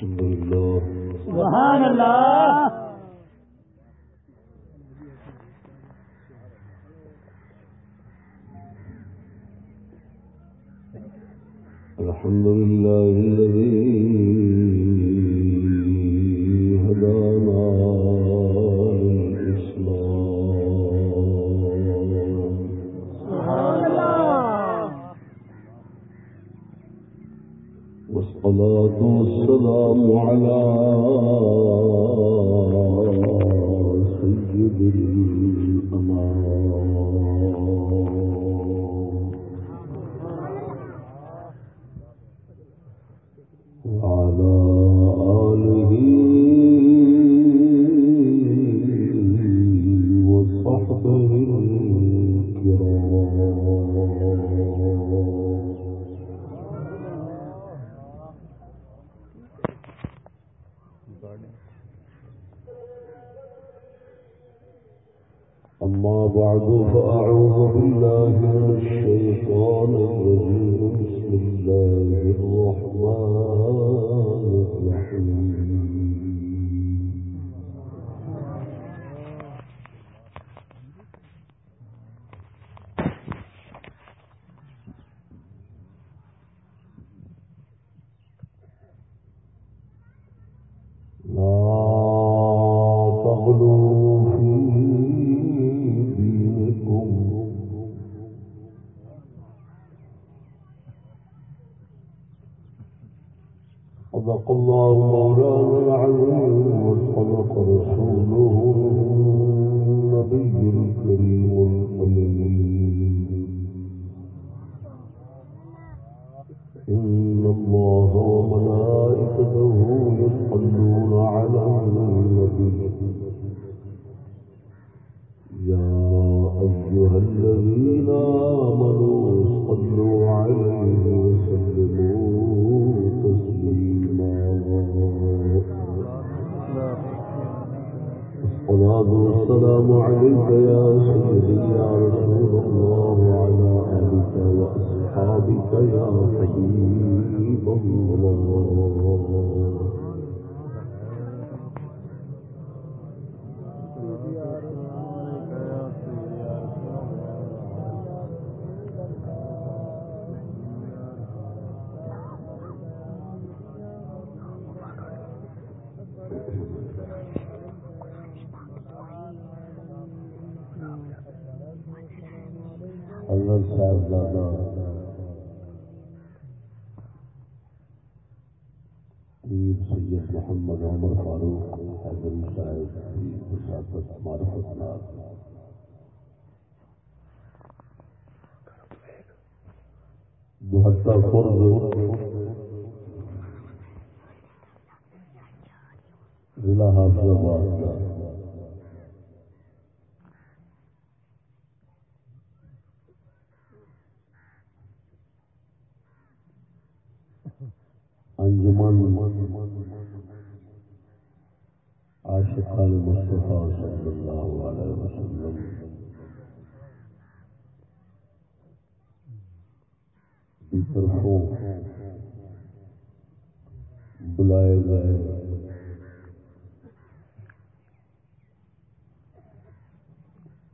الحمد لله سبحان اللہ۔ الحمد لله الذي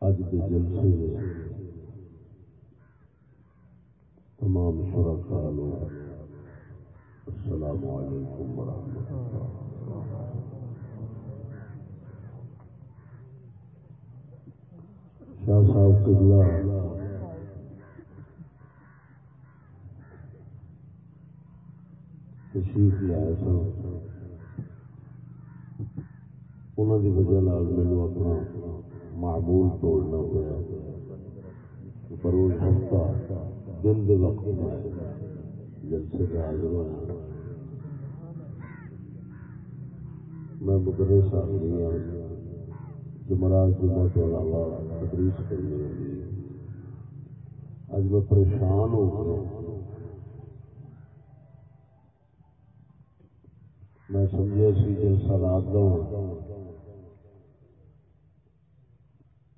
اج کے جلسے تمام شرکا لوگ السلام علیکم ورحمۃ اللہ۔ شاہ صاحب قبلہ۔ تشریف لائے سن۔ انہوں کی وجہ میرے اپنا معمول توڑنا پڑا پر ہفتہ دن کے وقت میں جلسے کا حاضر ہوا میں بکرے مدرس آدمی ہوں۔ جمعرات جمعہ کے علاوہ تدریس کرنے والی اج میں پریشان ہو گیا میں سمجھا سی جلسہ رات کا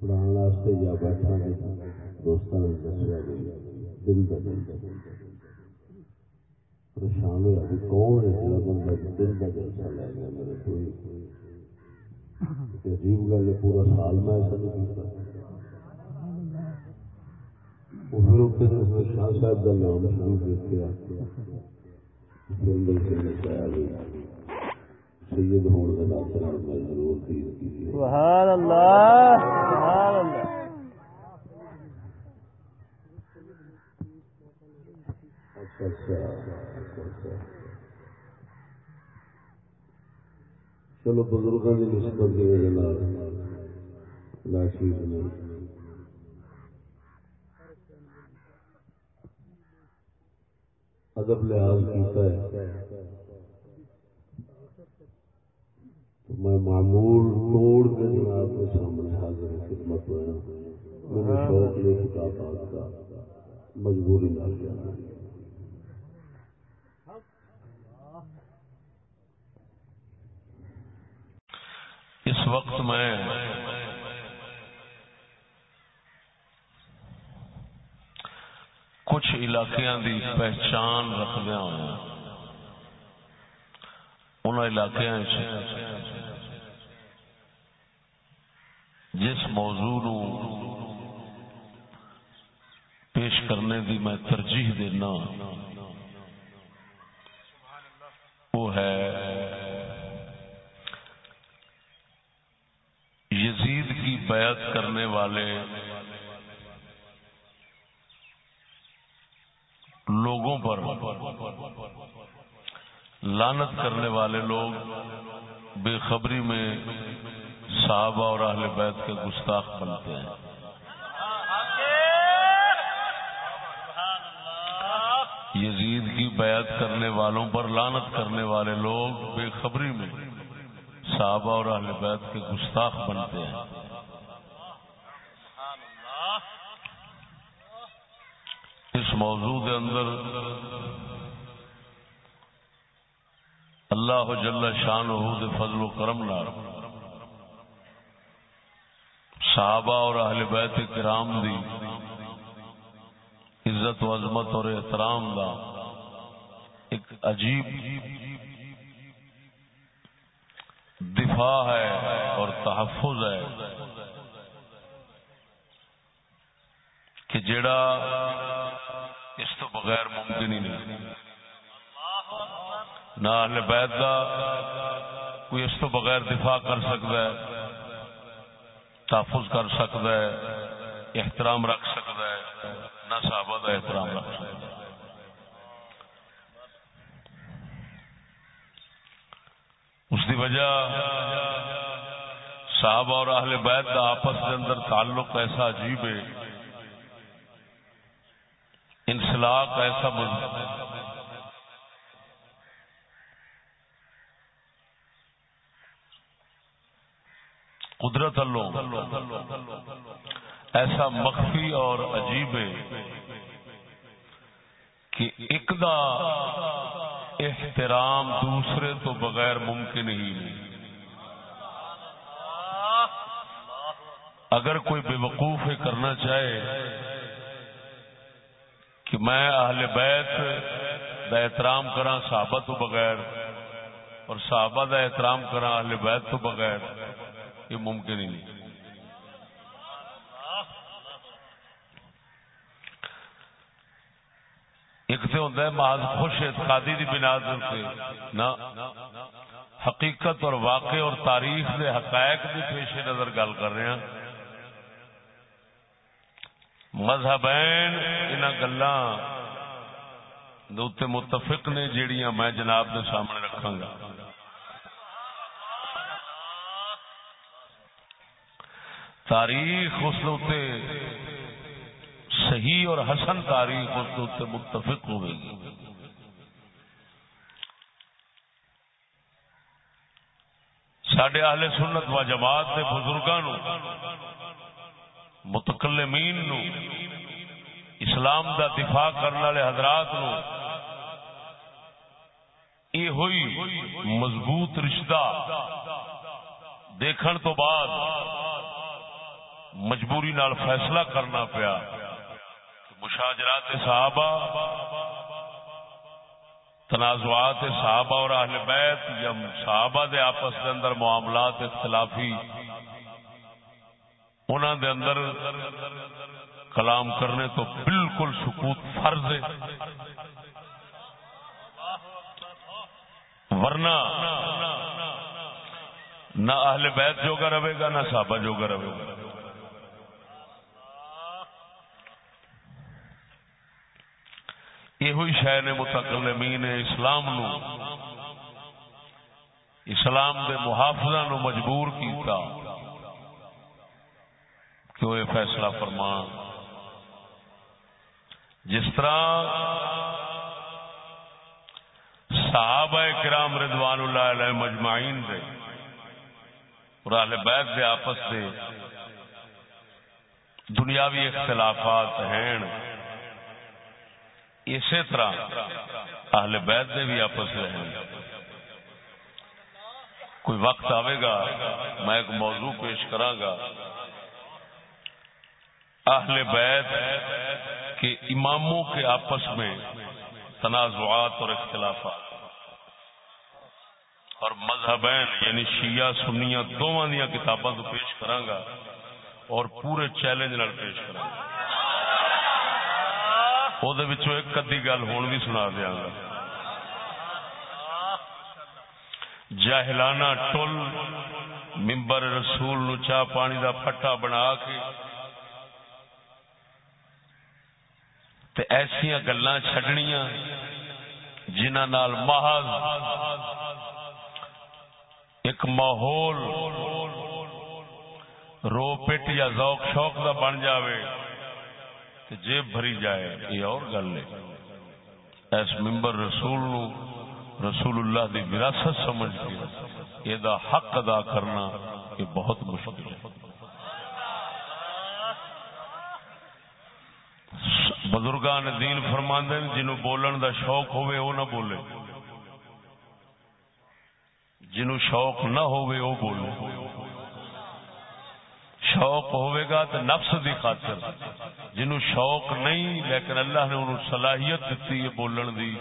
پڑھانے واسطے یا بیٹھا دوستوں نے دسیا گئی دن کا دن پریشان ہوا کہ کون ہے جڑا بندہ دن کا جلسہ لے گیا میرے کوئی عجیب گل ہے، پورا سال میں ایسا نہیں کیتا۔ وہ پھر شاہ صاحب کا نام شریف دیکھا پھر سے سید ہونے کے ناطے میں ضرور کی سبحان اللہ۔ سبحان اللہ۔ اچھا اچھا چلو بزرگوں کی نسبت کی وجہ نے ادب لحاظ کیتا ہے۔ تو میں معمول توڑ کے جناب کے سامنے حاضر خدمت ہوا میرے شوق لے کتابات کا۔ مجبوری نہ کیا اس وقت میں کچھ علاقوں دی پہچان رکھدیا ہوں۔ ان علاقوں جس موضوع نو پیش کرنے دی میں ترجیح دینا، وہ ہے یزید کی بیعت کرنے والے لوگوں پر۔ لانت کرنے والے لوگ بے خبری میں صحابہ اور اہل بیت کے گستاخ بنتے ہیں۔ یزید کی بیعت کرنے والوں پر لانت کرنے والے لوگ بے خبری میں صحابہ اور اہل بیت کے گستاخ بنتے ہیں اس موضوع کے اندر اللہ جل شان دے فضل و کرم نال صحابہ اور اہل بیت کرام دی عزت و عظمت اور احترام دا ایک عجیب دفاع ہے اور تحفظ ہے کہ جڑا اس تو بغیر ممکن ہی نہیں۔ نہ اہل بیت دا کوئی اس تو بغیر دفاع کر سکتا ہے تحفظ کر سکتا ہے احترام رکھ سکتا ہے نہ صحابہ دا احترام رکھ سکتا ہے۔ اس کی وجہ صحابہ اور اہل بیت کا آپس کے اندر تعلق ایسا عجیب ہے۔ انسلاق ایسا قدرت اللہ۔ ایسا مخفی اور عجیب ہے کہ ایک دا احترام دوسرے تو بغیر ممکن ہی نہیں۔ اگر کوئی بے وقوف کرنا چاہے کہ میں اہل بیت دا احترام کرا صحابہ تو بغیر اور صحابہ دا احترام کرا اہل بیت تو بغیر، یہ ممکن ہی نہیں۔ ایک تو ہوتا ہے محض خوش اعتقادی کی بنا سے نہ حقیقت اور واقع اور تاریخ کے حقائق کی پیش نظر گل کر رہے ہیں۔ مذہبین ان گلوں متفق نے، جیڑیاں میں جناب کے سامنے رکھا گا۔ تاریخ اس صحیح اور حسن تاریخ اس متفق ہوئے گی۔ سڈے اہل سنت و جماعت کے بزرگوں متکلمین نو، اسلام دا دفاع کرنے والے حضرات نو، یہ ہوئی مضبوط رشتہ دیکھن تو بعد مجبوری نال فیصلہ کرنا پیا مشاجرات صحابہ، تنازعات صحابہ اور اہل بیت یا صحابہ دے آپس دے اندر معاملات اختلافی انہوں دے اندر کلام کرنے تو بالکل سکوت فرض ہے۔ ورنہ نہ اہل بیت جوگا رہے گا، نہ صحابہ جوگا رہے گا۔ یہ شہ نے متکلمین اسلام نو، اسلام دے محافظہ نو مجبور کیتا۔ کہ وہ فیصلہ فرمان، جس طرح صحابہ کرام رضوان اللہ علیہ مجمعین دے اور اہل بیت دے آپس دے دنیاوی اختلافات ہیں، اسی طرح اہل بیت دے بھی آپس دے ہیں۔ کوئی وقت آئے گا، میں ایک موضوع پیش کرا گا۔ اہل بیت کے اماموں کے آپس میں تنازعات اور اختلافات اور مذہبین یعنی شیعہ سنیا دونوں دیا کتاباں تو پیش کرا گا اور پورے چیلنج نال پیش کرا گا وہ ایک کدی گل ہوں بھی سنا دیا گا جاہلانہ ٹل ممبر رسول نو چاہ پانی دا پھٹا بنا کے تے ایسیا گلا چڈنیا جنہ نال محض ایک ماحول رو پٹ یا ذوق شوق کا بن جاوے تے جیب بھری جائے، یہ اور گل ہے۔ اس ممبر رسول نو رسول اللہ دی وراثت سمجھ کے یہ حق ادا کرنا یہ بہت مشکل ہے۔ بزرگان دین فرماندے جنہوں بولن دا شوق ہوئے، وہ نہ بولے۔ جنہوں شوق نہ ہوئے، وہ بولے۔ شوق ہوئے گا تو نفس دی خاطر۔ جنہوں شوق نہیں، لیکن اللہ نے انہوں صلاحیت دیتی ہے بولن دی۔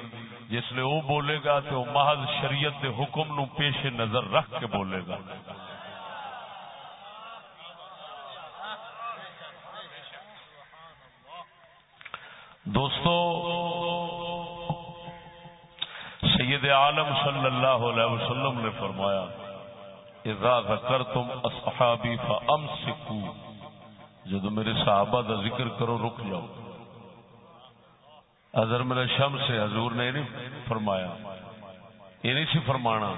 جس لیے وہ بولے گا تو محض شریعت دے حکم نو پیش نظر رکھ کے بولے گا۔ دوستو، سید عالم صلی اللہ علیہ وسلم نے فرمایا، اذا ذکرتم اصحابی فامسکو. جب میرے صحابہ دا ذکر کرو، رک جاؤ۔ اظہر میرا شم سے حضور نے نہیں فرمایا، یہ نہیں سی فرمانا،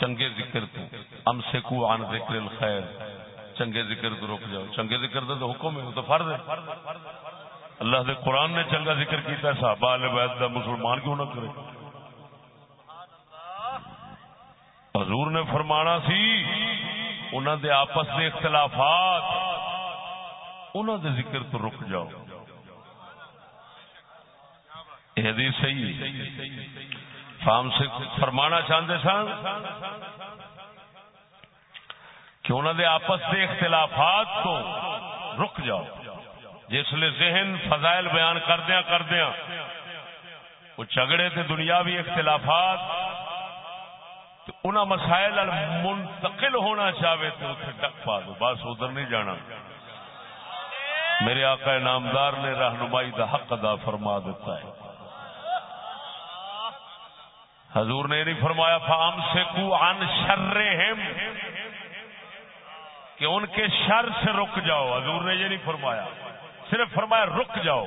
چنگے ذکر تو ام سے کو عن ذکر الخیر۔ چنگے ذکر تو رک جاؤ۔ چنگے ذکر تو حکم ہے تو فرض ہے۔ اللہ دے قرآن نے چنگا ذکر کیتا ہے، صحابہ علیہ بیت دا مسلمان کیوں نہ کرے؟ حضور نے فرمانا سی انہوں دے آپس دے اختلافات انہوں دے ذکر تو رک جاؤ۔ حدیث صحیح فام سے فرمانا چاہتے سن کہ انہوں دے آپس دے اختلافات تو رک جاؤ۔ جس لیے ذہن فضائل بیان کردیا کردیا وہ جھگڑے تے دنیاوی اختلافات انہاں مسائل منتقل ہونا چاہے تو اتنے ڈک پا دو۔ بس ادھر نہیں جانا۔ میرے آقا نامدار نے رہنمائی دا حق ادا فرما دیتا ہے۔ حضور نے نہیں فرمایا فام سے کو ان شر کہ ان کے شر سے رک جاؤ۔ حضور نے یہ نہیں فرمایا۔ صرف فرمایا رک جاؤ۔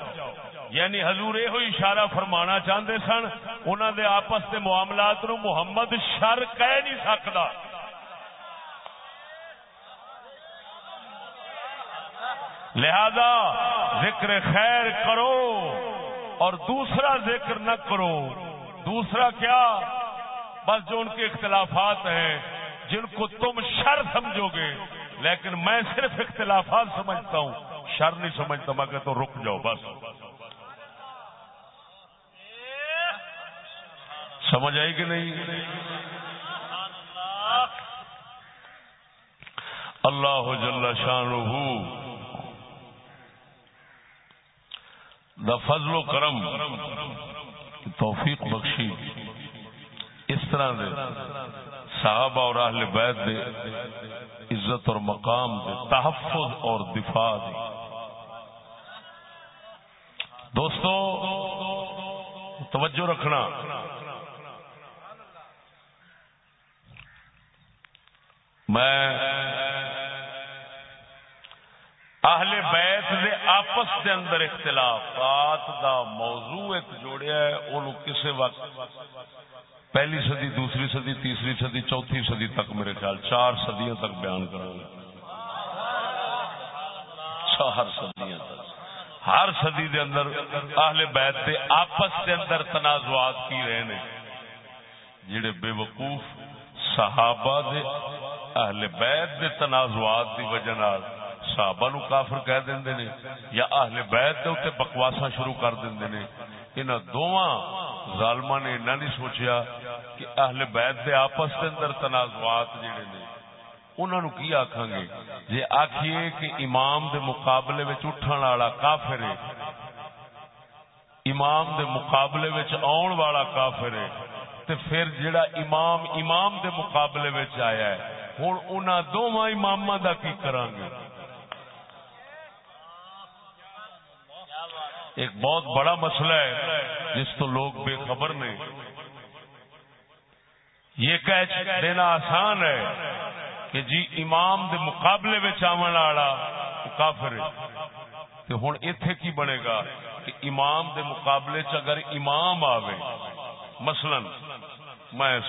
یعنی حضور یہ اشارہ فرمانا چاہتے سن انہوں دے آپس کے معاملات نو محمد شر کہہ نہیں سکتا لہذا ذکر خیر کرو اور دوسرا ذکر نہ کرو۔ دوسرا کیا؟ بس جو ان کے اختلافات ہیں، جن کو تم شر سمجھو گے، لیکن میں صرف اختلافات سمجھتا ہوں۔ شر نہیں سمجھتا، میں کہ تو رک جاؤ، بس۔ سمجھ آئی کہ نہیں؟ اللہ جل شان دا فضل و کرم، توفیق بخشی۔ اس طرح دے صحابہ اور اہل بیت دے عزت اور مقام دے، تحفظ اور دفاع دے۔ دوستو، توجہ رکھنا۔ میں اہل بیت دے آپس دے اندر اختلافات دا موضوع ایک جوڑیا ہے انہوں کسے وقت پہلی صدی، دوسری صدی، تیسری صدی، چوتھی صدی تک میرے خیال چار صدیوں تک بیان کروں گا چار صدیوں تک۔ ہر صدی دے اندر اہل بیت دے آپس دے اندر تنازعات کی رہے نے۔ جڑے بے وقوف صحابہ دے، اہل بیت دے تنازعات دی وجہ نال صحابہ نو کافر کہہ دیندے نے یا اہل بیت دے اوتے بکواسا شروع کر دیندے نے۔ انہاں دوواں ظالماں نے انہاں نہیں سوچیا کہ اہل بیت دے آپس دے اندر تنازعات جڑے نے۔ انہاں نو کی آکھاں گے؟ جے آکھیے کہ امام دے مقابلے وچ اٹھن والا کافر ہے۔ امام دے مقابلے آن والا کافر ہے۔ تے پھر جڑا امام امام دے مقابلے آیا ہے، ہن انہاں دوواں اماماں دا کی کران گے؟ ایک بہت بڑا مسئلہ ہے، جس تو لوگ بے خبر نہیں یہ کہہ دینا آسان ہے۔ کہ جی امام دے مقابلے میں والا کافر تو ہوں اتے کی بنے گا کہ امام دے مقابلے چ اگر امام آوے۔ مثلا میں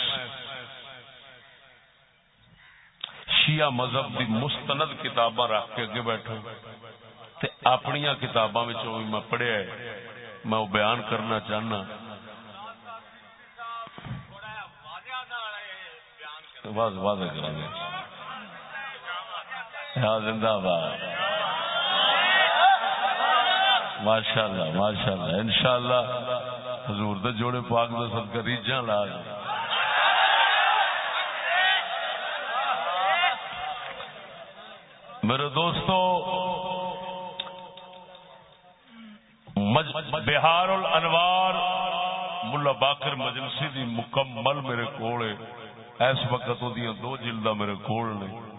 شیعہ مذہب دی مستند کتاباں رکھ کے اگے بیٹھوں اپنی کتاباں میں پڑھیا میں وہ بیان کرنا چاہنا۔ واضح کریں گے ہاں، زندہ باد۔ ماشاء اللہ ماشاء اللہ ان شاء اللہ حضور دے جوڑے پاک دے سب ریجاں لا میرے دوستو بہار الانوار ملا باقر مجلسی دی مکمل میرے کول اس وقت دو جلدا میرے کول نے۔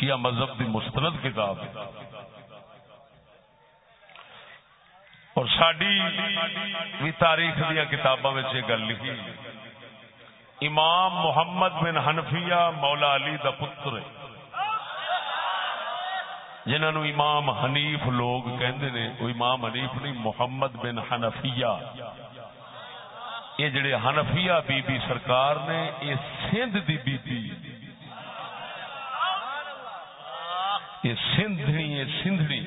شیعہ مذہب دی مستند کتاب اور ساری بھی تاریخ دیا کتاباں یہ گل لکھی۔ امام محمد بن حنفیہ مولا علی دا پتر جنہوں امام حنیف لوگ کہندے نے، وہ امام حنیف نہیں، محمد بن حنفیہ۔ یہ جڑے حنفیہ بی بی سرکار نے، یہ سندھ دی بی بی۔ یہ سندھنی یہ سندھنی۔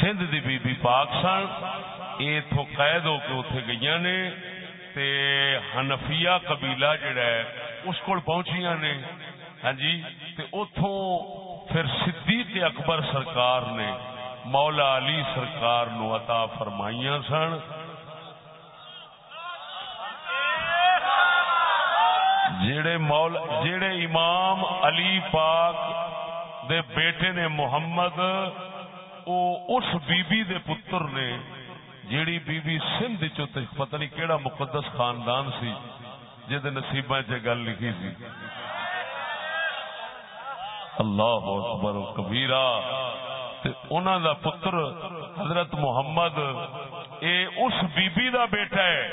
سندھ دی بی بی پاک سن، یہ تو قید ہو کے اتنے گئی نے تے حنفیہ قبیلہ جڑا ہے، اس کو پہنچیاں نے۔ ہاں جی تے اتوں پھر صدیق اکبر سرکار نے، مولا علی سرکار نو عطا فرمائیاں سن۔ جڑے مولا جڑے امام علی پاک دے بیٹے نے محمد، او اس بی بی دے پتر نے، جیڑی بی بی سندھ چو پتہ نہیں کیڑا مقدس خاندان سی جہد نصیبہ چ گل لکھی سی۔ اللہ اکبر کبیرا دا پتر حضرت محمد، اے اس بی بی دا بیٹا ہے،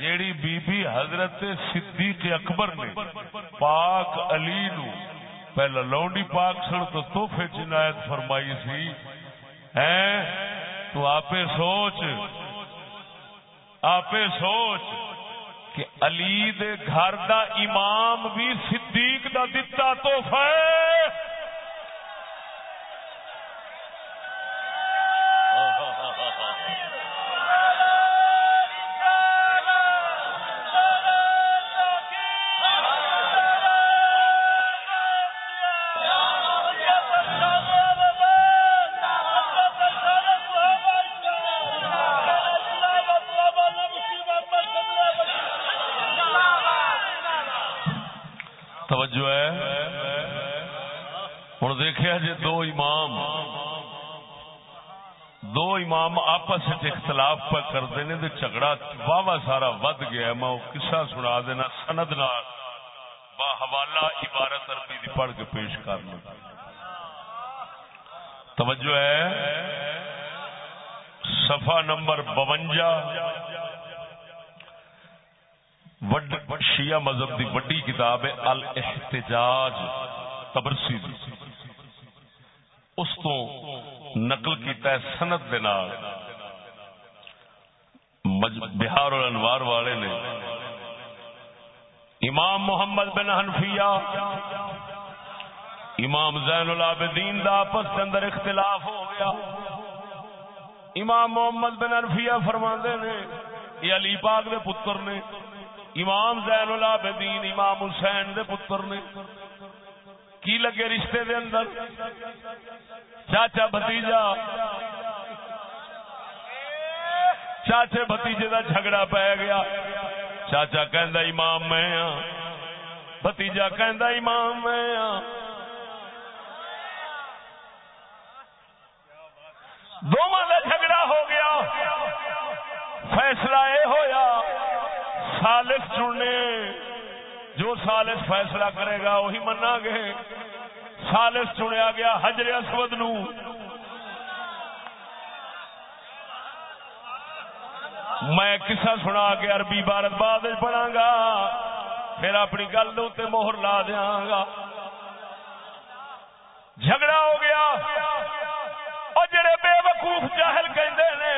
جیڑی بی بی حضرت صدیق اکبر نے، پاک علی نو پہلا لونڈی پاک سن تو تحفے چنایت فرمائی سی۔ ہے تو آپ سوچ آپ سوچ کہ علی دے گھر دا امام بھی صدیق دا دتا تحفہ آپس اختلاف پہ کرتے ہیں، تو جھگڑا واہ سارا ود گیا ہے۔ میں وہ قصہ سنا دینا سند نال۔ با حوالہ عبارت عربی دی پڑھ کے پیش کرنا۔ توجہ ہے۔ صفحہ نمبر بونجا۔ وڈ شیعہ مذہب دی وڈی کتاب ہے الاحتجاج تبرسی دی۔ اس تو نقل کیتا ہے سنت دے نال۔ بہار اور انوار والے نے۔ امام محمد بن حنفیہ، امام زین العابدین دا آپس کے اندر اختلاف ہو گیا۔ امام محمد بن حنفیہ فرماندے نے، یہ علی پاک دے پتر نے، امام زین العابدین، امام حسین دے پتر نے۔ کی لگے رشتے دے اندر؟ چاچا بتیجا چاچے بتیجے دا جھگڑا پی گیا۔ چاچا کہندا امام میں ہاں۔ بتیجا کہندا امام میں ہاں۔ دونوں کا جھگڑا ہو گیا۔ فیصلہ یہ ہویا، سالس چننے، جو سالس فیصلہ کرے گا، وہی منا گے سالس چنیا گیا حجر اسود نو۔ میں کسا سنا کے عربی بارت بعد پڑھا گا۔ پھر اپنی گل موہر لا دیا گا۔ جھگڑا ہو گیا۔ اور جڑے بے وقوف جاہل کہندے نے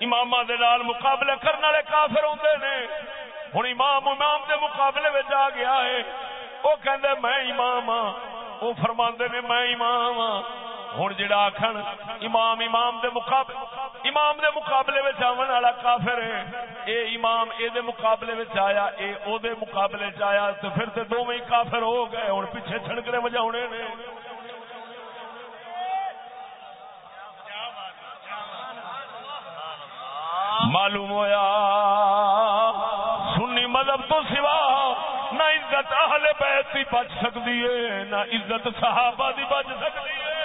امام دے نال مقابلے کرنے والے کافر ہوندے نے۔ ہوں امام امام دے مقابلے میں آ گیا ہے۔ وہ کہ میں امام ہاں۔ وہ فرما نے، میں امام ہاں۔ ہوں جڑا آخر امام امام دے مقابلے امام دے مقابلے میں آن والا کافر ہے۔ اے امام، اے دے مقابلے میں آیا، اے او دے مقابلے چ آیا تو پھر تو دونوں ہی کافر ہو گئے ہوں پیچھے چھڑکنے بجا نے۔ معلوم ہویا مذہب تو سوا نہ عزت اہل بیت کی بچ سکتی ہے، نہ عزت صحابہ دی بچ سکتی ہے۔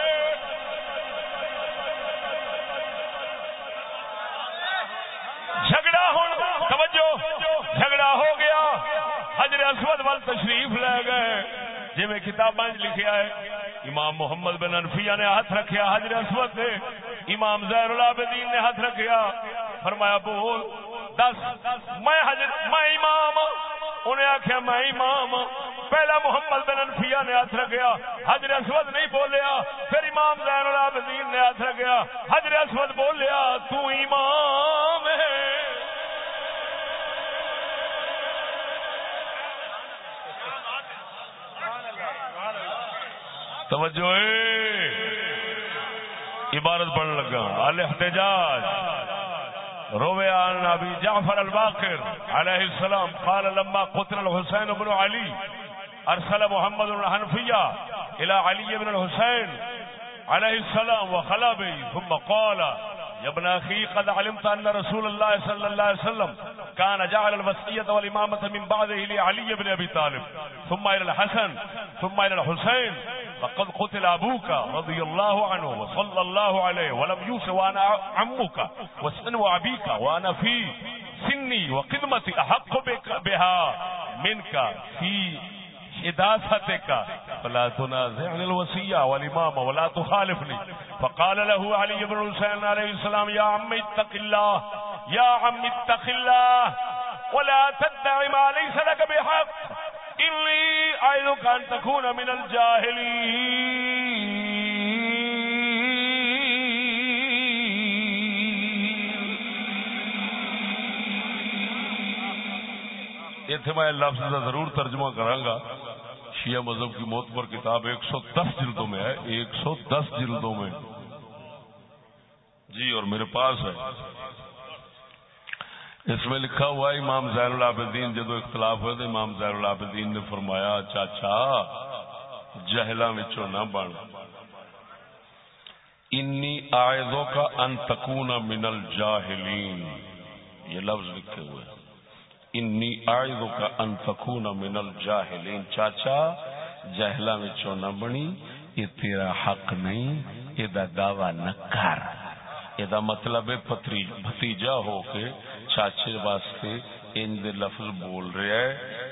ہوں। توجہ। جھگڑا ہو گیا۔ حجر اسود وال تشریف لے گئے۔ جی میں کتابیں لکھیا ہے، امام محمد بن انفیہ نے ہاتھ رکھیا حجر اسود نے، امام زہر العابدین نے ہاتھ رکھیا۔ فرمایا، بول، دس۔ میں حضر میں امام۔ انہیں آخیا میں امام۔ پہلا محمد بن انفیا نے ہاتھ رکھا حضر اسود نہیں بولیا، پھر امام زین العابدین نے ہاتھ رکھا حضر اسود بولیا، تو امام۔ توجہ عبارت پڑھنے لگا۔ الاحتجاج روي عن ابي جعفر الباقر عليه السلام قال لما قتل الحسين بن علي ارسل محمد بن حنفيه الى علي بن الحسين عليه السلام وخلا به، ثم قال، يا ابن اخي، قد علمت ان رسول الله صلى الله عليه وسلم كان جعل الوصيه والامامه من بعده لعلي بن ابي طالب، ثم الى الحسن، ثم الى الحسين. فقد قتل ابوك رضي الله عنه وصلى الله عليه، ولم يوسى وانا عمك وسن ابيك وانا في سني وقدمتي احق بك بها منك في حداثتك فلا تنازعني الوصية والإمامة ولا تخالفني. فقال له علي بن حسين عليه السلام، يا عم اتق الله. يا عم اتق الله ولا تدع ما ليس لك بحق. إني أعظك أن تكون من الجاهلين. اتنے میں لفظ کا ضرور ترجمہ کرا گا شیعہ مذہب کی موت پر کتاب ایک سو دس جلدوں میں ہے، ایک سو دس جلدوں میں۔ جی اور میرے پاس ہے۔ اس میں لکھا ہوا ہے، امام زین العابدین، جدو اختلاف ہوئے تو امام زین العابدین نے فرمایا، چاچا جہلا نہ بن۔ انی آئدوں کا ان تکون من الجاہلین۔ یہ لفظ لکھے ہوئے انی آئدوں کا ان تکون من الجاہلین۔ چاچا جہلا نہ بنی، یہ تیرا حق نہیں، یہ دعوی نہ کر۔ یہ مطلب ہے بھتیجا ہو کے چاچے واسطے ان دے لفظ بول رہا ہے۔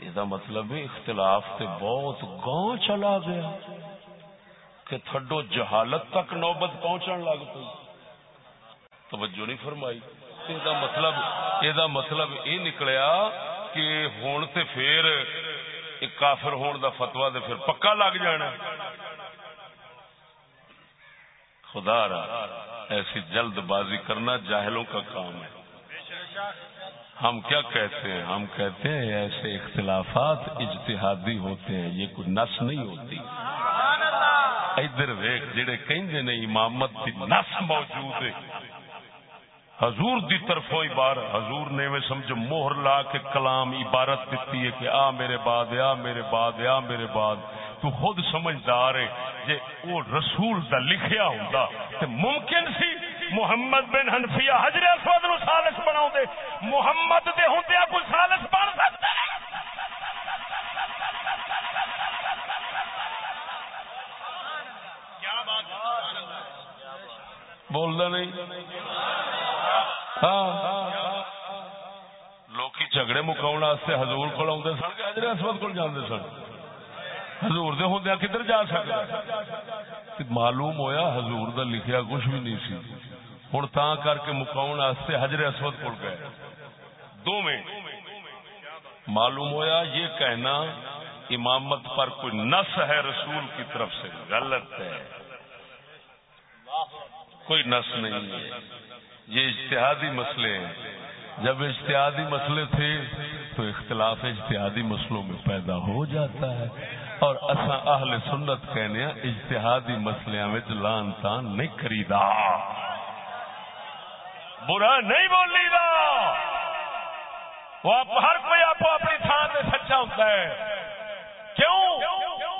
یہ مطلب ہے اختلاف تے بہت گاؤں چلا گیا کہ تھڈو جہالت تک نوبت پہنچن لگ پی توجہ نہیں فرمائی۔ یہ مطلب یہ مطلب یہ نکلیا کہ ہون تے پھر ایک کافر ہون دا فتوا دے پھر پکا لگ جانا۔ خدا را ایسی جلد بازی کرنا جاہلوں کا کام ہے۔ ہم کیا کہتے ہیں؟ ہم کہتے ہیں ایسے اختلافات اجتہادی ہوتے ہیں، یہ کوئی نس نہیں ہوتی۔ ادھر ویخ جڑے کہیں نہیں امامت کی نس موجود ہے۔ حضور دی طرفوں عبارت حضور نے میں سمجھ موہر لا کے کلام عبارت دیتی ہے کہ آ میرے بعد، آ میرے بعد، آ میرے بعد۔ تو خود سمجھدار ہے جے وہ رسول دا لکھیا ہوندا تے ممکن سی محمد بن حنفیہ حجر اسود نو سالس بناؤ دے محمد دے ہوندے کوئی سالس بن سکتا ہے؟ بولنا نہیں۔ ہاں۔ لوکی جھگڑے مکاؤ حضور کو آدھے سن کے حجر اسود کو جانے سن؟ حضور دے ہوندیا کدھر جا سکتا معلوم ہویا حضور دا لکھیا کچھ بھی نہیں سی۔ ہوں تا کر کے مکاؤ حجر اسود کو گئے۔ دو میں معلوم ہویا یہ کہنا امامت پر کوئی نس ہے رسول کی طرف سے۔ غلط ہے۔ کوئی نس نہیں ہے۔ یہ اجتہادی مسئلے ہیں۔ جب اجتہادی مسئلے تھے تو اختلاف اجتہادی مسئلوں میں پیدا ہو جاتا ہے۔ اور اصا اہل سنت کہنے اجتہادی مسلیاں میں لان تان نہیں خریدا برا نہیں بولی دا وہ ہر کوئی آپ اپنی تھان سے سچا ہوتا ہے۔ کیوں؟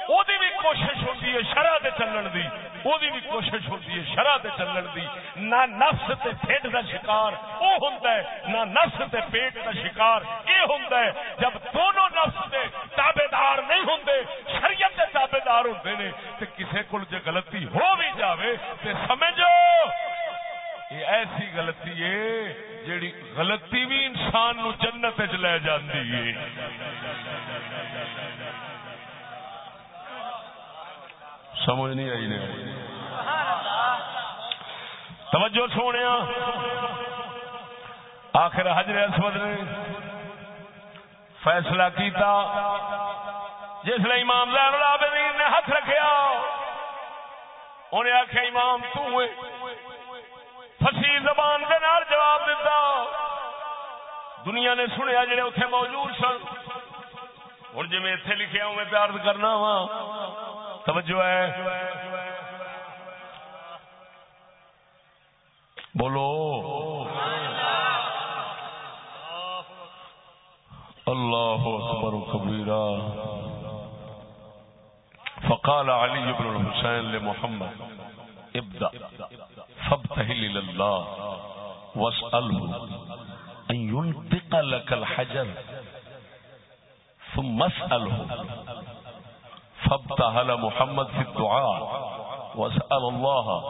وہ بھی کوشش ہوتی ہے شرح سے چلن دی۔ وہ بھی کوشش ہوتی ہے، شرح سے چلن دی۔ نہ نفس تے پیٹ کا شکار وہ ہوتا ہے، نہ نفس تے پیٹ کا شکار۔ یہ ہوتا ہے، جب دونوں نفس کے تابے دار نہیں ہوں شریعت کے تابے دار ہوں نے تو کسی کو غلطی ہو بھی جاوے تو سمجھو یہ ایسی غلطی ہے جیڑی غلطی بھی انسان نو جنت چ لے جاتی ہے۔ سمجھ نہیں آئی نہیں توجہ سونے آخر حجر اسود نے فیصلہ کیتا۔ جس نے امام زین العابدین نے ہاتھ رکھیا۔ انہیں آخیا امام، تو فسی زبان کے نال جواب دیتا دنیا نے سنیا جڑے اتنے موجود سن۔ ہوں جی میں اتنے لکھیا ہوں، میں پیار کرنا وا توجہ ہے۔ بولو۔ اللہ اکبر کبیرا فقال علي بن الحسين لمحمد ابدا فابتهل الى الله واساله ان ينطق لك الحجر، ثم اساله فابتهل محمد في الدعاء واسأل الله،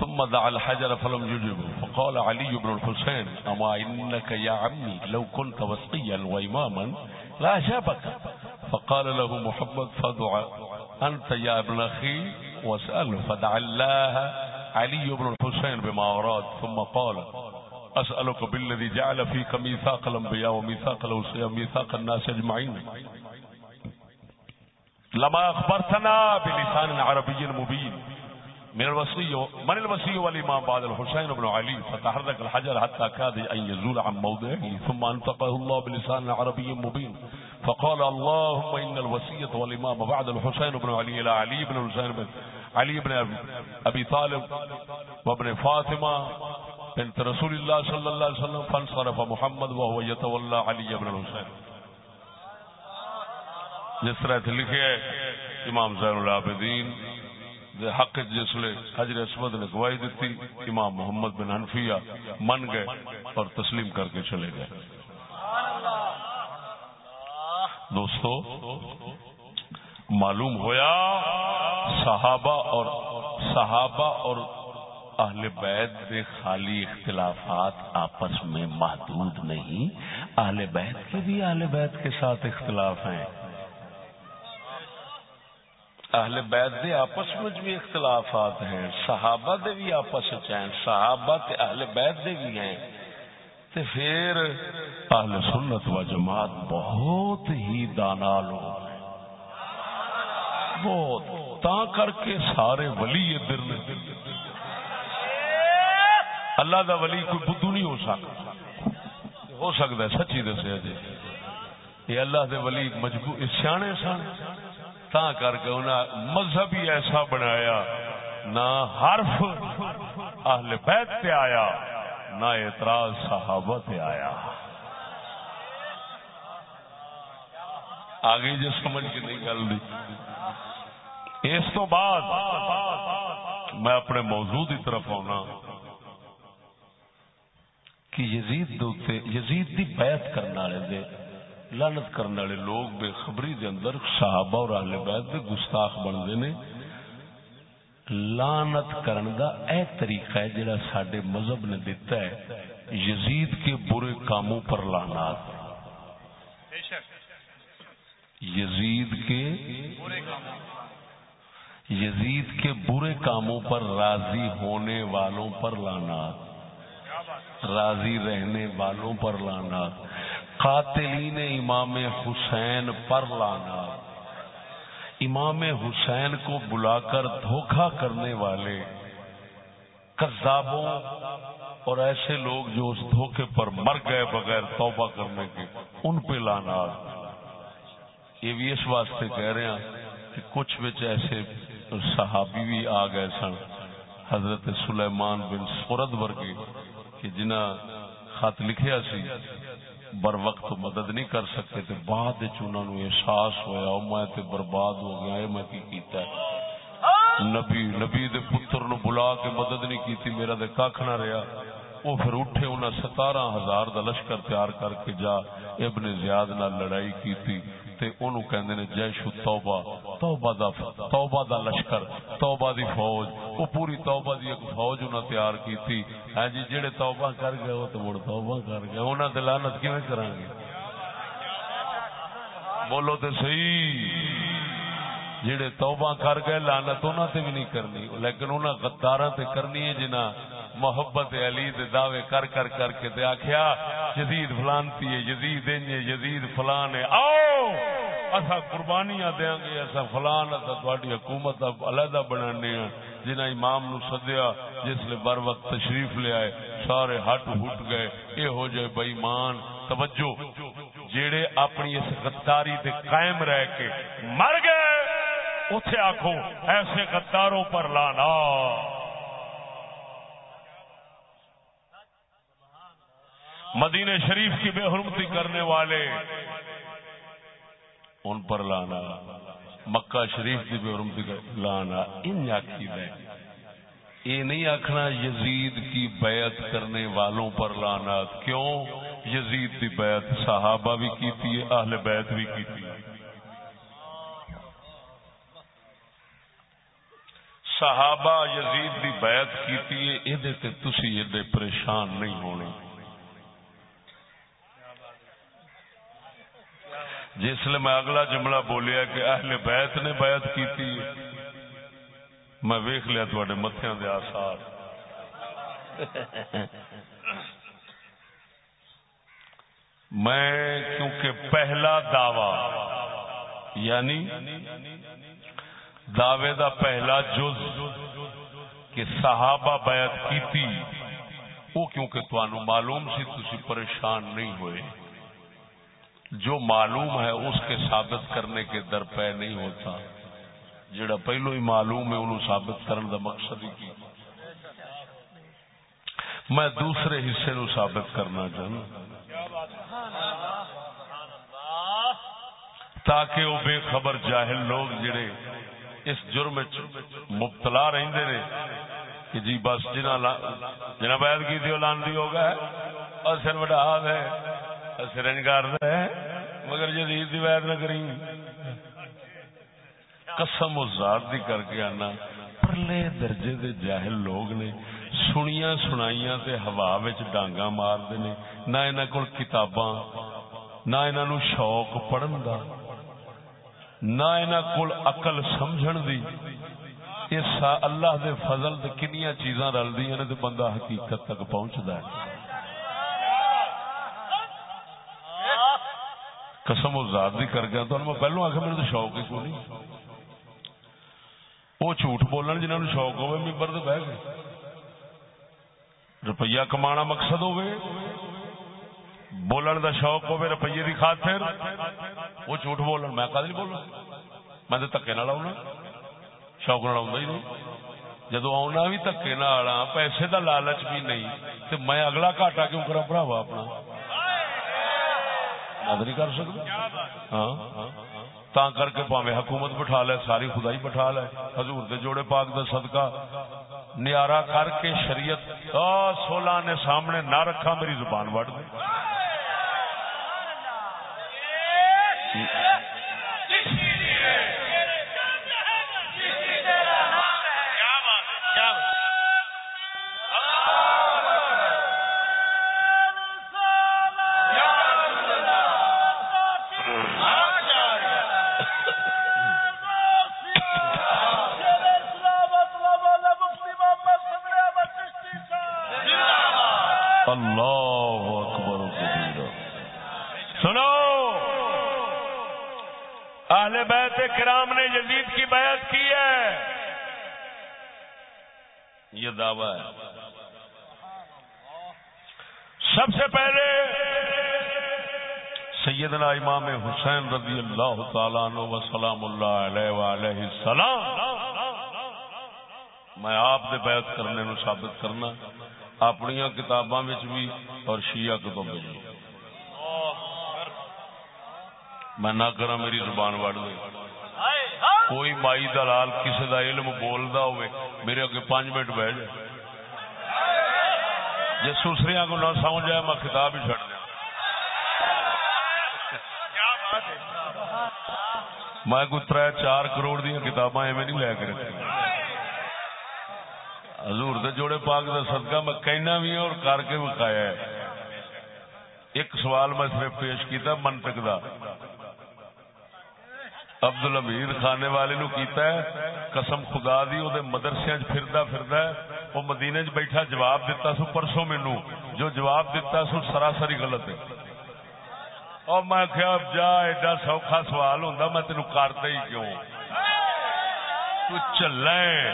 ثم دعا الحجر فلم يجبه. فقال علي بن الحسين، أما إنك يا عمي لو كنت وسقيا وإماما لا أجابك فقال له محمد فدعا أنت يا ابن أخي واسأله. فدعا الله علي بن الحسين بما أراد، ثم قال، أسألك بالذي جعل فيك ميثاق الأنبياء وميثاق الأوصياء وميثاق الناس أجمعين. لما اخبرتنا بلسان عربي مبين. من الوصي من الوصي والامام بعد الحسين بن علي فتحرك الحجر حتى كاد ان يزول عن موضعه، ثم انطقه الله بلسان عربي مبين. فقال اللهم ان الوصيه والامام بعد الحسين بن علي الى علي بن الحسين بن علي بن ابي طالب وابن فاطمه بنت رسول الله صلى الله عليه وسلم، فانصرف محمد وهو يتولى علي بن الحسين جس طرح لکھے امام زین العابدین حق جسلے حجر اسمد نے گواہی دیتی امام محمد بن حنفیہ من گئے اور تسلیم کر کے چلے گئے۔ دوستو، معلوم ہویا صحابہ اور صحابہ اور اہل بیت کے خالی اختلافات آپس میں محدود نہیں۔ اہل بیت کے بھی اہل بیت کے ساتھ اختلاف ہیں۔ اہل بیت دے آپس میں بھی اختلافات ہیں، صحابہ دے بھی آپس ہیں، صحابہ تے اہل بیت دے بھی ہیں۔ تے پھر اہل سنت و جماعت بہت ہی دانا لوگ ہیں بہت۔ تا کر کے سارے ولی ادھر نے اللہ دا ولی کوئی بدھو نہیں ہو سکتا۔ ہو سکتا ہے، سچی دسیا جی یہ اللہ دے ولی مجبور سیانے سن۔ تا کر کے انہیں مذہب ہی ایسا بنایا، نہ حرف اہل بیت پہ آیا، نہ اعتراض صحابہ پہ آیا۔ آگے جو سمجھ کے نہیں گل دی۔ اس تو بعد میں اپنے موضوع کی طرف آنا۔ کہ یزید دوتے یزید دی بیعت کرنے والے دے لانت کرنے والے لوگ بے خبری دے اندر صحابہ اور اہل بیت دے گستاخ بنتے نے لانت کرن دا اے طریقہ ہے جڑا ساڈے مذہب نے دیتا ہے۔ یزید کے برے کاموں پر لانات یزید کے یزید کے برے کاموں پر راضی ہونے والوں پر لانات راضی رہنے والوں پر لانات قاتلین امام حسین پر لانا۔ امام حسین کو بلا کر دھوکا کرنے والے۔ کذابوں اور ایسے لوگ جو اس دھوکے پر مر گئے بغیر توبہ کرنے کے، ان پہ لانا۔ یہ بھی اس واسطے کہہ رہے ہیں کہ کچھ بچ ایسے صحابی بھی آ گئے سن، حضرت سلیمان بن سورد ورگی کہ جنہ خط لکھیا سی۔ بر وقت مدد نہیں کر سکتے تے بعد انہوں نے احساس ہوا میں تے برباد ہو گیا میں کی کیتا ہے؟ نبی نبی دے پتر نو بلا کے مدد نہیں کیتی، میرا دے کھ نہ رہا وہ پھر اٹھے انہیں ستارہ ہزار دا لشکر تیار کر کے جا، ابن زیاد نہ لڑائی کیتی۔ تے انہوں کہندے نے جیش توبہ توبہ دا توبہ دا لشکر، توبہ دی فوج۔ وہ پوری توبہ دی ایک فوج انہوں تیار کی تھی ہاں جی جڑے توبہ کر گئے وہ تو مڑ توبہ کر گئے۔ انہوں نے لعنت کیویں کران گے بولو تے صحیح۔ جڑے توبہ کر گئے، لعنت انہاں تے بھی نہیں کرنی، لیکن انہاں غداراں تے کرنی ہے جنہاں محبت علی دے دعوے کر کر کر کے تے آکھیا، یزید فلانتی ہے، یزید انج یزید فلان ہے۔ آؤ! اسا قربانیاں دیاں گے، اسا فلان، اسا تہاڈی حکومت علیحدہ بنانے ہیں جنہ امام نو سدیا جس لے بر وقت تشریف لے آئے، سارے ہٹ ہٹ گئے۔ اے ہو جائے بے ایمان توجہ۔ جیڑے اپنی اس غداری تے قائم رہ کے مر گئے، اوتھے آکھو، ایسے غداروں پر لانا۔ مدینہ شریف کی بے حرمتی کرنے والے، ان پر لانا، مکہ شریف کی بے حرمتی لانا، ان عقید ہے۔ یہ نہیں آخنا یزید کی بیعت کرنے والوں پر لانا، کیوں؟ یزید کی بیعت صحابہ بھی کیتی ہے، اہل بیعت بھی کیتی ہے۔ صحابہ یزید کی بیعت کیتی ہے یہ تسی پریشان نہیں ہونے۔ جس لیے میں اگلا جملہ بولیا کہ اہل بیت نے بیعت کیتی میں ویخ لیا تھوڑے متھیاں دے آثار۔ میں کیونکہ پہلا دعوی یعنی دعوے دا پہلا جز کہ صحابہ بیعت کیتی، وہ کیونکہ تو معلوم سی، تسی پریشان نہیں ہوئے۔ جو معلوم ہے اس کے ثابت کرنے کے در پہ نہیں ہوتا۔ جڑا پہلو ہی معلوم ہے انہوں ثابت کرنے دا مقصد ہی کی۔ میں دوسرے حصے نو ثابت کرنا چاہوں تاکہ وہ بے خبر جاہل لوگ جڑے اس جرم مبتلا رہندے نے، کہ جی بس جنہ جنہ بیعت کی تھی، وہ لاندی ہو گئے۔ اور سر وڈا ہے سرنج کر مگر جدید وید نہ کری قسم و ذات دی کر کے آنا۔ پرلے درجے دے جاہل لوگ نے سنیا سنائیاں تے ہوا وچ ڈانگا مارتے نے۔ نہ انہاں کول کتاباں، نہ انہاں نو شوق پڑھن دا۔ نہ انہاں کول عقل سمجھن دی۔ یہ سا اللہ دے فضل تے کنیاں چیزاں رل رلدیاں نے تے بندہ حقیقت تک پہنچدا ہے۔ قسم و ذات دی کر گیا تو میں پہلو آخر میرے تو شوق ہی کوئی وہ جھوٹ بولن جنہوں نے شوق ہوئے، ممبر سے بہ گئے۔ روپیہ کمانا مقصد ہوئے، بولن دا شوق ہوئے، روپیے دی خاطر وہ جھوٹ بولن۔ میں کدی بولنا؟ میں تو دکے نہ آنا شوق نہ آؤں ہی نہیں۔ جدو آنا بھی دکے نہ ہاں، آنا پیسے دا لالچ بھی نہیں تو میں اگلا گھاٹا کیوں کرا؟ بڑھاوا اپنا۔ مدد نہیں کر سکتا۔ ہاں۔ تا کر کے پاوے حکومت بٹھا لے ساری خدائی بٹھا لے۔ حضور دے جوڑے پاک دا صدقہ نیارا کر کے شریعت سولہ نے سامنے نہ رکھا میری زبان وڑ دے۔ دعویٰ ہے سب سے پہلے سیدنا امام حسین رضی اللہ تعالیٰ عنہ و سلام اللہ علیہ وآلہ السلام۔ میں آپ دے بیعت کرنے نو ثابت کرنا اپنی کتاباں بھی اور شیعہ کتابیں بھی میں نہ کرا میری زبان وڑ دے۔ کوئی مائی دلال کسی دا علم بولدا ہوئے میرے اگے پانچ منٹ بہ جائے۔ جی سسریاں کو نہ سمجھ جائے میں کتاب ہی چڑھ دیا۔ میں کوئی تر چار کروڑ دیا کتاباں ایویں نہیں لے کے رکھی حضور دے جوڑے پاک دا صدقہ میں کہنا بھی اور کر کے وکھایا ہے۔ ایک سوال میں صرف پیش کیتا منطق دا۔ عبد الحمید خانے والے نو کیتا ہے، قسم خدا دی، او دے مدرسے وچ پھردا پھردا ہے۔ او مدینے وچ بیٹھا جواب دیتا سو پرسوں مینوں، جو جواب دیتا سو سراسری غلط ہے۔ اور میں کہا جا، ایڈا سوکھا سوال ہوندا، میں تینوں کردا ہی کیوں؟ تو چلیں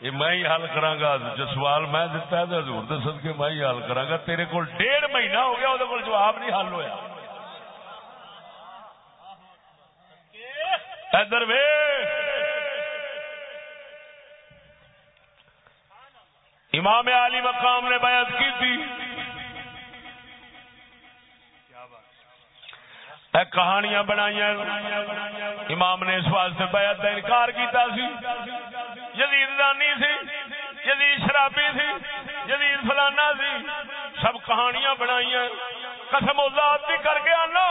یہ میں ہی حل کرا گا جو سوال میں دتا ہے، حضور دے صدقے میں ہی حل کرا گا تیرے کول ڈیڑھ مہینہ ہو گیا وہ جواب نہیں حل ہویا۔ ادھر وے امام علی مقام نے بیعت کی تھی۔ اے کہانیاں بنائی امام نے اس واسطے بیعت کا انکار کیتا سی۔ یزید دانی سی، یزید شرابی سی، یزید فلانا سی۔ سب کہانیاں بنائی قسم ذات بھی کر کے آنا۔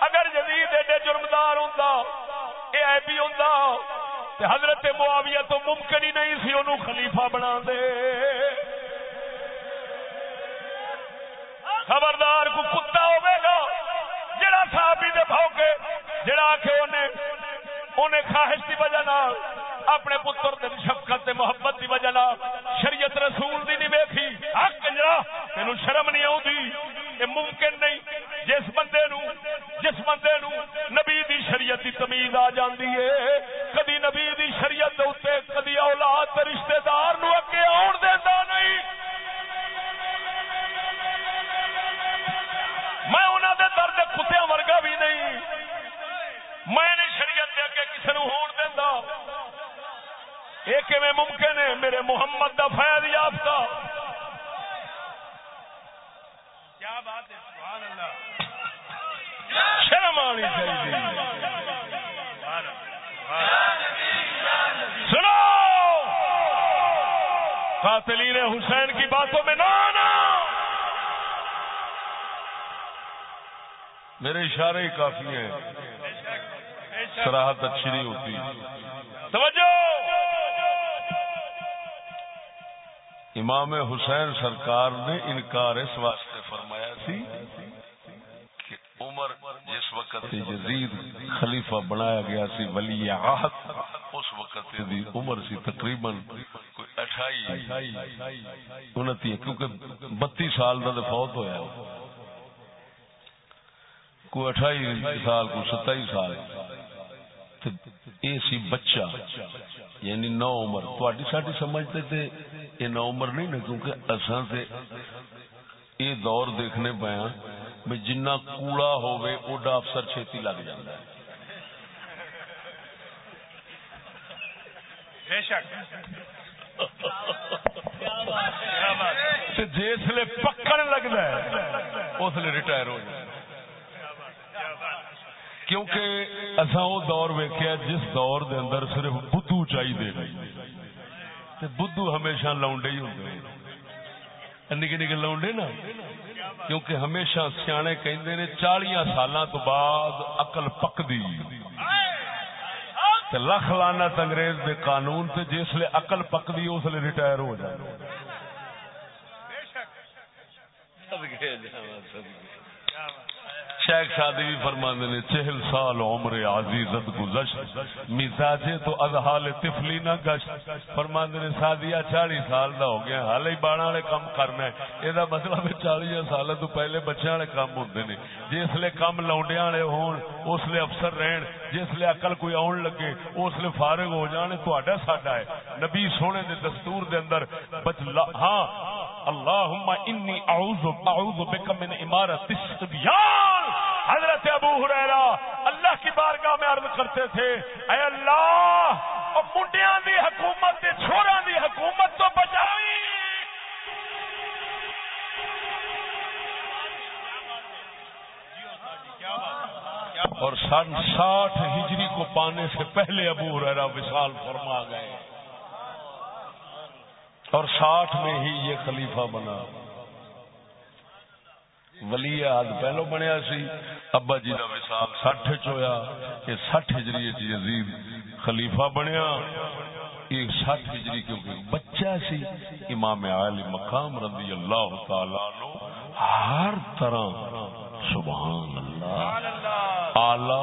اگر جدید ایڈے جرمدار ہوں یہ ایبی ہوں حضرت معاویہ تو ممکن ہی نہیں سی انہوں خلیفہ بنا دے۔ خبردار کو کتا ہوے گا، جڑا صحابی دے بھوکے، جڑا آکھے انہیں انہیں خواہش کی وجہ نال، اپنے پتر دے شفقت تے محبت دی وجہ نال شریعت رسول دی نہیں ویکھی۔ حق کنجرا تینو شرم نہیں آوندی۔ یہ ممکن نہیں۔ جس بندے نو جس بندے نو نبی دی شریعت دی تمیز آ جاندی ہے، کدی نبی دی شریعت دے اوتے، کدی اولاد تے رشتہ دار نو اگے آون دیندا نہیں۔ میں انہوں دے درد کتیا ورگا بھی نہیں۔ میں نے شریعت دے اگے کسی نو ہون دینا یہ کیویں ممکن ہے؟ میرے محمد دا فیض یافتہ۔ کیا بات ہے؟ سبحان اللہ۔ شرم آنی چاہیے۔ سنو۔ قاتلین حسین کی باتوں میں نہ آنا۔ میرے اشارے ہی کافی ہیں۔ سراہت اچھی نہیں ہوتی۔ توجہ۔ امام حسین سرکار نے انکار اس واسطے فرمایا سی کہ عمر جس وقت یزید خلیفہ بنایا گیا سی ولی عہد اس وقت دی عمر سی تقریباً کوئی اٹھائی انتی کیونکہ بتی سال دا فوت ہویا کوئی اٹھائی سال کو ستائی سال۔ یہ سی بچہ یعنی نو عمر. تھوڑی ساڈی سمجھتے تھے یہ نو عمر نہیں نا کیونکہ اصل سے یہ دور دیکھنے پایا بھی جنہ کوڑا اوڈا افسر چھیتی لگ جاتا ہے۔ جسے پکڑ لگتا ہے اس لیے ریٹائر ہو جائے کیونکہ اصا وہ دور ویکیا جس دور دے اندر صرف بدھو چاہیے بدھو ہمیشہ لاؤنڈے ہی ہوں نکے نکے لاؤنڈے نا۔ کیونکہ ہمیشہ سیانے کہندے نے چالیا سال تو بعد اقل پکدی۔ لکھ لانا انگریز دے قانون تے جس لیے اقل پکدی، اس لیے ریٹائر ہو جائے شیخ شادی بھی فرماندے نے، چہل سال عمر عزیزت گزشت، مزاجے تو ادحال تفلی نہ گشت۔ فرماندے نے سادیا چالی سال دا ہو گیا حال ہی بانا والے کام کرنا ہے۔ یہ مطلب ہے چالی سال تو پہلے بچے والے کام ہوندے نے۔ جس لے کام لاؤنڈیاں والے ہون، اس لے افسر رہن، جس لے عقل کوئی آن لگے، اس لے فارغ ہو جانے تہاڈا ساڈا ہے۔ نبی سونے دے دستور دے اندر بچ ہاں اللہم انی اعوذ اعوذ بک من امارت السبیان۔ حضرت ابو حریرہ اللہ کی بارگاہ میں عرض کرتے تھے، اے اللہ منڈیاں دی حکومت دے چھوڑا دی حکومت تو بچائی۔ اور سن ساٹھ ہجری کو پانے سے پہلے ابو حریرہ وصال فرما گئے۔ اور ساٹھ میں ہی یہ خلیفہ بنا۔ ولی آد پہلو بنیا سی، ابا جی کا وسال سٹھ چویا یہ سٹھ ہجری یزید خلیفہ بنیا۔ یہ سٹھ ہجری کیونکہ بچہ سی، امام عالی مقام رضی اللہ تعالی نو ہر طرح، سبحان اللہ، اعلی،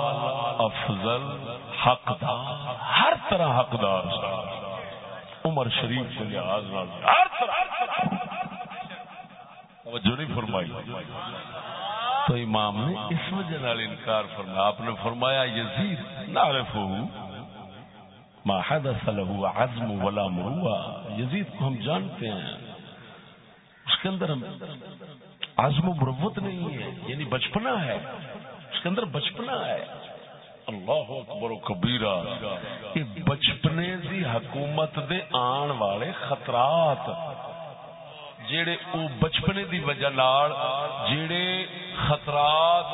افضل، حقدار، ہر طرح حقدار عمر شریف کے لحاظ ہر طرح۔ توجہ نہیں فرمائی۔ تو امام نے اس وجہ نال انکار فرمایا۔ آپ نے فرمایا، یزید نعرف ما حدث له عزم ولا مروہ یزید کو ہم جانتے ہیں۔ اس کے اندر عزم و مروت نہیں ہے یعنی بچپنا ہے۔ اس کے اندر بچپنا ہے۔ اللہ اکبر و کبیرہ یہ بچپنے دی حکومت دے آن والے خطرات جڑے او بچپنے دی وجہ نال جڑے خطرات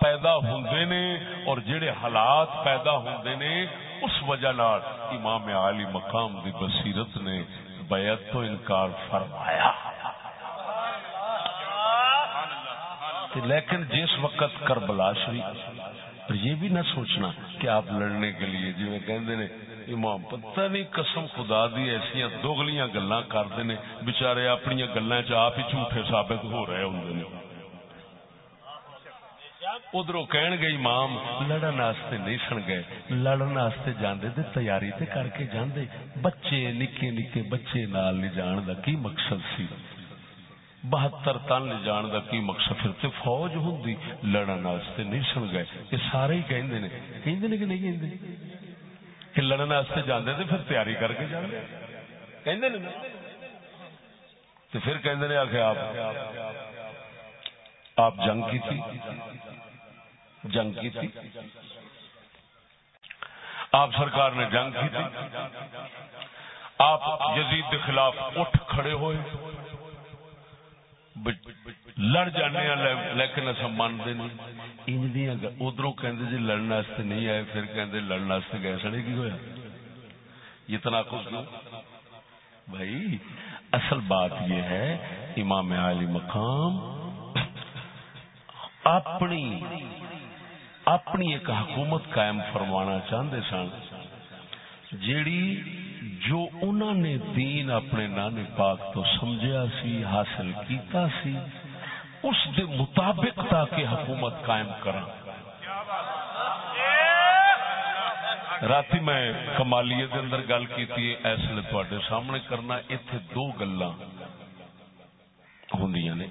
پیدا ہوندے نے اور جڑے حالات پیدا ہوندے نے، اس وجہ نال امام عالی مقام دی بصیرت نے بیعت تو انکار فرمایا۔ لیکن جس وقت کربلا شریف یہ بھی نہ سوچنا کہ آپ لڑنے کے لیے جی میں کہندے نے امام، پتہ نہیں قسم خدا دی ایسا دوگلیاں گلا کرتے ہیں بچارے اپنی گلا چ ہی جھوٹے ثابت ہو رہے ہوں ادھر کہن گے امام، لڑن واسطے نہیں سن گئے، لڑن واسطے جاندے تے تیاری تے کر کے جاندے۔ بچے، نکے نکے بچے نال لے جان دا کی مقصد سی۔ بہتر تن لے جان دا کی مقصد پھر تے فوج ہوندی، لڑن واسطے نہیں سن گئے۔ یہ سارے ہی کہندے نے۔ کہندے نے کہ نہیں کہندے؟ کہ لڑنے واسطے جانے تو پھر تیاری کر کے جانے تو پھر کہ آخر آپ آپ جنگ کی تھی جنگ کی تھی آپ سرکار نے جنگ کی تھی آپ یزید کے خلاف اٹھ کھڑے ہوئے لڑ جانے لیکن اصا مانتے نہیں۔ ادھر کہ جی لڑنے نہیں آئے، پھر کہ لڑنے گئے سڑے، کی ہوا اتنا کچھ بھائی، اصل بات یہ ہے، امام علی مقام اپنی اپنی ایک حکومت قائم فرمانا چاہتے سن، جیڑی جو انہوں نے دین اپنے نانے پاک تو سمجھا سی، حاصل کیتا سی، اس دے مطابق تاکہ حکومت قائم کرا رات میں کمالیے دے اندر گل کی اس لیے تھوڑے سامنے کرنا اتنے دو گلا ہوں نے۔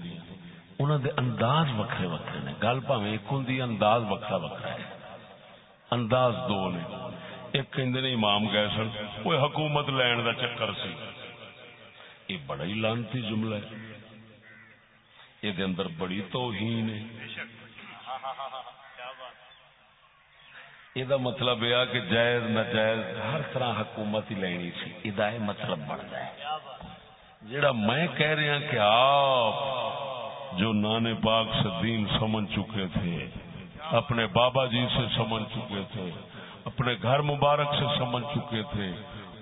انہوں دے انداز وکھرے وکھرے نے۔ گل پاوے ایک ہوں انداز وکھرا وکھرا ہے۔ انداز دو نے۔ ایک کہندے نے امام گئے سن وہ حکومت لین دا چکر سی۔ یہ بڑا ہی لانتی جملہ ہے۔ یہ اندر بڑی توہین ہے۔ یہ مطلب یہ کہ جائز، ناجائز، ہر طرح حکومت ہی لینی سی۔ یہ مطلب بنتا ہے۔ جڑا میں کہہ رہا کہ آپ جو نانے پاک سے دین سمجھ چکے تھے، اپنے بابا جی سے سمجھ چکے تھے اپنے گھر مبارک سے سمجھ چکے تھے۔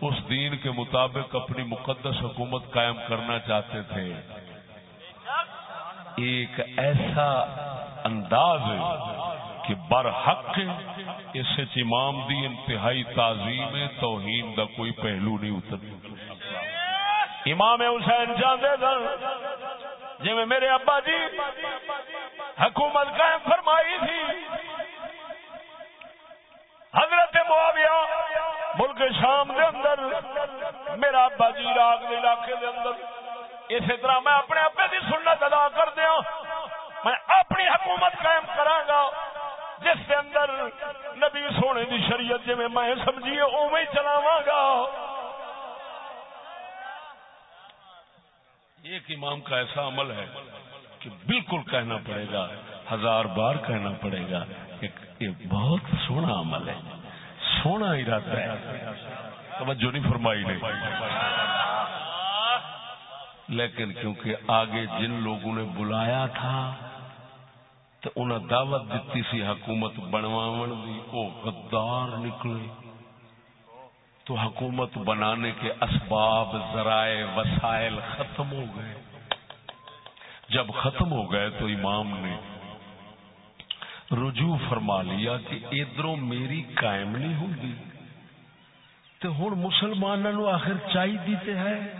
اس دین کے مطابق اپنی مقدس حکومت قائم کرنا چاہتے تھے۔ ایک ایسا انداز ہے کہ برحق اس امام دی انتہائی تعظیم توہین دا کوئی پہلو نہیں اتر امام حسین جانے سن جی میں میرے ابا جی حکومت قائم فرمائی تھی حضرت معاویہ ملک شام دے اندر، میرا ابا جی راگ علاقے دے اندر، اسی طرح میں اپنے ابے کی سنت ادا کر دیا میں اپنی حکومت قائم کرا گا جس کے اندر نبی سونے دی شریعت جی میں سمجھیے اوے چلاوا گا ایک امام کا ایسا عمل ہے کہ بالکل کہنا پڑے گا، ہزار بار کہنا پڑے گا ایک بہت سونا عمل ہے۔ سونا ارادہ ہے۔ توجہ نہیں فرمائی نہیں لیکن کیونکہ آگے جن لوگوں نے بلایا تھا، تو انہیں دعوت دیتی سی حکومت بنواون دی، او غدار نکلے۔ تو حکومت بنانے کے اسباب، ذرائع، وسائل ختم ہو گئے۔ جب ختم ہو گئے تو امام نے رجوع فرما لیا کہ ادھر میری قائم نہیں ہوگی۔ تو ہوں مسلمانوں آخر چاہیے ہے۔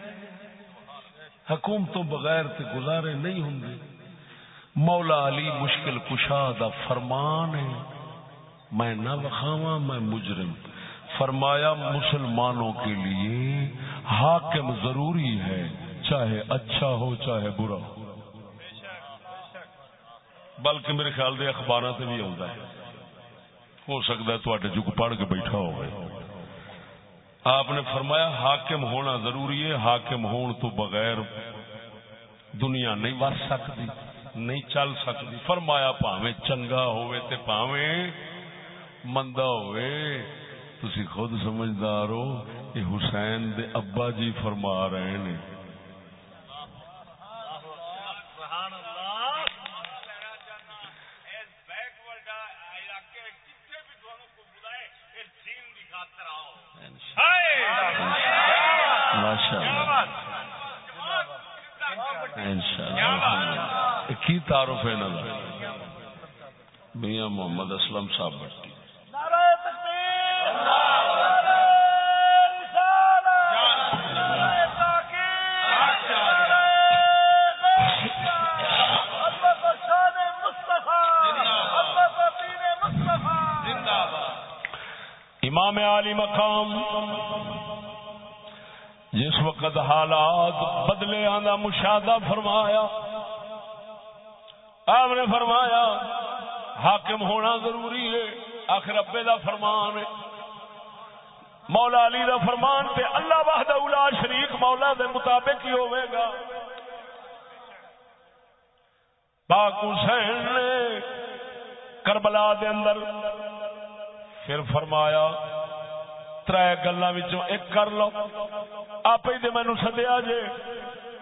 حکومتوں بغیر تے گزارے نہیں ہوں گے مولا علی مشکل کشا دا فرمان ہے۔ میں نہ وکھاوا میں مجرم۔ فرمایا، مسلمانوں کے لیے حاکم ضروری ہے، چاہے اچھا ہو، چاہے برا ہو۔ بلکہ میرے خیال دے اخبار سے بھی آتا ہے۔ ہو سکتا ہے تو جگ پڑھ کے بیٹھا ہو آپ نے فرمایا، حاکم ہونا ضروری ہے۔ حاکم ہون تو بغیر دنیا نہیں وس سکتی، نہیں چل سکتی۔ فرمایا پاوے چنگا ہوئے تے پاوے مندا ہوئے۔ تسی خود سمجھدار ہو، یہ حسین دے ابا جی فرما رہے ہیں کی تعارف ہے میاں محمد اسلم صاحب بٹی۔ امام علی مقام۔ جس وقت حالات بدلے آنا مشاہدہ فرمایا۔ آپ نے فرمایا، حاکم ہونا ضروری ہے، آخر ابے دا فرمان ہے۔ مولا علی دا فرمان تے اللہ وحد اولا شریک مولا دے مطابق ہی ہوئے گا۔ پاک حسین نے کربلا دے اندر پھر فرمایا تر گلا ایک کر لو۔ آپ ہی مینو سدیا جے۔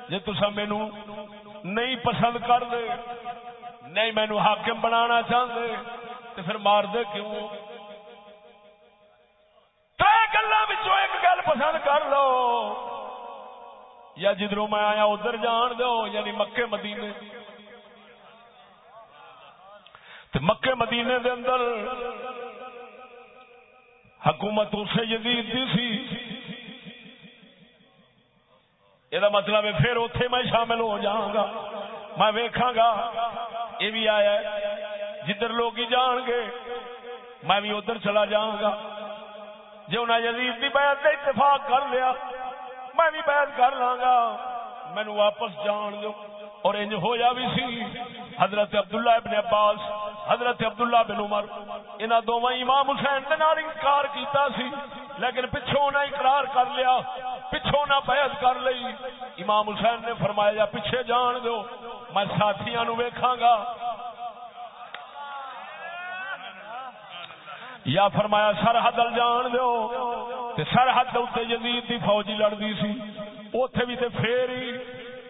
جی تسا مینو نہیں پسند کر دے نہیں مینو حاکم بنانا چاہتے تو پھر مار دے کیوں؟ گلوں ایک گل پسند کر لو۔ یا جدھروں میں آیا ادھر جان دو یعنی مکے مدینے۔ مکے مدینے دے اندر حکومت اسے جدید دی سی۔ یہ مطلب ہے پھر اتے میں شامل ہو جاؤں گا۔ میں ویکھاں گا۔ یہ بھی آیا ہے۔ جدھر لوگ ہی جان گے، میں بھی ادھر چلا جاؤں گا۔ جی انہیں یزید کی بیعت سے اتفاق کر لیا، میں بھی بیعت کر لاں گا۔ مینو واپس جان دو۔ اور انج ہویا بھی سی۔ حضرت عبداللہ ابن عباس حضرت عبداللہ بن عمر، انہاں دوواں امام حسین دے نال انکار کیتا سی، لیکن پچھوں نہ اقرار کر لیا، پچھوں نہ بیعت کر لئی۔ امام حسین نے فرمایا پیچھے جان دو، میں ساتھیاں نو ویکھاں گا۔ یا فرمایا، سرحد ال جان دو۔ تے سرحد اتنے یزید دی فوجی لڑدی سی۔ اوتھے بھی تے پھر ہی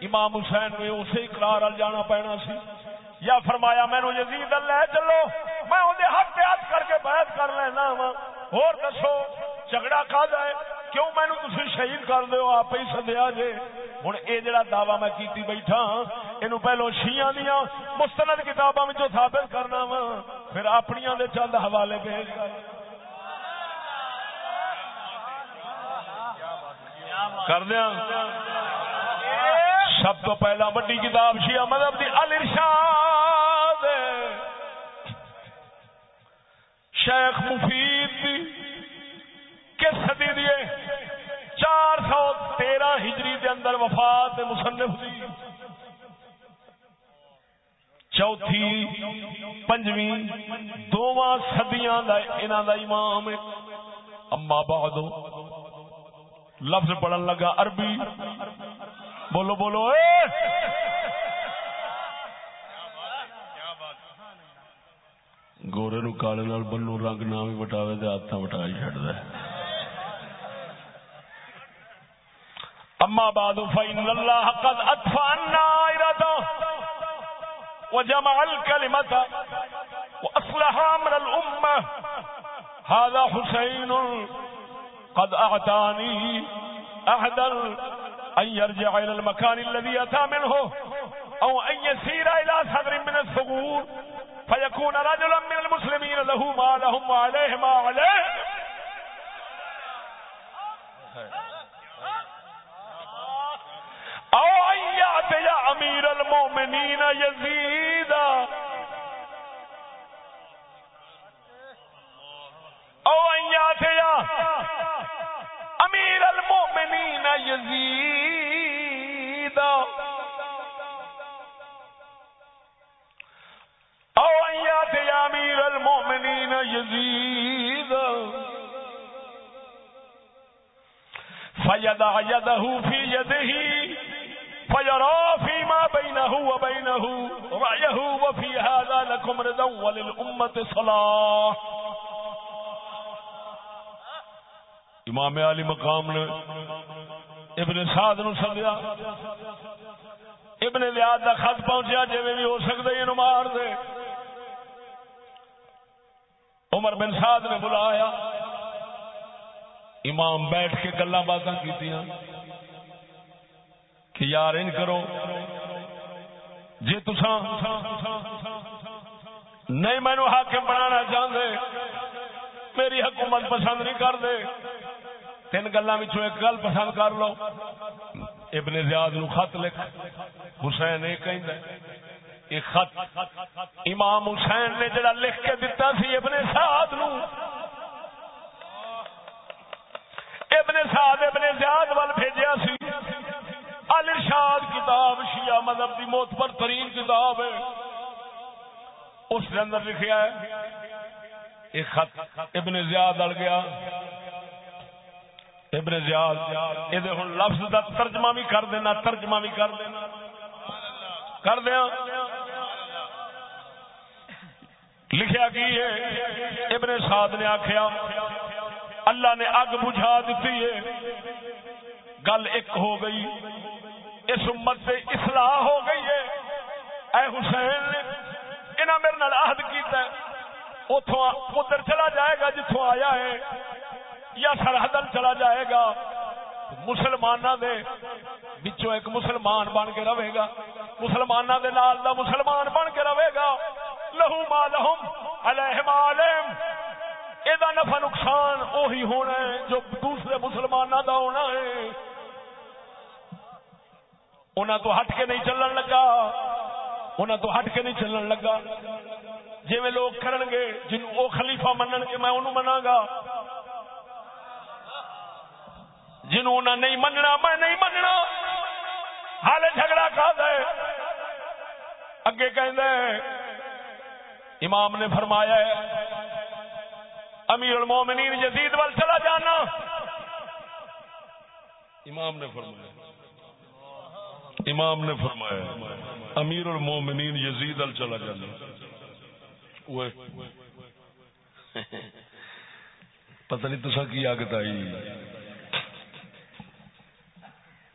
امام حسین نے اسے اقرار ال جانا پینا سی۔ یا فرمایا مینو یزید لے چلو، میں اندر حق پیات کر کے بیعت کر لینا وا۔ اور دسو، جھگڑا کا ہے کیوں مینو تھی شہید کر دو آپ ہی سدیا جے۔ ہوں یہ جڑا دعوی میں کیتی بیٹھا یہ پہلو شیعہ دیا مستند کتابوں میں ثابت کرنا وا۔ پھر اپنی دے چند حوالے بھیج کر۔ دیا سب تو پہلا وڈی کتاب شیعہ مذہب دی الرشاد شیخ مفید دی کس صدی دیے چار سو تیرہ ہجری دے اندر وفات مصنف دی۔ چوتھی، پنجویں دونوں سدیاں دا انہاں دا امام اما بعد لفظ پڑھن لگا عربی۔ بولو بولو، اے! گورے نو کالے نال بنو رنگ نہ بھی وٹاوے تے ہاتھ وٹا ہی چھڑ دے اما بعد فإن الله قد أطفأ النائرة وجمع الكلمة وأصلح أمر الأمة۔ هذا حسين قد أعطاني أحدا أن يرجع إلى المكان الذي أتى منه، أو أن يسير إلى صدر من الثغور، فيكون رجلا من المسلمين له ما لهم وعليه ما عليه. أو أن يأتي أمير المؤمنين يزيدا أو أن يأتي امیر المؤمنین یزید او ایات یا امیر المؤمنین یزید فیدع یده فی یده، فیرا فیما بینه و بینه، رأیه و فی هذا لکم رضا وللأمت صلاح. امام علی مقام نے ابن سعد نو سدیا ابن زیاد دا خط پہنچیا جی بھی ہو سکتا یہ مار دے۔ عمر بن سعد نے بلایا۔ امام بیٹھ کے گلا باتاں کی کہ یار ان کرو جی تسا نہیں مینو حاکم بنانا چاہتے میری حکومت پسند نہیں کرتے تین گلوں ایک گل پسند کر لو۔ ابن زیاد نو خط لکھ۔ حسین یہ کہ خط امام حسین نے جڑا لکھ کے دتا سی ابن سعد نو۔ ابن سعد ابن زیاد وال بھیجیا سی۔ الرشاد کتاب، شیعہ مذہب دی موت پر ترین کتاب ہے۔ اس کے اندر لکھیا ہے ایک خط ابن زیاد اڑ گیا۔ ابن زیاد، یہ ہوں لفظ دا ترجمہ بھی کر دینا، ترجمہ بھی کر دینا۔ کر دیا۔ لکھیا کی ہے؟ ابن سعد نے آخیا اللہ نے اگ بجھا دیتی ہے۔ گل ایک ہو گئی۔ اس امت سے اصلاح ہو گئی ہے۔ اے حسین نے انہاں میرے نال عہد کیتا ہے۔ اتوں ادھر چلا جائے گا جتوں آیا ہے۔ یا سرحد چلا جائے گا مسلمانوں دے ایک مسلمان بن کے رہے گا۔ مسلمانوں دے نال دا مسلمان بن کے رہے گا۔ لہو ما لہم علیہم عالم یہ نفع نقصان وہی ہونا ہے جو دوسرے مسلمانوں دا ہونا ہے۔ انہوں تو ہٹ کے نہیں چلن لگا۔ انہوں تو ہٹ کے نہیں چلن لگا۔ جی میں لوگ کرن گے، جن وہ خلیفہ منن گے، میں انہوں منا گا۔ جنہوں انہیں نہیں مننا، میں نہیں مننا۔ حال جھگڑا کھا دے۔ اگے کہ امام نے فرمایا ہے امیر المومنین یزید وال چلا جانا۔ امام نے فرمایا۔ امام نے فرمایا، امیر المومنین یزید ال چلا جانا۔ پتہ نہیں تسا کی آگت آئی۔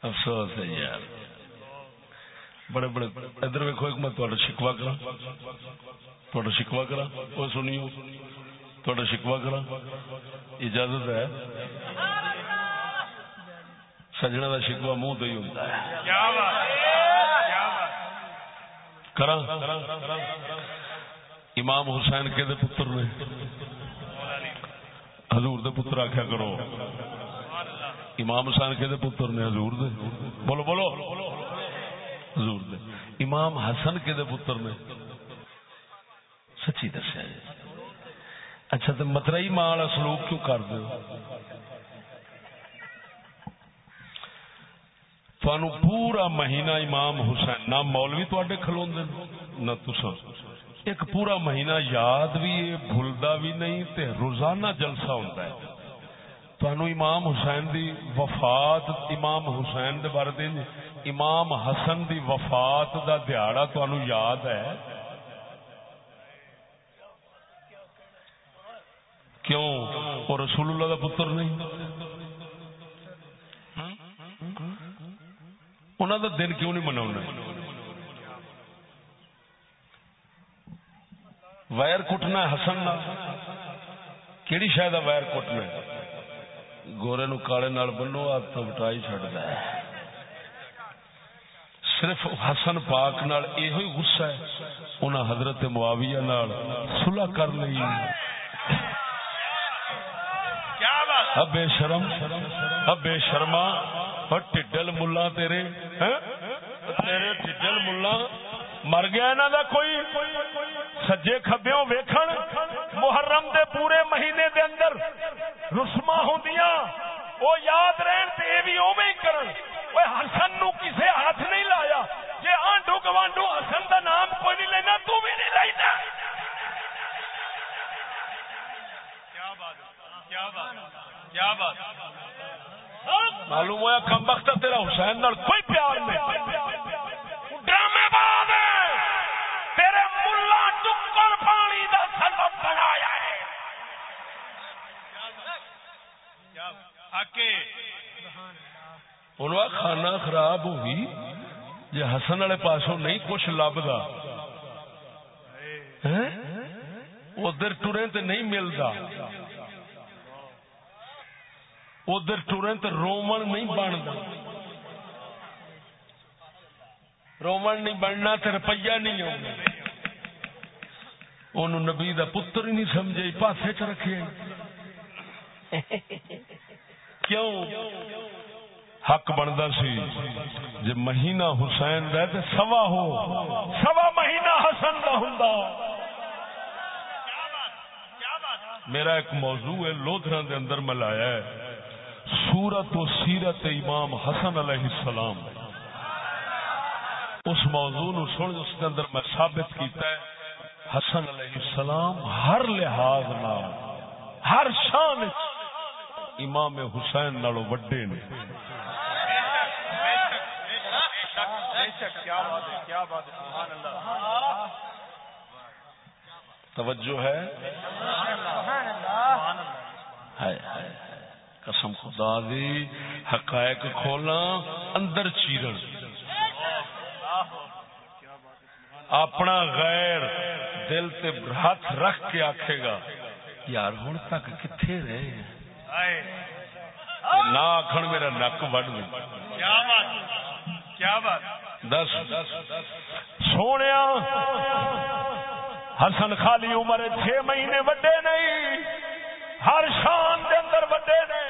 افسوس ہے یار۔ بڑے بڑے ادھر ویکو ایک میں تھوڑا شکوا کرا تھوڑا شکوا کرا وہ سنیو۔ تھوڑا شکوا کرا اجازت ہے۔ سجنا کا شکوا منہ تو ہی ہوتا ہے۔ کرا امام حسین کے پتر نے؟ حضور دے پتر آخیا کرو۔ امام حسین کے پتر نے حضور دے۔ بولو بولو۔ حضور دے۔ امام حسن کے پتر نے۔ سچی دسیا جی۔ اچھا تو مترئی ماں والا سلوک کیوں کر دو تھانو پورا مہینہ امام حسین، نہ مولوی تے کھلو نہ تسا ایک پورا مہینہ یاد بھی ہے بھولتا بھی نہیں، تے روزانہ جلسہ ہوتا ہے۔ تھانو امام حسین دی وفات، امام حسین دے بارے دیں امام حسن دی وفات دا دیہڑا تھانو یاد ہے۔ کیوں؟ وہ رسول اللہ دا پتر نہیں۔ انہوں دا دن کیوں نہیں منا وائر کٹنا حسن نہ کہڑی شاید وائر کٹنا گورے نو کالے نال بنو آپ تو بٹائی چڑھتا ہے۔ صرف حسن پاک نال یہ غصہ ہے، انہاں حضرت معاویہ نال صلح کر لی ابے شرم ابے شرما اور ٹڈل ملا تیرے ہاں تیرے ٹڈل ملا۔ مر گیا انہوں دا کوئی، سجے کبیوں ویکھن محرم دے پورے مہینے دے اندر رسما ہوندیاں، وہ یاد رہن تے اے بھی اوویں کرن۔ اوے حسن نو کسے ہاتھ نہیں لایا۔ جے آنڈو گوانڈو حسن دا نام کوئی نہیں لینا، تو بھی نہیں لینا۔ کیا بات کیا بات کیا بات معلوم ہوا کم وقت تیرا حسین نال کوئی پیار نہیں۔ ڈرامے باز تیرے کھانا خراب ہوگی جی حسن والے پاسوں نہیں کچھ لبدا۔ ادھر ٹرے تو نہیں ملتا ادھر ٹورے تو رومن نہیں بنتا رومن نہیں بننا تو روپیہ نہیں آنا ان نبی دا پتر ہی نہیں سمجھے پاسے چ رکھے۔ کیوں؟ حق بنتا سی۔ جی مہینہ حسین دا تے سوا ہو، سوا مہینہ حسن دا ہوں میرا ایک موضوع ہے، لودھرا دے اندر ملایا ہے۔ سورت و سیرت امام حسن علیہ السلام۔ اس موضوع نو سن، اس کے اندر میں ثابت کیتا ہے، حسن علیہ السلام ہر لحاظ نال، ہر شان امام حسین نالو وڈے نے۔ توجہ ہے؟ قسم خدا دی، حقائق کھولا اندر چیرن۔ اپنا غیر دل تے ہاتھ رکھ کے آکھے گا، یار ہوں تک کتنے رہے نہ آخر میرا نک وڈ کیا بات؟ دس۔ سونے حسن خالی عمر چھ مہینے وڈے نہیں ہر شان دے اندر وڈے نے۔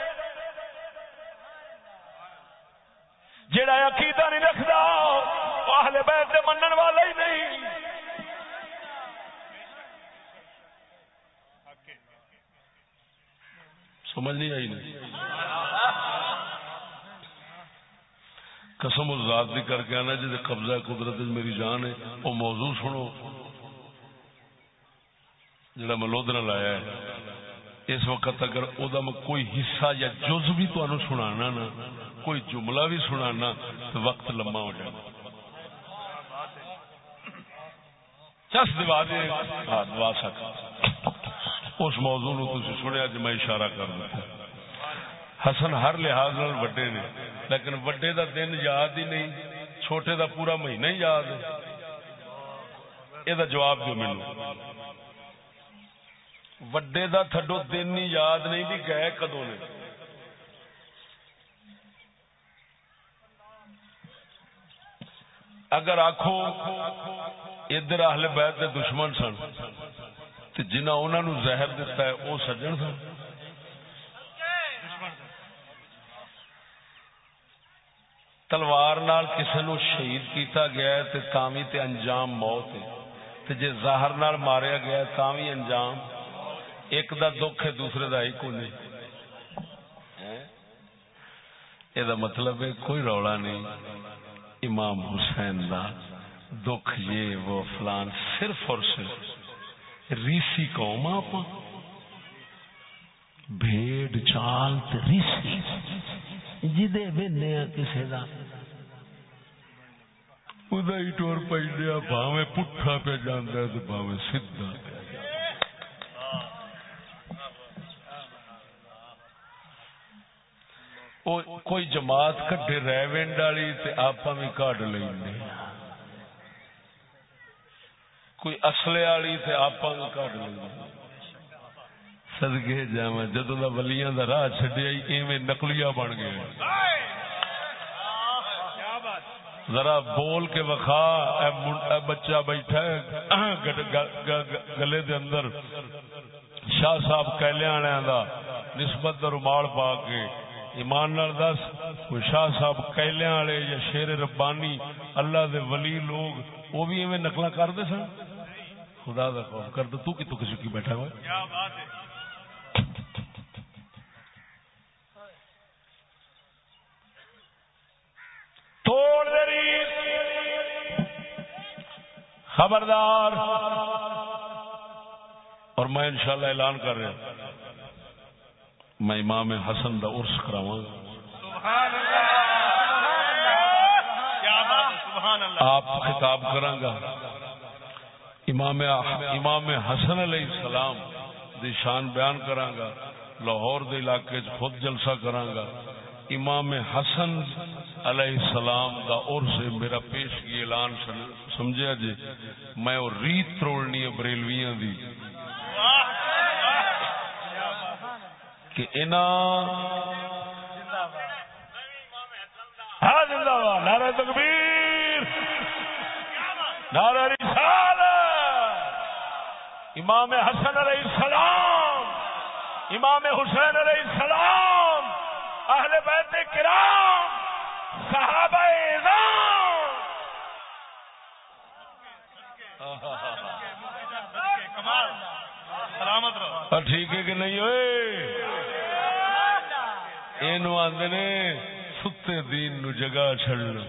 جڑا عقیدہ نہیں رکھتا وہ اہل بیت منن والا ہی نہیں۔ سمجھ نہیں آئی نہیں قسم ذات دی کر کے آنا جی قبضہ قدرت میری جان ہے۔ وہ موضوع سنو۔ جڑا میں لودنا لایا ہے۔ اس وقت اگر او دا میں کوئی حصہ یا جز بھی تو سنانا نا، کوئی جملہ بھی سنانا، تو وقت لمبا ہو جائے چس دوا دے ہاں دوا سکتا اس موضوع نو تھی سنیا جی میں اشارہ کر دیتا حسن ہر لحاظ نال وڈے نے، لیکن وڈے دا دن یاد ہی نہیں، چھوٹے دا پورا مہینہ ہی یاد ہے۔ یہ جواب دو مینو وڈے دا تھڈو دن ہی یاد نہیں بھی گئے کدو نے؟ اگر آخو ادھر اہل بیت دے دشمن سن۔ جنہ انہوں نے زہر دتا ہے وہ سجن سن۔ تلوار نال کسی نو شہید کیتا گیا ہے تے تامی تے انجام موت ہے۔ تے جے ظاہر نال ماریا گیا ہے تامی انجام۔ ایک دا دکھ ہے، دوسرے دا ہی کو نہیں یہ مطلب ہے، کوئی رولا نہیں۔ امام حسین دا دکھ یہ وہ فلان صرف اور صرف۔ ریسی قوم آپ۔ بھیڑ چال ریسی۔ جدے بنے کسی کا ہی ٹور پہ باوے پٹھا پہ جانا تو باوے سیدا کوئی جماعت کٹے ریونڈ والی آپ بھی کٹ لیں کوئی اصلے والی تے آپ کٹ لیں سدگے جا جدو دا ولیاں دا راہ چڈیا ایویں بن گیا ذرا بول کے وکھا، اے بچہ بیٹھا ہے گلے دے اندر۔ شاہ صاحب کہلیا دا نسبت دا رومال پا کے ایمان نال دس کوئی شاہ صاحب کہلیا والے یا شیر ربانی، اللہ دے ولی لوگ، وہ بھی ایویں نقل کرتے سن۔ خدا کا خوف کر دو تو کی تو کسی کی بیٹھا ہوا کیا بات ہے؟ خبردار۔ اور میں انشاءاللہ اعلان کر رہا میں امام حسن دا عرس کراواں۔ آپ خطاب کرانگا۔ امام امام حسن علیہ السلام دی شان بیان کرانگا لاہور دے علاقے چ خود جلسہ کرانگا امام حسن علیہ السلام دا اور سے میرا پیش کی اعلان سمجھا جی؟ میں وہ ریت توڑنی ہے بریلویاں دی۔ کہ انا ہاں زندہ باد، نعرہ تکبیر۔ نعرہ امام حسن علیہ السلام امام حسین علیہ السلام اہل بیت کرام صحابہ ٹھیک ہے کہ نہیں ہوئے؟ یہ آدھے ستے دین نو جگہ چڑنا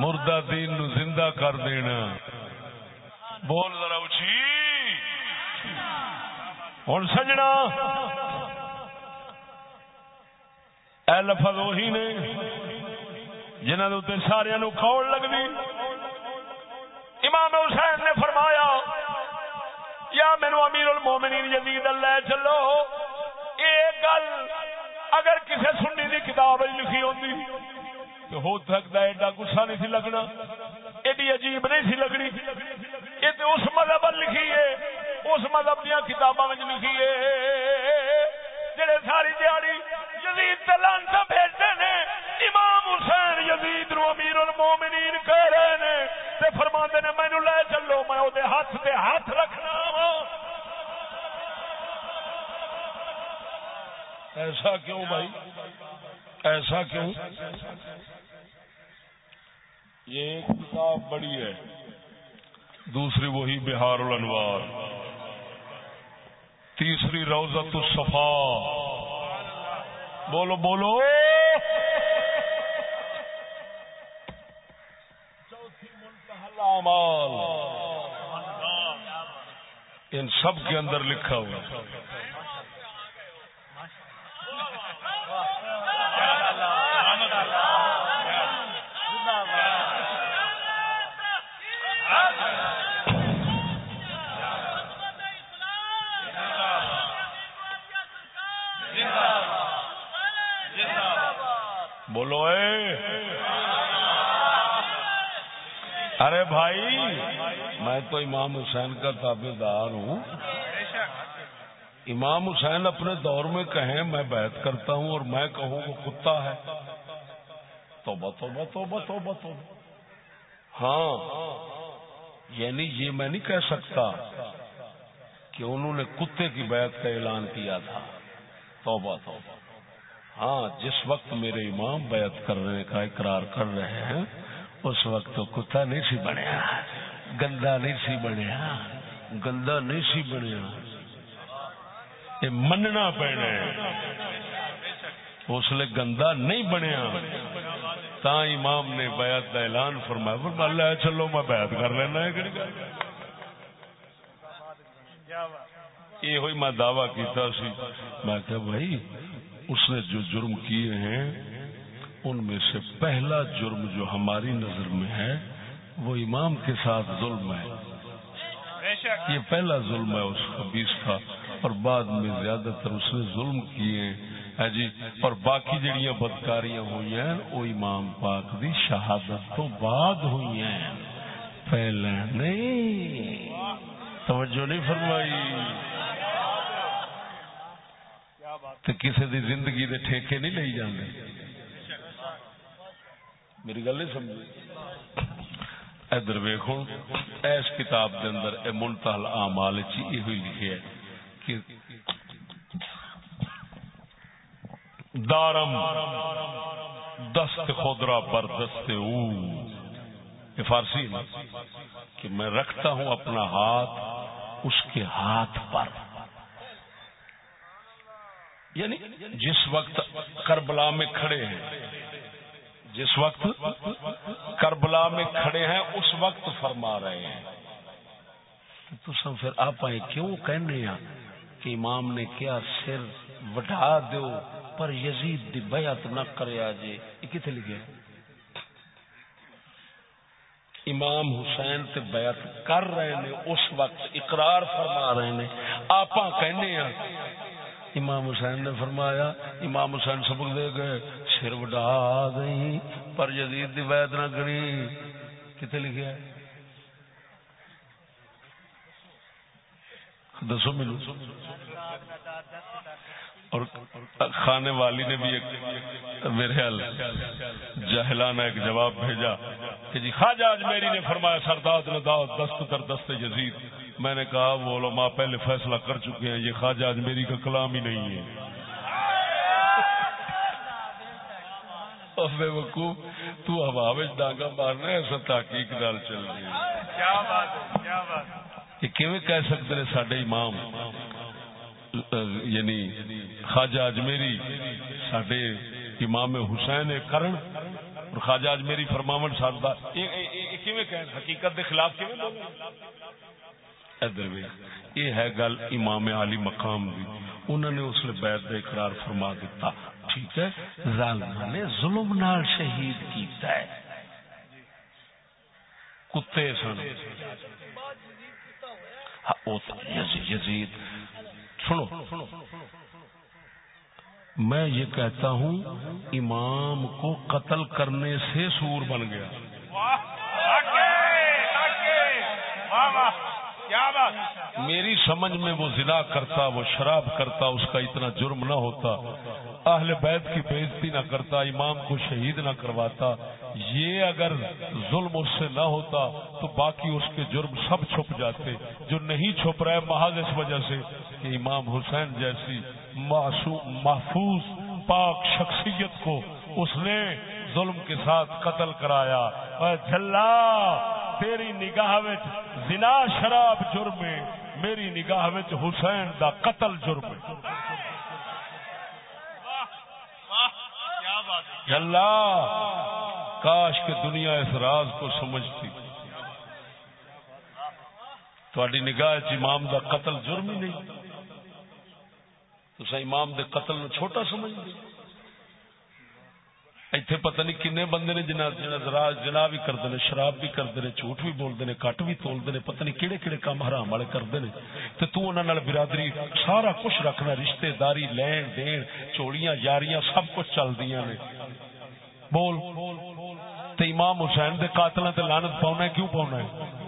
مردہ دین نو زندہ کر دینا۔ بول ذرا اچھی ہوں سجنا۔ اے لفظ وہی نے جنہوں کے اتنے سارے کوڑ لگنی امام حسین نے فرمایا، یا مینو امیر المومنین یزید اللہ، چلو یہ گل اگر کسی سنی دی کتاب لکھی ہوتی تو ہو سکتا ایڈا گسا نہیں سی لگنا، ایڈی عجیب نہیں سی لگنی۔ یہ تو اس مذہب لکھی ہے، اس مذہب دیا کتاباں لکھی ہے۔ جڑے ساری دیہڑی یزید تلان سے بھیجتے نے، امام حسین یزید نو امیر المومنین کہہ رہے نے، تے فرما نے، مینو لے چلو، میں وہ ہاتھ تے ہاتھ رکھنا وا۔ ایسا کیوں بھائی؟ ایسا کیوں؟ یہ ایک کتاب بڑی ہے۔ دوسری وہی بہار الانوار. تیسری روزت الصفا. بولو بولو. چوتھی منتحل ان سب کے اندر لکھا ہوا بولو اے ارے بھائی، میں تو امام حسین کا تابے دار ہوں۔ امام حسین اپنے دور میں کہیں میں بیعت کرتا ہوں اور میں کہوں وہ کتا ہے۔ تو بتو بتو بتو بتو ہاں یعنی یہ میں نہیں کہہ سکتا کہ انہوں نے کتے کی بیعت کا اعلان کیا تھا۔ توبہ توبہ۔ ہاں جس وقت میرے امام بیعت کرنے کا اقرار کر رہے ہیں، اس وقت تو کتا نہیں سی بنیا، گندا نہیں سی بنیا، گندا نہیں سی بنیا۔ یہ مننا پینا اس لیے گندا نہیں بنیا۔ تا امام نے بیعت کا اعلان فرمایا فرما اللہ چلو، میں بیعت کر لینا ہے۔ یہ ہوئی میں دعویٰ کیتا سی۔ میں کہ بھائی اس نے جو جرم کیے ہیں، ان میں سے پہلا جرم جو ہماری نظر میں ہے، وہ امام کے ساتھ ظلم ہے۔ یہ پہلا ظلم ہے اس خبیص کا، اور بعد میں زیادہ تر اس نے ظلم کیے۔ ہیں جی اور باقی جڑیاں بدکاریاں ہوئی ہیں، وہ امام پاک دی شہادت تو بعد ہوئی ہیں۔ پہلے نہیں۔ توجہ نہیں فرمائی۔ تو کسی دی زندگی دے ٹھیکے نہیں لئی جانے میری گل نہیں سمجھ ادھر ویخو اس کتاب دے اندر اے منتحل اعمال چ یہ لکھے ہے کہ دارم، دست خودرا بر دست او۔ یہ فارسی ہے کہ میں رکھتا ہوں اپنا ہاتھ اس کے ہاتھ پر۔ یعنی جس وقت کربلا میں کھڑے ہیں، جس وقت کربلا میں کھڑے ہیں، اس وقت فرما رہے ہیں۔ تو سب پھر آپ آئے کیوں کہنے ہیں کہ امام نے کیا سر وڈا دو پر یزید دی بیعت نہ کرے آجے یہ کتنے لکھے امام حسین تے بیعت کر رہے نے اس وقت اقرار فرما رہے نے آپ کہنے ہیں امام حسین نے فرمایا، امام حسین سبق دے گئے سر وڈا گئی پر جدید دی وید نہ کری۔ کتنے لکھا دسو ملو۔ اور کھانے والی نے بھی ایک میرے حل جہلانہ ایک جواب بھیجا کہ جی خواجہ آج میری نے فرمایا سرداد نے داؤ دست کر دست یزید۔ میں نے کہا وہ علماء پہلے فیصلہ کر چکے ہیں یہ خواجہ آج میری کا کلام ہی نہیں ہے۔ بے وقوف تو ہوا ڈانگا مارنا ایسا تحقیق ڈال چل رہی ہے کیا بات ہے کیا بات یہ کیویں کہہ سکتے ہیں سڈے امام یعنی خواجہ اجمیری سڈے امام حسین کرن اور خواجہ اجمیری فرماون سادہ۔ حقیقت کے خلاف ادھر یہ ہے گل امام علی مقام دی انہوں نے اس لیے بیت کا اقرار فرما دیتا ٹھیک ہے ظالم نے ظلم نال شہید کیتا ہے کتے سن یزید سنو میں یہ کہتا ہوں امام کو قتل کرنے سے سور بن گیا میری سمجھ میں وہ زنا کرتا، وہ شراب کرتا، اس کا اتنا جرم نہ ہوتا، اہل بیت کی بےزتی نہ کرتا، امام کو شہید نہ کرواتا، یہ اگر ظلم اس سے نہ ہوتا تو باقی اس کے جرم سب چھپ جاتے۔ جو نہیں چھپ رہے محض اس وجہ سے کہ امام حسین جیسی محفوظ، پاک شخصیت کو اس نے ظلم کے ساتھ قتل کرایا۔ جھلا! تیری نگاہ زنا شراب جرم میری نگاہ حسین دا قتل جرم اللہ، کاش کے دنیا اس راز کو سمجھتی۔ تھوڑی نگاہ امام دا قتل جرم ہی نہیں۔ تو امام دے قتل نو چھوٹا سمجھ گئے اتنے پتہ نہیں کنے بندے نے جنا جنا بھی کرتے ہیں شراب بھی کرتے ہیں جھوٹ بھی بولتے ہیں کٹ بھی تولتے ہیں پتہ نہیں کہڑے کہڑے کام حرام والے کرتے ہیں تو تو نال برادری سارا کچھ رکھنا رشتہ داری لین دین چوڑیاں یاریاں سب کچھ چلدیاں نے بول تے امام حسین دے قاتلاں تے لعنت پاونا ہے کیوں پاونا ہے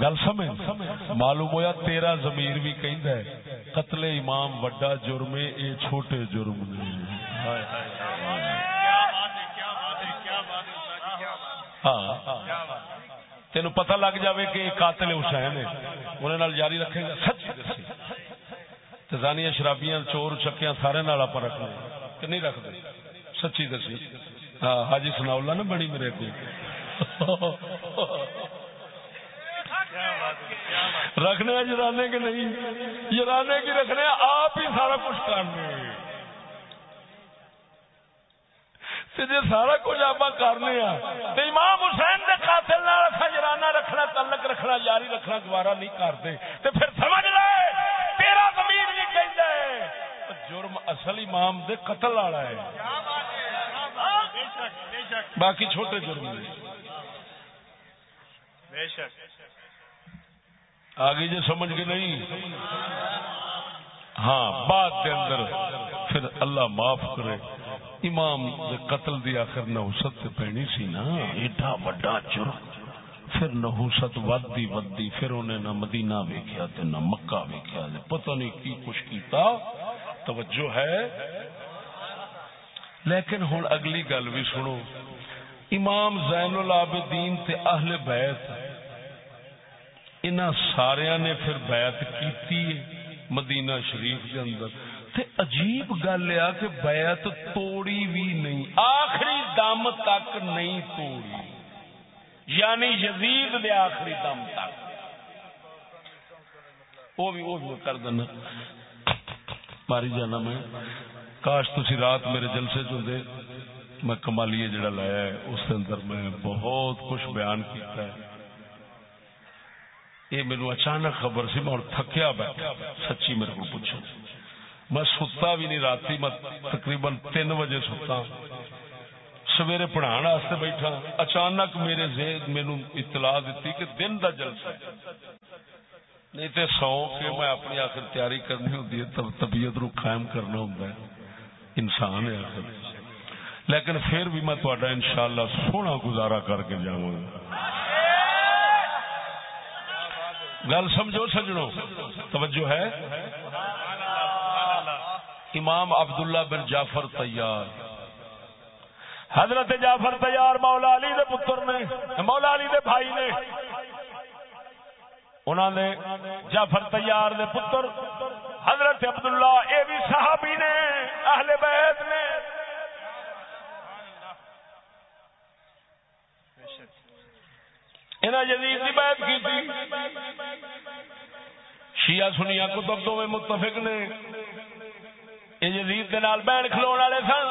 گل سمجھ؟ معلوم ہوا تیرا ضمیر بھی کہندا ہے، قتل امام وڈا جرم ہے، اے چھوٹے جرم نے۔ ہاں۔ تین پتہ لگ جاوے کہ قاتل حسین ہے۔ انہیں جاری رکھے گا۔ سچ دسی۔ زانیاں شرابیاں، چور چکیاں سارے نال آپ رکھنے کہ نہیں رکھتے سچی دسی۔ ہاں حاجی سناؤ نا بڑی میرے کو رکھنے جرانے کے نہیں؟ جرانے کی رکھنے آپ ہی سارا کچھ کرنے جی سارا کچھ آپ کرنے تو امام حسین کے قاتل نہ رکھا جرانا رکھنا، تعلق رکھنا جاری رکھنا دوبارہ نہیں کرتے۔ تو پھر سمجھ لے، تیرا زمین بھی کہ جرم اصل امام دے قتل والا ہے۔ باقی چھوٹے جرم بے شک۔ آگے جو سمجھ کے نہیں۔ ہاں بات کے اندر پھر اللہ معاف کرے۔ امام دے قتل دی آخر نحوست تے پہنی سی نا۔ ایڈا بڑا جرم۔ پھر نحوست ودی ودی پھر انہیں نہ مدینہ ویکھیا تے نہ مکہ ویکھیا۔ تے پتہ نہیں کی کچھ کیتا۔ توجہ ہے۔ لیکن ہن اگلی گل بھی سنو۔ امام زین العابدین تے اہل بیت ان سارا نے پھر بیعت کیتی مدینہ شریف کے اندر۔ تے عجیب گل ہے کہ بیعت توڑی بھی نہیں، آخری دم تک نہیں توڑی۔ یعنی یزید دے آخری دم تک۔ وہ بھی وہ کر دینا۔ ماری جانا میں۔ کاش تھی رات میرے جلسے چ میں کمالیے جڑا لایا ہے، اس کے اندر میں بہت کچھ بیان کیتا ہے۔ یہ میرے اچانک خبر سی، میں تھکیا بیٹھا، سچی میرے کو پوچھو۔ میں ستا بھی نہیں رات میں تقریباً تین بجے ستا۔ سویرے پڑھا بیٹھا۔ اچانک میرے زید میرے اطلاع دیتی کہ دن کا جلسہ نہیں تو سو کے میں اپنی آخر تیاری کرنی ہوتی ہے، تب طبیعت نو قائم کرنا ہوں انسان ہے آخر۔ لیکن پھر بھی میں تا ان شاء اللہ سونا گزارا کر کے جاؤں گا گل سمجھو، سجنو۔ توجہ ہے۔ امام عبداللہ بن جعفر تیار حضرت جعفر تیار مولا علی دے پتر نے، مولا علی دے بھائی نے انہوں نے جعفر تیار دے پتر حضرت عبداللہ، اے بھی صحابی نے، اہل بیت نے جدید کی بات کی تھی۔ شیعہ سنیا کتب دو میں متفق نے۔ یہ جدید کے نال بہن کھلو والے سن۔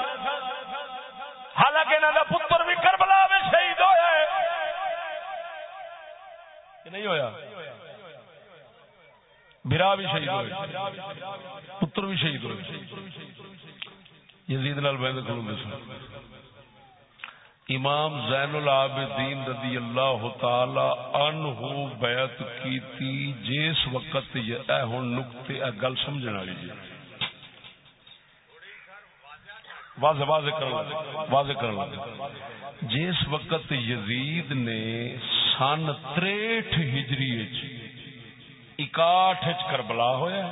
حالانکہ انہوں کا پتر بھی کربلا میں شہید ہوا ہے۔ نہیں ہویا؟ برا بھی شہید ہوئے۔ پتر بھی شہید ہوئے۔ یزید نال بہن کھلو سن۔ امام زین العابدین رضی اللہ تعالی عنہ بیعت کی تھی جس وقت اے ہن نقطے، اے گل سمجھن والی جی۔ واضح واضح کرنا واضح کرنا جس وقت یزید نے سن تریٹھ ہجری اکاٹھ کربلا ہویا،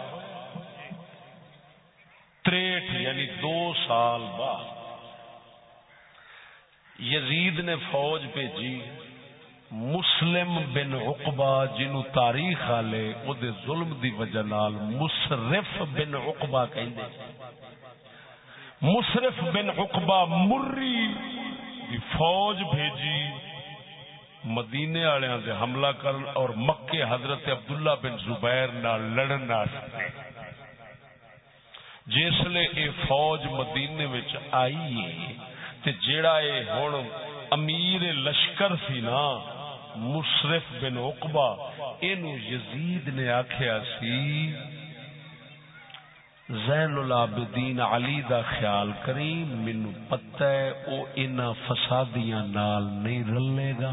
تریٹھ یعنی دو سال بعد۔ یزید نے فوج بھیجی۔ مسلم بن عقبہ جنو تاریخ والے او دے ظلم دی وجہ نال مصرف بن عقبہ کہندے۔ مصرف بن عقبہ مری دی فوج بھیجی۔ مدینے والوں دے حملہ کرن اور مکے حضرت عبداللہ بن زبیر نال لڑن واسطے۔ جسلے اے فوج مدینے وچ آئی ہے تے جیڑا اے ہن امیر لشکر سی نا، مصرف بن عقبہ، اینو یزید نے آکھیا سی، زین العابدین علی دا خیال کری مینو پتہ ہے او انہاں فسادیاں نال نہیں رلے گا۔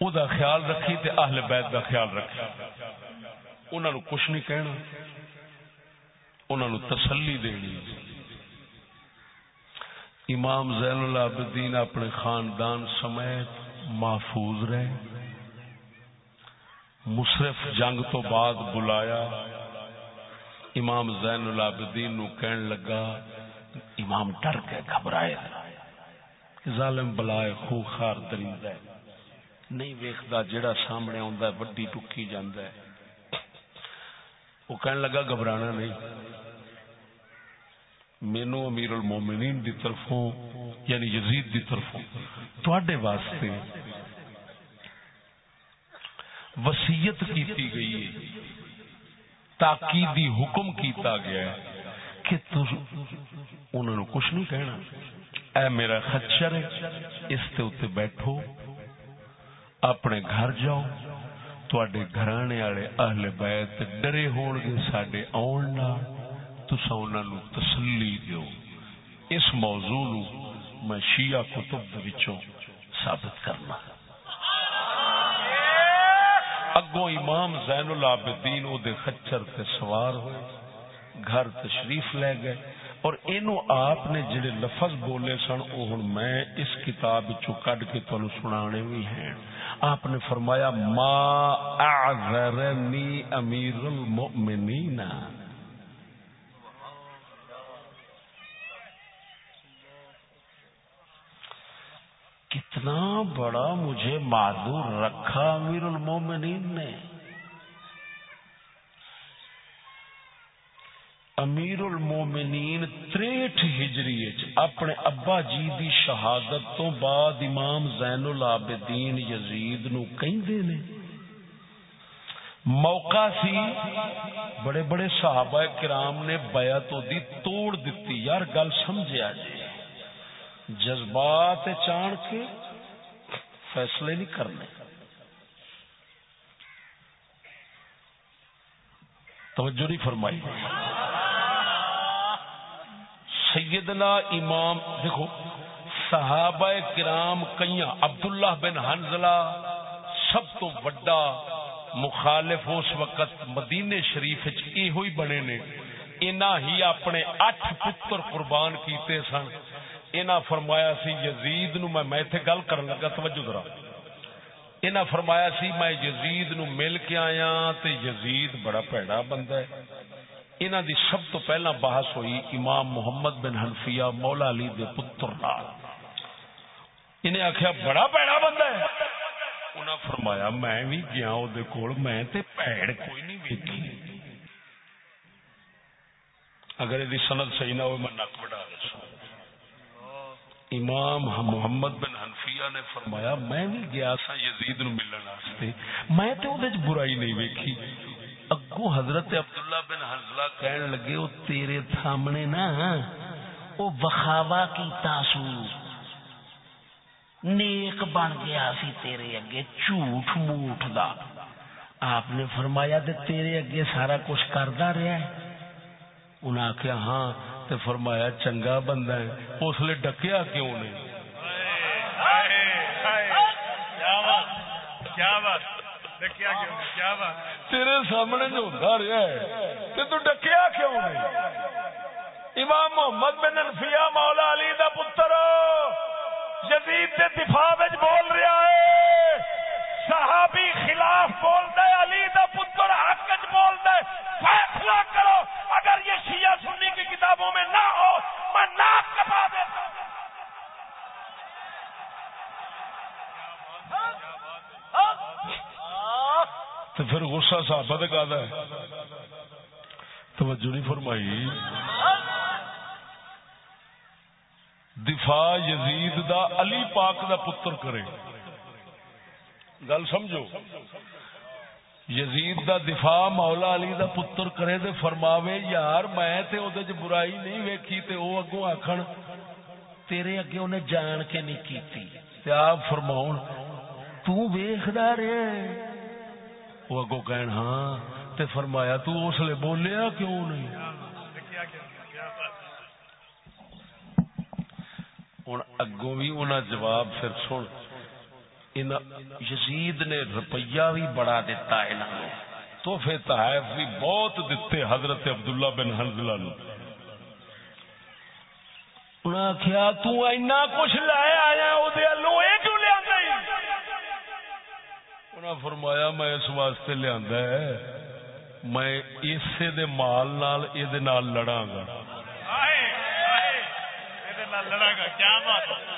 او دا خیال رکھی تے اہل بیت دا خیال رکھی انہاں نو کچھ نہیں کہنا۔ انہاں نو تسلی دینی۔ امام زین العابدین اپنے خاندان سمیت محفوظ رہے۔ مصرف جنگ تو بعد بلایا۔ امام زین العابدین نو کہن لگا، امام ڈر کے گھبرائے۔ ظالم بلائے خوخار درندہ ہے۔ نہیں ویکھدا جڑا سامنے آندا ہے، وڈی ٹکی جاندا ہے۔ وہ کہن لگا، گھبرانا نہیں۔ مینو امیر المومنین دی طرفوں یعنی یزید دی طرفوں۔ تواڈے واسطے وصیت کیتی گئی ہے۔ تاکیدی حکم کیتا گیا ہے کہ انہوں نے کچھ نہیں کہنا۔ اے میرا خچر ہے، اس تے اتنے بیٹھو، اپنے گھر جاؤ۔ تے گھرانے والے اہل بیت ڈرے ہون گے، ساڈے سڈے آن تسا انہوں تسلی دیو۔ اس موضوع نو میں شیعہ کتب وچوں ثابت کرنا۔ اگوں امام زین العابدین او دے خچر تے سوار ہوئے، گھر تشریف لے گئے۔ اور اینو آپ نے جڑے لفظ بولے سن، او ہن میں اس کتاب وچوں کڈ کے تانوں سنانے وی ہیں۔ آپ نے فرمایا، ما اعذرنی امیر المؤمنین کتنا بڑا مجھے معذور رکھا امیر المومنین نے۔ امیر المومنین تریٹ ہجری اپنے ابا جی دی شہادت تو بعد امام زین العابدین یزید نو کہندے نے۔ موقع سی، بڑے بڑے صحابہ کرام نے بیعت دی توڑ دیتی۔ یار، گل سمجھیا جی۔ جذبات چان کے فیصلے نہیں کرنے۔ توجہ نہیں فرمائی۔ سیدنا امام، دیکھو، صحابہ کرام کئیاں، عبداللہ بن حنزلہ سب تو بڑا مخالف اس وقت مدینے شریف یہ ہوئی بنے نے۔ اینا ہی اپنے اٹھ پتر قربان کیتے سن۔ اینا فرمایا سی یزید نو میں میں تھے گل کرن لگا، توجہ ذرا۔ اینا فرمایا سی میں یزید نو مل کے آیا تے یزید بڑا پیڑا بندہ ہے۔ انہ دی سب تو پہلا بحث ہوئی امام محمد بن حنفیہ مولا علی دے پتر نال۔ انہیں آخیا بڑا پیڑا بندہ ہے۔ انہاں فرمایا، میں بھی گیا او دے کول، میں تے پیڑ کوئی نہیں ویکھی۔ اگر یہ سند صحیح نہ ہو میں نک بڑھا دسوں۔ امام محمد بن حنفیہ نے فرمایا، میں بھی گیا سا یزید نو ملن واسطے۔ میں تے او دے برائی نہیں ویکھی۔ اگو حضرت عبداللہ بن حنزلہ کہن لگے وہ تیرے سامنے نا وہ وخاوا کی تاسو نیک بن گیا سی تیرے اگے، جھوٹ موٹ دا۔ آپ نے فرمایا، تے تیرے اگے سارا کچھ کردا رہا ہے؟ انہاں آخیا ہاں۔ تے فرمایا، چنگا بندہ ہے. اس لیے ڈکیا کیوں نہیں تیرے سامنے جو ہوتا رہا ہے، تے تو ڈکیا کیوں نہیں امام محمد بن انفیہ مولا علی دا پتر یزید دے دفاع وچ بول رہا ہے۔ صحابی خلاف بول دے علی دا پتر حق وچ بول دے فیصلہ کرو، اگر یہ شیعہ سنی منہ میں نہ ہو، میں ناک کپا دیتا ہوں۔ تو پھر غصہ صحابہ تک ہے۔ توجہ نہیں فرمائی۔ دفاع یزید دا علی پاک دا پتر کرے۔ گل سمجھو؟ یزید دا دفاع مولا علی دا پتر کرے دے فرماوے، یار میں تے او دے برائی نہیں ویکھی تے او اگوں آکھن، تیرے اگے انہیں جان کے نہیں کیتی۔ تے آپ فرماؤن، تو ویکھدا رہے۔ وہ اگوں کہن ہاں۔ تے فرمایا، تو اس لیے بولیا کیوں نہیں؟ ہوں اگوں بھی انہیں جواب پھر سن۔ یزید نے روپیہ بھی بڑا دتا انہوں تحفے تحائف بھی بہت دیتے حضرت عبداللہ بن حنزلہ نو۔ انہیں آخیا تنا کچھ لے آیا کیوں لیا انہیں فرمایا، میں اس واسطے لیا میں اسے دے مال نال یہ لڑا گا۔ لڑا گا، کیا بات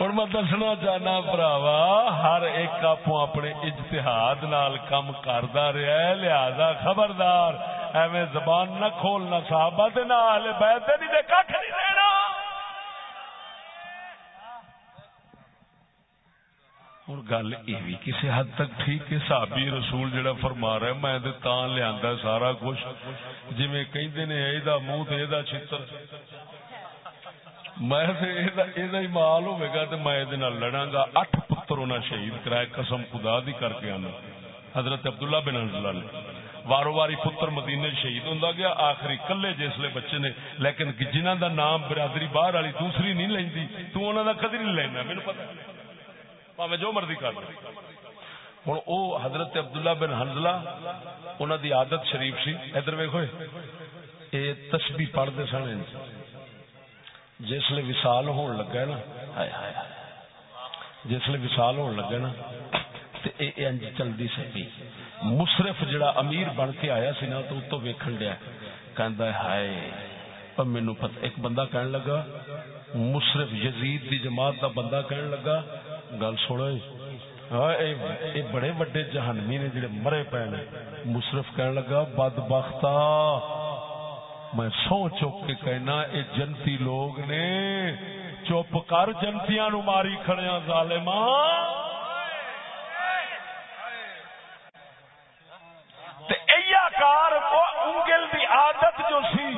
ہوں میں دسنا چاہنا براوا ہر ایک آپ اپنے اجتہاد نال کم کرتا رہا ہے، لہذا خبردار، ایویں زبان نہ کھولنا صحابہ دے نال بیت دے نہیں، دے کھ نہیں دینا ہوں گل یہ بھی کسی حد تک ٹھیک ہے، صحابی رسول جڑا فرما رہا ہے، میں تا لیا سارا کچھ۔ جی کہ منہ تو یہ چتر میں مال ہوگا تو میں یہ لڑا گا اٹھ پتر انہیں شہید کرائے قسم خدا دی کر کے آنا۔ حضرت عبداللہ بن انزلہ نے۔ وارو واری پتر مدینے شہید ہوں گیا، آخری کلے جسے بچے نے۔ لیکن جنہ دا نام برادری باہر والی دوسری نہیں لینی تو انہوں دا قدر نہیں لینا میرے پتا میں جو مرضی کر ہوں او حضرت عبداللہ بن حنزلہ انہوں دی عادت شریف سی۔ ادھر ویکو یہ تسبیح پڑھتے سن۔ جسل وسال ہون لگا نا جسل وسال ہون لگا نا انج چلتی سی مصرف جڑا امیر بن کے آیا سی نا تو اتو ویکھن کہ ہائے مینو پتا ایک بندہ کہن لگا مصرف یزید دی جماعت دا بندہ کہن لگا گل سوڑا اے بڑے وڈے جہانوی نے جڑے مرے پے نے مصرف کہن لگا بد بختا میں سو چک کے کہنا، اے جنتی لوگ نے، چپ کر جنتیاں نو ماری کھڑیا ظالم کار انگل دی عادت جو سی،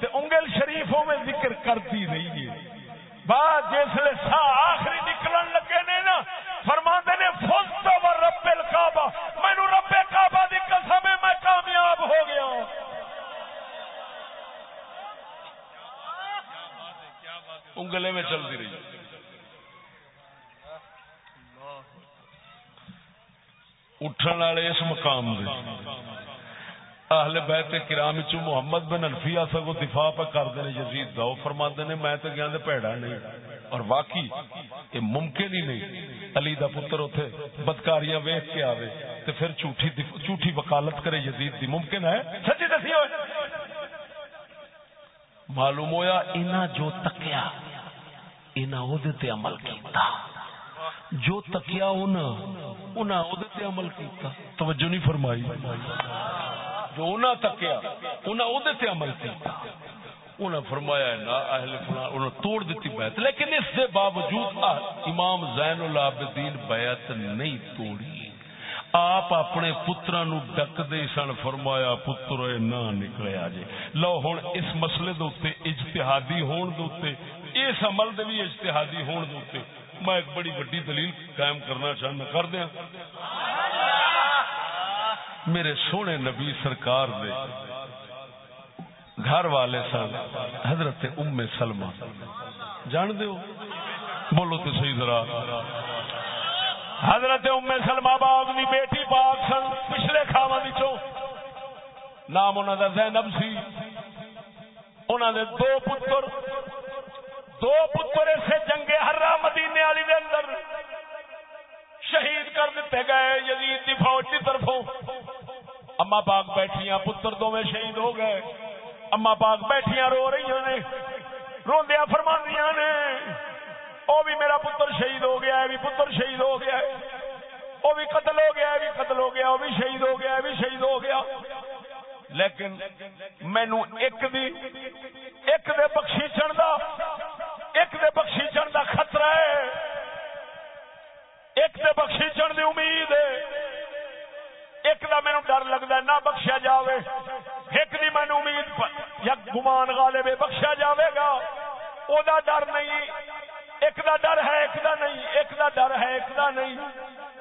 تے انگل شریفوں میں ذکر کرتی رہی ہے۔ بعد جسے سا آخری نکلن لگے نے نا فرما نے فل تو رب الکعبہ مینو رب کعبہ دی قسم میں کامیاب ہو گیا ہوں انگلے میں چلتی رہی۔ اٹھن والے اس مقام دے۔ اہل بیت کرام چ محمد بن انفیا سگو دفاع پہ کرتے ہیں، یزید دا وہ فرما نے میں تو گیا پیڑا نہیں۔ اور واقعی یہ ممکن ہی نہیں۔ علی دا پتر اتے بدکاریاں ویخ کے آوے تو پھر جھوٹھی جھوٹھی وکالت کرے یزید دی۔ ممکن ہے؟ سچی دسی ہوئے۔ معلوم ہویا انہ جو تکیا انہیں عمل کیتا۔ جو تکیا انہیں عمل کیتا۔ توجہ نہیں فرمائی۔ جو انہیں تکیا انہیں عمل کیتا۔ انہیں فرمایا نا اہل فلان انہیں توڑ دیتی بیعت۔ لیکن اس سے باوجود امام زین العابدین بیعت نہیں توڑی۔ آپ اپنے پترا نو ڈک دے سن فرمایا پتر نہ نکلیا جی لو ہوں اس مسئلے دے اجتہادی ہون دے اس عمل دے بھی اجتہادی ہون دے اوپر میں ایک بڑی وڈی دلیل قائم کرنا چاہنا کر دیا میرے سونے نبی سرکار دے گھر والے سن، حضرت ام سلمہ۔ جان دیو بولو تو صحیح ذرا۔ حضرت ام سلمہ باغ دی بیٹی پاک سن، پچھلے کھاوا نام انہوں کا زینب سی۔ انہوں نے دو پتر دو پتر اسے جنگے ہر مدینے والی دے اندر شہید کر دیتے گئے، یزید دی فوج کی طرفوں۔ اما پاک بیٹھیاں، پتر دو میں شہید ہو گئے۔ اما پاک بیٹھیاں رو رہی نے روندیا فرماندیاں نے، او بھی میرا پتر شہید ہو گیا ہے بھی پتر شہید ہو گیا ہے وہ بھی قتل ہو گیا بھی قتل ہو گیا وہ بھی شہید ہو گیا بھی شہید ہو گیا۔ لیکن مینو ایک دی ایک دے بخشی چڑھ ایک دے بخشی چڑھ دا خطرہ ہے۔ ایک دے بخشی چڑھ دی امید ہے۔ ایک دا مینو ڈر لگتا ہے، نہ بخشیا جاوے۔ ایک دی مینو امید یا گمان غالب بخشیا جاوے گا۔ او دا ڈر نہیں۔ ایک دا ڈر ہے، ایک دا نہیں۔ ایک دا ڈر ہے، ایک دا نہیں۔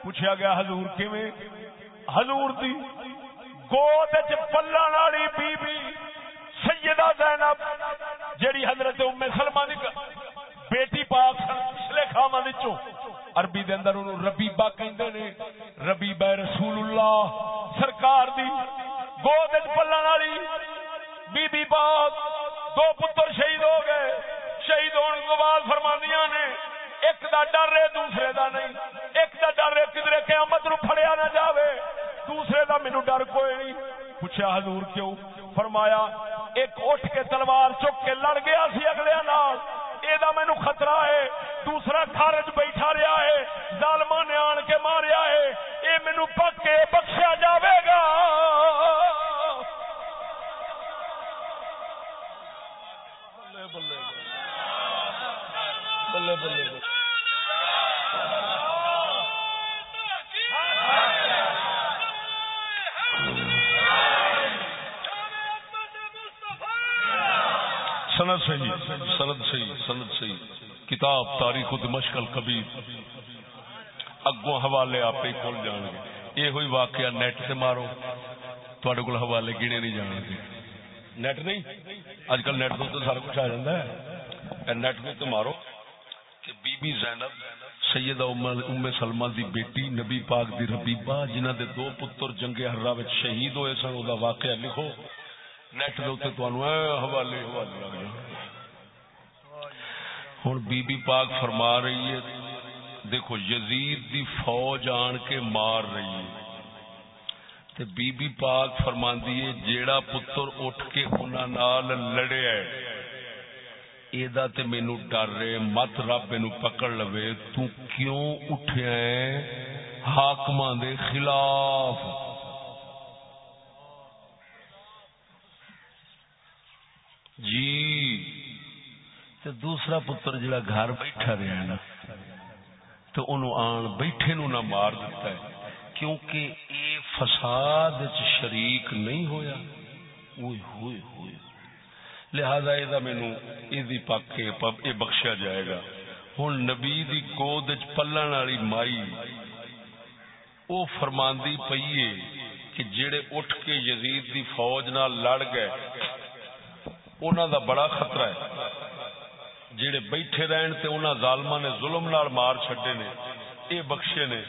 پوچھا گیا، حضور کیویں؟ حضور دی گود پلن والی بی بی سیدہ زینب، جیڑی حضرت ام سلمہ دی بیٹی پاک سن، پچھلے کھاواں وچوں عربی دے اندر انہوں ربیبہ کہندے نے ربیبہ رسول اللہ سرکار دی گود پلن والی بی بی پاک دو پتر شہید ہو گئے، شہید ہونے کے بعد فرمانیاں نے، ایک دا ڈر ہے، دوسرے دا نہیں، ایک دا ڈر ہے کدھر قیامت نو پھڑیا نہ جاوے۔ دوسرے دا مینو ڈر کوئی نہیں۔ پوچھا حضور کیوں؟ فرمایا، ایک اٹھ کے تلوار چک کے لڑ گیا سی اگلے نال۔ یہ مینو خطرہ ہے۔ دوسرا خارج بیٹھا رہا ہے۔ ظالما نے آن کے ماریا ہے۔ یہ مینو پک کے بخشیا جاوے گا۔ بلے بلے بلے بلے بلے بلے۔ سند صحیح سند صحیح سند صحیح کتاب تاریخ دمشق القبیر اگوں حوالے آپ ہی کھول جان گے۔ یہ ہوئی واقعہ نیٹ سے مارو۔ تھوڑے کو حوالے گنے نہیں جان گے۔ نیٹ نہیں؟ اج کل نیٹ تو سارا کچھ آ جاتا ہے۔ نیٹ میں تو مارو۔ کہ بی بی زینب سیدہ ام سلمہ دی بیٹی نبی پاک دی ربیبہ جنہ دے دو پتر جنگ ہررا وچ شہید ہوئے سن او دا واقعہ لکھو۔ نیٹ دے حوالے حوالے لگ جائیں ہوں بی بی پاک فرما رہی ہے دیکھو یزید دی فوج آن کے مار رہی ہے تے بی بی پاک فرما ہے جیڑا پتر اٹھ کے انہاں نال لڑیا ہے ایدا تے مینو ڈر رہے مت رب مینو پکڑ لوے تو کیوں اٹھیا ہے حاکماں دے خلاف جی۔ تو دوسرا پتر جڑا گھر بیٹھا رہا نا تو انہوں آن بیٹھے نو نہ مار دیتا ہے، کیونکہ اے فساد شریک نہیں ہویا۔ ہوئے ہوئے ہوئے۔ لہذا یہ مینو یہ پک کے بخشیا جائے گا۔ ہوں نبی دی گود پلن والی مائی وہ فرماندی پیے کہ جڑے اٹھ کے یزید دی فوج نہ لڑ گئے انہوں دا بڑا خطرہ ہے۔ جڑے بیٹھے رہن تے انہاں ظالماں نے ظلم نال مار چھڈے نے، اے بخشے نے،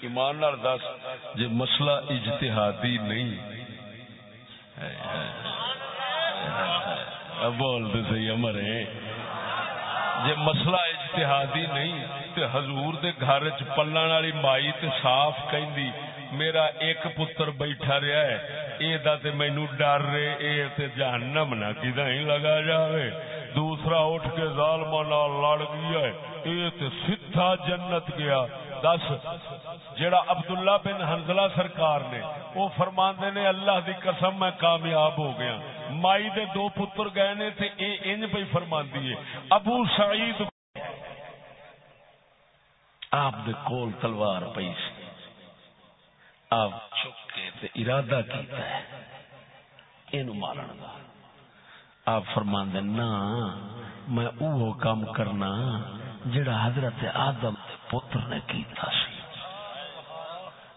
ایمان نال دس، جے مسئلہ اجتہادی نہیں۔ بول دے صحیح امر ہے۔ جے مسئلہ اجتہادی نہیں، تے حضور دے گھر چ پلن والی مائی تے صاف کہندی میرا ایک پتر بیٹھا رہا ہے۔ اے دا تے مینو ڈر رہے، اے تے جہنم نہ کدا ہی لگا جاوے۔ دوسرا اٹھ کے ظالما نال لڑ گیا ہے۔ اے تے سیدھا جنت گیا۔ دس جڑا عبداللہ بن حنزلہ سرکار نے وہ فرماندے نے، اللہ دی قسم میں کامیاب ہو گیا۔ مائی دے دو پتر گئے نے تے اے انج پہ فرماندی ہے۔ ابو سعید آپ دے کول تلوار پئی۔ سی آپ چک کے ارادہ کیتا ہے۔ اینو مارن دا۔ آپ فرمان دے، نا، میں اوہ کام کرنا جڑا حضرت آدم دے پتر نے کیتا سی۔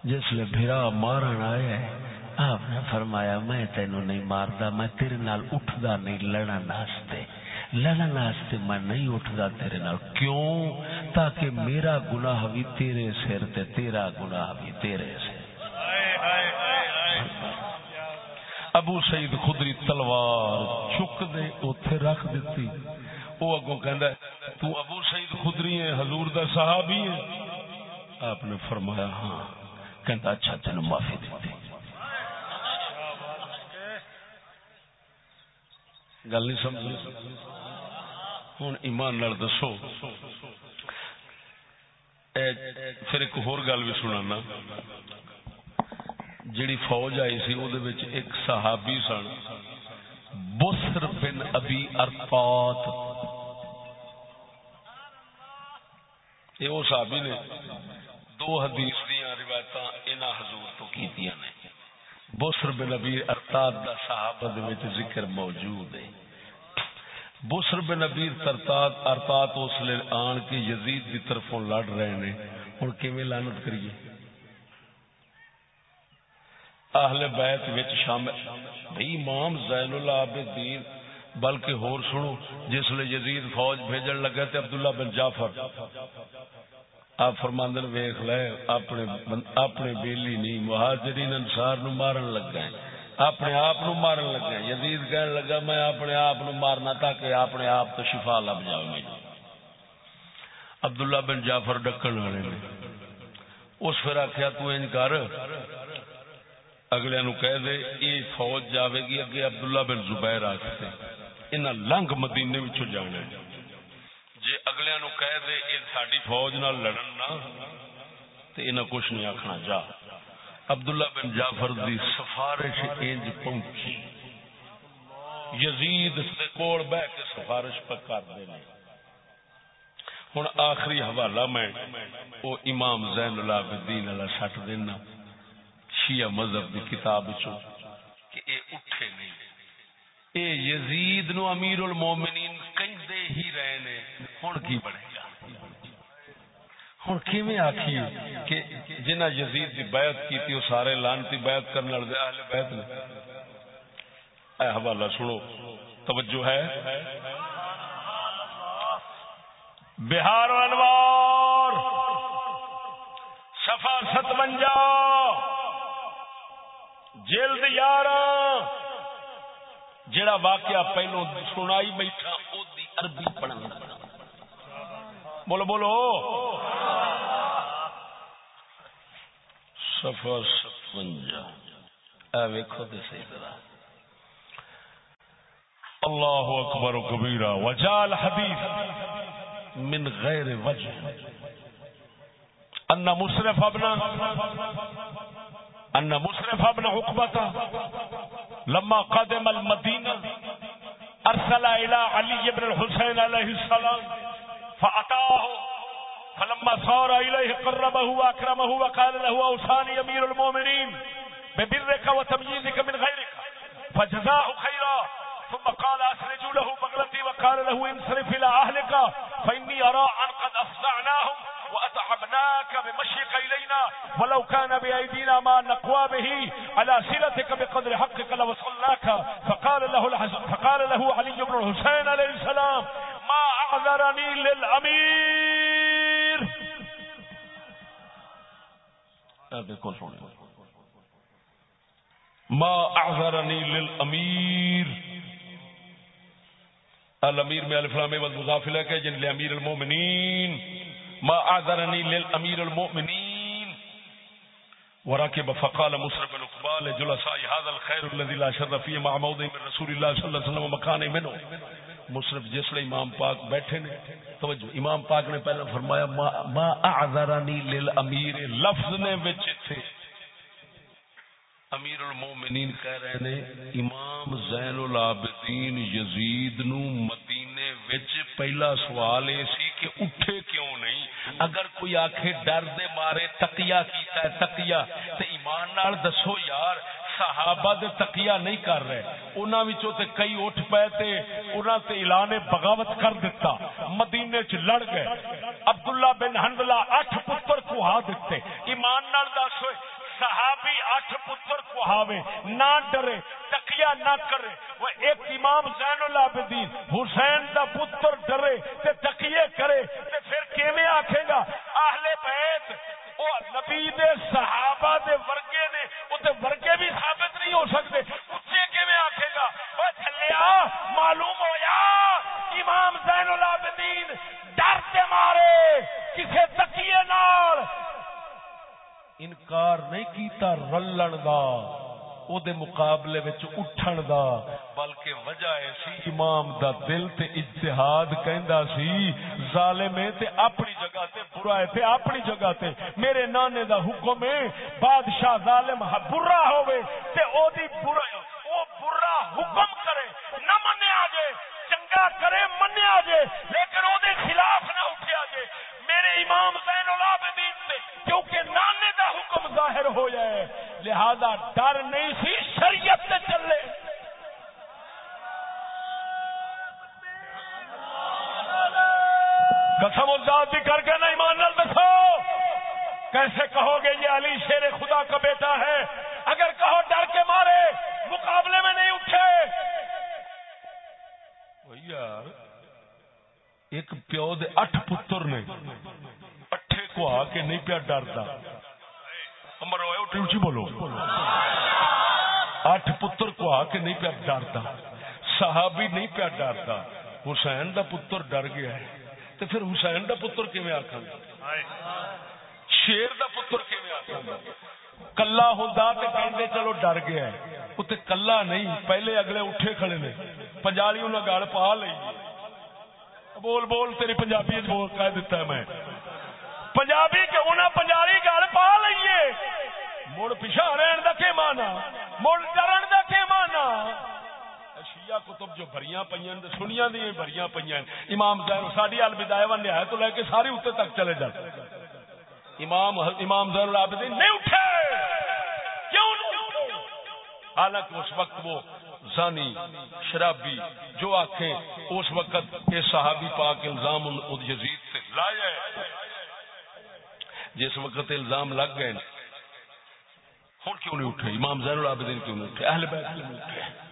جس لیے بھرا مارن آیا ہے، آپ نے فرمایا، میں تینو نہیں ماردا، میں تیرے نال اٹھدا نہیں، لڑن واسطے۔ لڑن واسطے میں نہیں اٹھدا تیرے نال۔ کیوں؟ تاکہ میرا گناہ بھی تیرے سر تے تیرا گناہ بھی تیرے سر۔ ابو سعید خدری تلوار چک دے، اوتھے رکھ دیتی۔ او اگوں کہندا ہے، تو ابو سعید خدری ہے حضور دا صحابی ہے آپ نے فرمایا ہاں۔ کہندا اچھا تینوں معافی دیتی۔ گل نہیں سمجھ ہوں ایمان نال دسو۔ پھر ایک ہور گل بھی سنانا۔ جڑی فوج آئی سی او دے وچ ایک صحابی سن، بسر بن ابی ارفات یہ وہ صحابی نے دو حدیث دیا روایت انہاں حضور تو کیتیاں نے۔ بسر بن ابی ارتاد دا صحابہ دے وچ ذکر موجود ہے۔ بسر بن ابی ترتاد ارتاد اس لیے آن کے یزید دی طرفوں لڑ رہے نے۔ ہن کیویں لعنت کریے؟ اہل بیت وچ شامل۔ بھئی امام زین العابدین بلکہ ہور سنو، جس لیے یزید فوج بھیجن لگا تے عبداللہ بن جعفر۔ آپ فرماندن، ویکھ لے، اپنے اپنے بیلی نہیں مہاجرین انصار نو مارن لگ گئے اپنے آپ نو مارن لگ گئے یزید کہنے لگا، میں اپنے آپ نو مارنا تاکہ اپنے آپ تو شفا لب جاؤ مجھے۔ عبداللہ بن جعفر ڈکن والے نے۔ اس پھر آخیا تو انکار اگلے نو کہہ دے، یہ فوج جاوے گی، اگے عبداللہ بن زبیر آختے انہاں لنگ مدینے وچوں جانا جے اگلے نو کہہ دے، یہ ساری فوج نال لڑن نا تے انہاں کچھ نہیں آکھنا، جا۔ عبداللہ بن جعفر دی سفارش انج پہنچی۔ یزید سے کول بہ کے سفارش پر کر دے ہوں آخری حوالہ میں وہ امام زین العابدین اللہ سٹ دینا۔ شیعہ مذہب دی کتاب چو کہ اے اٹھے نہیں۔ اے یزید نو امیر المومنین کہندے ہی رہے نے ہن کی بنے گا؟ ہن کیویں آکھی کہ جنہ یزید دی بیعت کیتی، او سارے لعنتی بیعت کرن والے اہل بیت نے اے حوالہ سنو، توجہ ہے۔ بہار و انوار صفا ستونجا۔ جلد یار جڑا واقعہ پہلو سنائی بیٹھا، او دی عربی پڑھنا بولو بولو۔ صفا ستونجا اے ویکھو تے صحیح طرح۔ اللہ اکبر و کبیرہ وجال حدیث من غیر وجہ۔ ان مصرف ابنا ان مصرف ابن عقبة لما قدم المدينة ارسل الى علي بن الحسين عليه السلام فاتاه فلما صار اليه قربه واكرمه وقال له اوصاني امير المؤمنين ببرك وتمييزك من غيرك فجزاه خيرا. ثم قال اسرجوا له بغلتي وقال له انصرف الى اهلك فاني ارى ان قد افزعناهم وأتعبناك بمشيك إلينا ولو كان بأيدينا ما نقوى به على سلتك بقدر حقك لوصلناك فقال له, فقال له علي بن الحسين عليه السلام ما أعذرني للأمير. ما أعذرني للأمير۔ الامیر میں الفلام والمضافلہ کہ جن لامیر المومنین ما اعذرني للامير المؤمنين وركب فقال مصر بن اقبال جلساء هذا الخير الذي لا شر فيه مع موضع من رسول الله صلى الله عليه وسلم مكان منه مصرف جس لیے امام پاک بیٹھے نے، توجہ، امام پاک نے پہلے فرمایا، ما اعذرني للامير لفظ نے وچ تھے۔ امیر المومنین کہہ رہے نے، امام زین العابدین یزید نو مدینے وچ پہلا سوال اے سی کہ اٹھے کیوں نہیں؟ اگر کوئی آخے ڈر دے مارے تقیا کیتا ہے تقیا تے ایمان نال دسو یار، صحابہ دے تقیا نہیں کر رہے۔ انہاں وچوں تے کئی اٹھ پے تے انہاں تے اعلان بغاوت کر دیتا مدینے چ لڑ گئے۔ عبداللہ بن حنزلہ اٹھ پتر کو ہا دتے۔ ایمان نال دسو صحابی اٹھ پتر کہاوے نہ ڈرے تکیا نہ کرے۔ وہ ایک امام زین العابدین، حسین دا پتر ڈرے تے تکیے کرے تے پھر کیویں آکھے گا؟ اہل بیت، او نبی دے صحابہ دے ورگے نے، او تے ورگے بھی ثابت نہیں ہو سکتے اچھے کیویں آکھے گا او چلیا معلوم ہویا امام زین العابدین ڈر تے مارے کسے تقیے نال انکار نہیں کیتا رلن دا او دے مقابلے وچ اٹھن دا بلکہ وجہ ایسی امام دا دل تے اجتہاد کہندا سی ظالم اے تے اپنی جگہ تے برا اے تے اپنی جگہ تے میرے نانے دا حکم اے بادشاہ ظالم برا ہوے تے او دی برا نہیں پیا ڈرتا حسین دا پتر ڈر گیا ہے۔ تو پھر حسین دا پتر کیویں آخا شیر دا پتر کیویں آخا کلا ہوں تو چلو ڈر گیا ہے۔ اتنے کلا نہیں، پہلے اگلے اٹھے کھڑے نے۔ پنجالی انہیں گل پا لی بول بول، تیری پنجابی بول کہہ دیتا ہے میں۔ پنجابی کے انہیں پنجابی گل پا لیے مڑ پیچھا رہن کا کی مانا؟ مڑ ڈرن کا کی مانا؟ شیعہ کتب جو بھریاں پہ سنیا دی بھریاں پہ امام زہر ساری الوداع و نہایت تو لے کے ساری اتنے تک چلے جاتے امام امام زہر العابدین، نہیں اٹھے! کیوں حالانکہ اس وقت وہ زانی، شرابی جو آخے اس وقت یہ صحابی پاک الزام یزید سے لایا جس وقت الزام لگ گئے ہوں کیوں نہیں اٹھے؟ امام زین العابدین کیوں نہیں اٹھے؟ اہل بیت کیوں نہیں اٹھے؟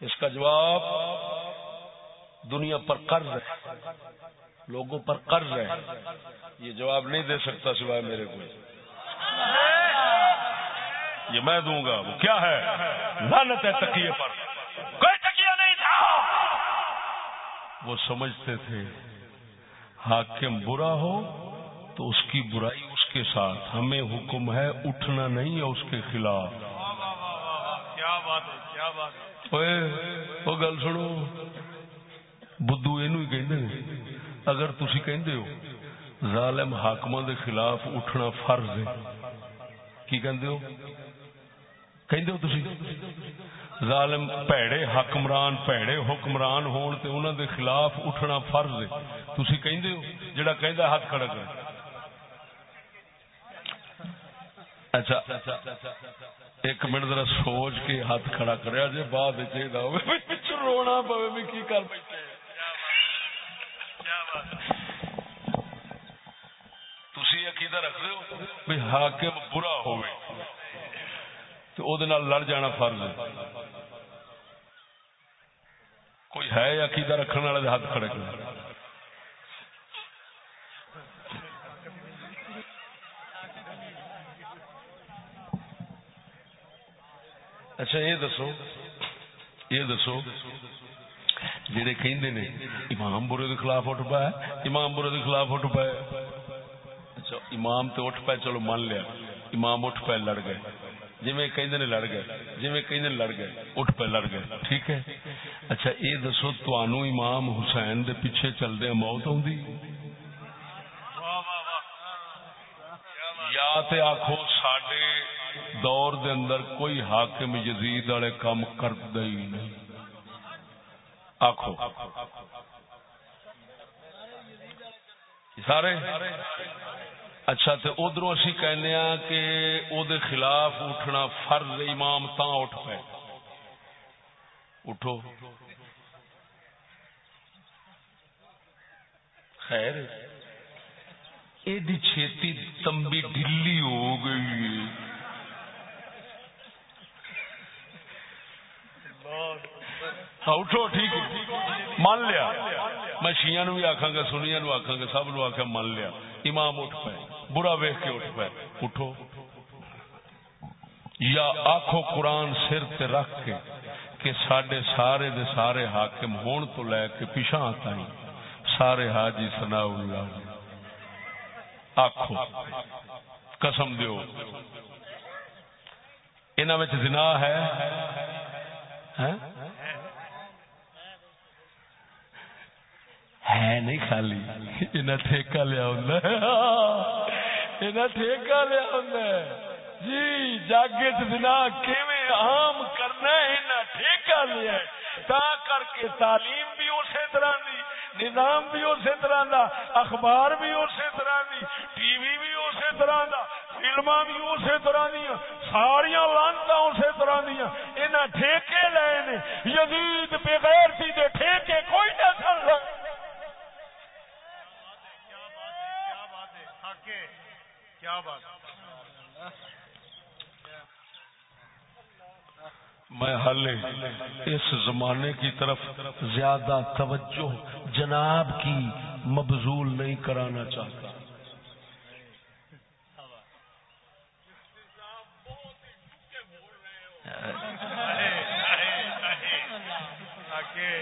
اس کا جواب دنیا پر قرض ہے۔ لوگوں پر قرض ہے۔ یہ جواب نہیں دے سکتا سوائے میرے کو یہ میں دوں گا۔ وہ کیا ہے؟ لانت ہے تکیے پر۔ کوئی تکیہ نہیں تھا۔ وہ سمجھتے تھے حاکم برا ہو تو اس کی برائی اس کے ساتھ۔ ہمیں حکم ہے اٹھنا نہیں ہے اس کے خلاف۔ کیا بات ہے کیا بات وہ گل سنو بدھو یہ اگر تھی کہ ظالم حاکم دے خلاف اٹھنا فرض ہے کی کہندے ہو کہ ظالم پیڑے حکمران پیڑے حکمران ہون تے انہاں دے خلاف اٹھنا فرض ہے تسی کہندے ہو جڑا کہندا ہاتھ کھڑا کر اچھا ایک منٹ ذرا سوچ کے ہاتھ کھڑا کریا جے جی بعد رونا پوے میں کی کر بیٹھے عقیدہ رکھ رہے ہو بھئی حاکم برا ہوئے۔ تو لڑ جانا فرض ہے۔ کوئی ہے عقیدہ رکھنے والے ہاتھ کھڑے کر۔ اچھا یہ دسو۔ یہ دسو۔ جڑے کہندے نے، امام برے دے خلاف اٹھ پائے امام برے دے خلاف اٹھ پائے اچھا امام تے اٹھ پائے چلو مان لیا۔ امام اٹھ پائے لڑ گئے۔ جی کہ لڑ گئے جی کہ لڑ گئے، اٹھ پہ لڑ گئے۔ ٹھیک ہے۔ اچھا یہ دسو تنوع امام حسین دے پیچھے چلدے موت آ یا تے آخو دور دے اندر کوئی حاکم یزید والے کام کرتا ہی نہیں۔ آخو سارے؟ اچھا تو ادھر اسی کہنے ہاں کہ او دے خلاف اٹھنا فرض امام تا اٹھ پے۔ اٹھو۔ خیر، ایڈی چھیتی تمبی ڈلی ہو گئی ہاں، اٹھو، ٹھیک مان لیا۔ میں شیا نو بھی آخا گا سنیا نو آخا گا، سب نو آخا مان لیا۔ امام اٹھ پائے برا ویخ کے اٹھ پائے اٹھو۔ یا آخو قرآن سر تے رکھ کے کہ سڈے سارے دے سارے حاکم ہون تو لے کے پیچھا آتا ہی سارے حاجی سنا اللہ آخو قسم دیو۔ انہاں زنا ہے ہیں؟ ہے نہیں خالی۔ انہیں ٹھیکہ لیا ہوں ہاں۔ انہیں ٹھیکہ لیا ہوں جی جاگے چنا کیویں عام کرنا ہے انہیں ٹھیکہ لیا ہے۔ تا کر کے تعلیم بھی اسی طرح دی، نظام بھی اسی طرح دا، اخبار بھی اسی طرح دی، ٹی وی بھی اسی طرح دا فلما بھی اسی طرح دیا ساریا لانتا اسی طرح دیا انہیں ٹھیکے لے نے۔ یزید بغیر تھی دے ٹھیکے کوئی نہ سن سکتا کیا بات میں حل اس زمانے کی طرف زیادہ توجہ جناب کی مبزول نہیں کرانا چاہتا۔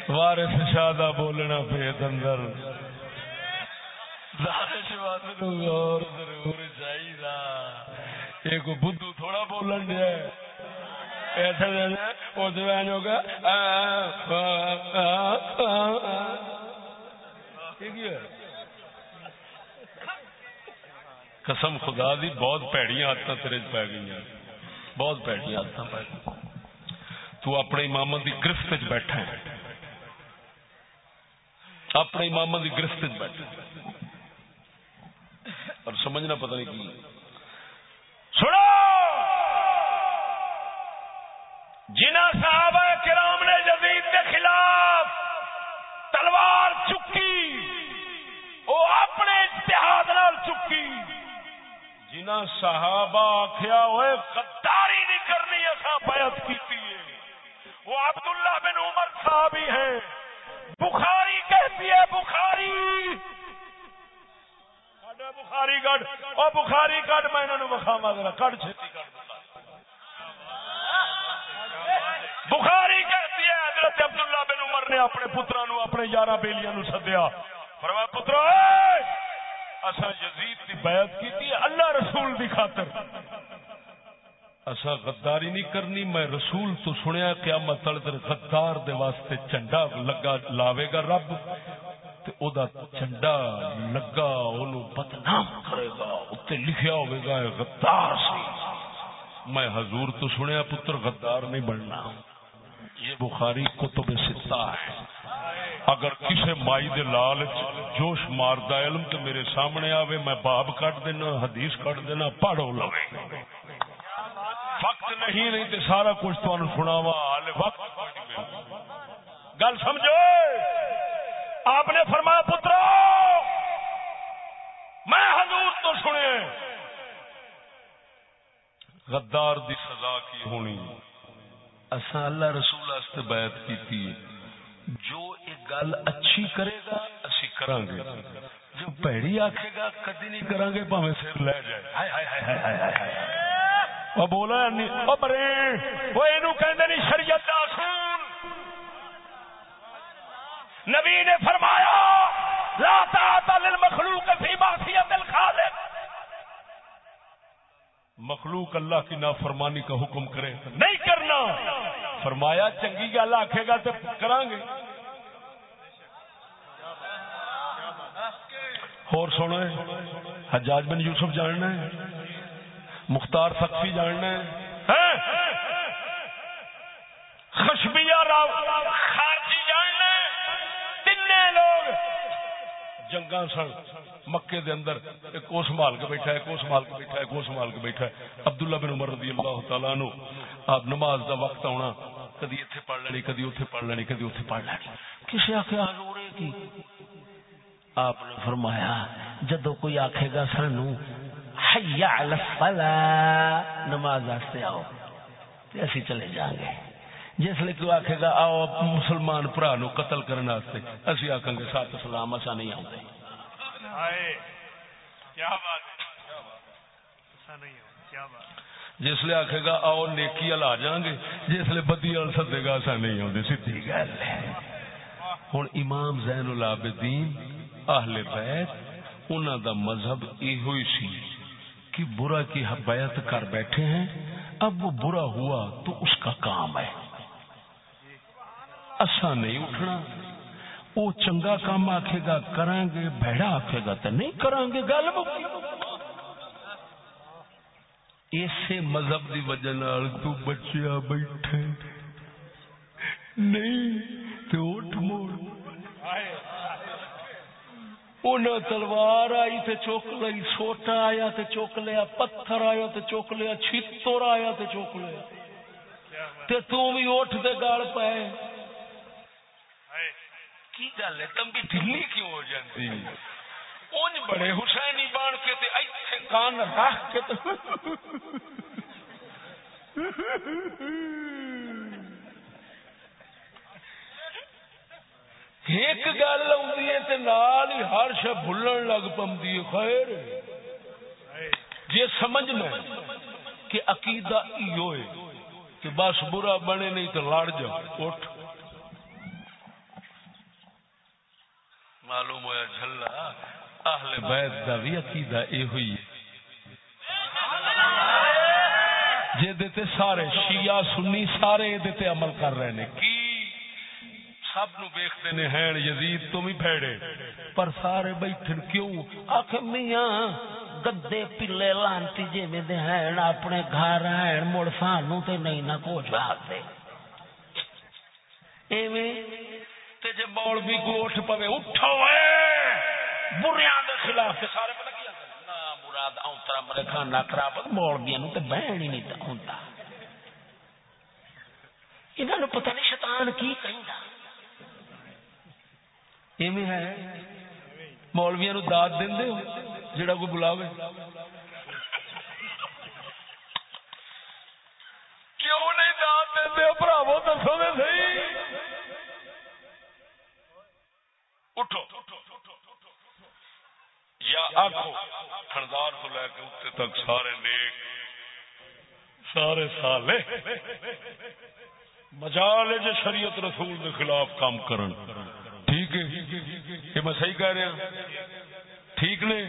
وارث شادہ بولنا پیت اندر۔ غور ضرور چاہیے ایک بدھو تھوڑا بولن دیا ایسا اس ہوگا قسم خدا دی، بہت پیڑیاں آدت تیرے پی گئی بہت پیڑیاں آدت پی گئی تو اپنے امام دی گرفت بیٹھا ہے۔ اپنے امام دی گرفت بیٹھا اور سمجھنا پتہ نہیں کی۔ سنو! جنہ صحابہ کرام نے جدید کے خلاف تلوار چکی، وہ اپنے اتحاد نال چکی۔ جنہ صحابہ آخیا ہوئے غداری نہیں کرنی ایسا بیعت کی وہ عبداللہ بن عمر صاحب ہی ہیں بخاری کہتی ہے، بخاری بخاری گڑھ اور بخاری گڑھ میں انہوں بخاوا ذرا کڑ چھتی کر بخاری کہتی ہے، حضرت عبداللہ بن عمر نے اپنے پترا نو اپنے یارہ بیلیاں نو سدیا۔ فرمایا پترا اصا یزید کی بیعت کی اللہ رسول دی خاطر۔ اصا غداری نہیں کرنی، میں رسول تو سنیا قیامت تل غدار دے واسطے چنڈا لگا، لاوے گا رب۔ او دا چنڈا لگا اونوں بدنام کرے گا اتنے لکھیا ہوئے گا غدار سی۔ میں حضور تو سنیا پتر، غدار نہیں بننا۔ یہ بخاری کتب ستا ہے۔ اگر کسی مائی دے لال جوش ماردا علم تو میرے سامنے آوے، میں باب کٹ دینا، حدیث کٹ دینا، پڑھو لو وقت نہیں نہیں تے سارا کچھ تو سناوا وقت۔ گل سمجھو؟ آپ نے فرمایا پتر میں حضور تو سنے۔ غدار دی سزا کی ہونی۔ اصا اللہ رسول واسطے بیعت کی جو ایک گل اچھی کرے گا، اسی کران گے جو پیڑی آکھے گا، کدی نہیں کران گے پاوے سر لے جائے۔ ہائے ہائے ہائے ہائے ہائے ہائے وہ بولا نہیں، وہ مرے۔ وہ اینو کہندے نہیں، شریعت دا اصول نبی نے فرمایا، لا طاعت للمخلوق فی معصیت الخالق. مخلوق اللہ کی نافرمانی کا حکم کرے نہیں کرنا۔ فرمایا، چنگی گل آکھے گا تو کران گے اور سونا ہے حجاج بن یوسف جاننا ہے، مختار سخفی جاننا ہے۔ ہاں؟ خشبیہ راو خارجی جاننا ہے تین لوگ۔ جنگا سن، مکے دے اندر ایک کو سنبھال کے بیٹھا ہے کو سنبھال کے بیٹھا ہے کو سنبھال کے بیٹھا ہے۔ عبداللہ بن عمر رضی اللہ تعالیٰ نو آپ نماز دا وقت آنا کدی اتنے پڑھ لینی، کدی اتنے پڑھ لینی، کدی اتنے پڑھ لینی۔ کسی آخیا حضور کی؟ آپ نے فرمایا جدو کوئی آکھے گا سانو حیا علی الصلاۃ، نماز واسطے آؤ، تے اسی چلے جائیں گے۔ جس لیے کوئی آکھے گا آؤ مسلمان پرا نو قتل کرنے واسطے۔ اسی آکھیں گے ساتھ سلام اسا نہیں آتے کیا بات ہے؟ جس لیے آکھے گا آؤ نیکی ال آ گے۔ جس لیے بدی ال سدے گا ایسا نہیں آتے سیدھی گل ہے۔ ہوں امام زین العابدین اہل بیت انہوں دا مذہب یہ سی کہ برا کی بیعت کر بیٹھے ہیں۔ اب وہ برا ہوا تو اس کا کام ہے۔ اصا نہیں اٹھنا۔ وہ چنگا کام آکھے گا کریں گے بھڑا آکھے گا تو نہیں کریں گے گل اسی مذہب دی وجہ نال تو بچیا بیٹھے۔ نہیں تو اٹھ موڑ انہیں تلوار آئی تے چوک لئی، سوٹا آیا تے چوک لیا، پتھر آیا تے چوک لیا، چھتر آیا تے چوک لیا۔ تے تو بھی اٹھ دے گال پائے کی گل ہے؟ تم بھی ڈلی کیوں ہو جاتی اونج بڑے حسینی بان کے تے ایتھے کان رکھ کے تے ایک گل آئی نال ہی ہر بھولن لگ پی خیر۔ جی سمجھنا کہ عقیدہ ایو ہے کہ بس برا بنے نہیں تو لڑ جاؤ اٹھ۔ معلوم ہوا جھلا اہل بیت دا بھی عقیدہ اے ہوئی جے دیتے سارے شیعہ سنی سارے دیتے عمل کر رہے ہیں کی؟ سب نو ویکھتے نے ہیں یزید تو بھی پھیڑے۔ پر سارے بیٹھن کیوں؟ آخ میاں گدے پلے لانتی جی میں دے ہیں اپنے گھر ہیں مڑ سانو تے نہیں نہ کو جاتے ایویں تے جے مولوی کو اٹھ پوے، اٹھو اے! بریاں دے خلاف تے سارے پتہ کیا نا مراد اونترا مرے کھانا خراب مولویاں نو تے بہن ہی نہیں ہوندا انہاں نو پتہ نہیں شیطان کی کہندا۔ ہے؟ مولویا نو داد دے جڑا کوئی بلاوے۔ کیوں نہیں داد دے براو دسو دے سی اٹھو۔ یا آخو خردار کو لے کے اتنے تک سارے نیک، سارے سالے مجال شریعت رسول کے خلاف کام کرن۔ ٹھیک ہے؟ یہ میں صحیح کہہ رہا ٹھیک نے؟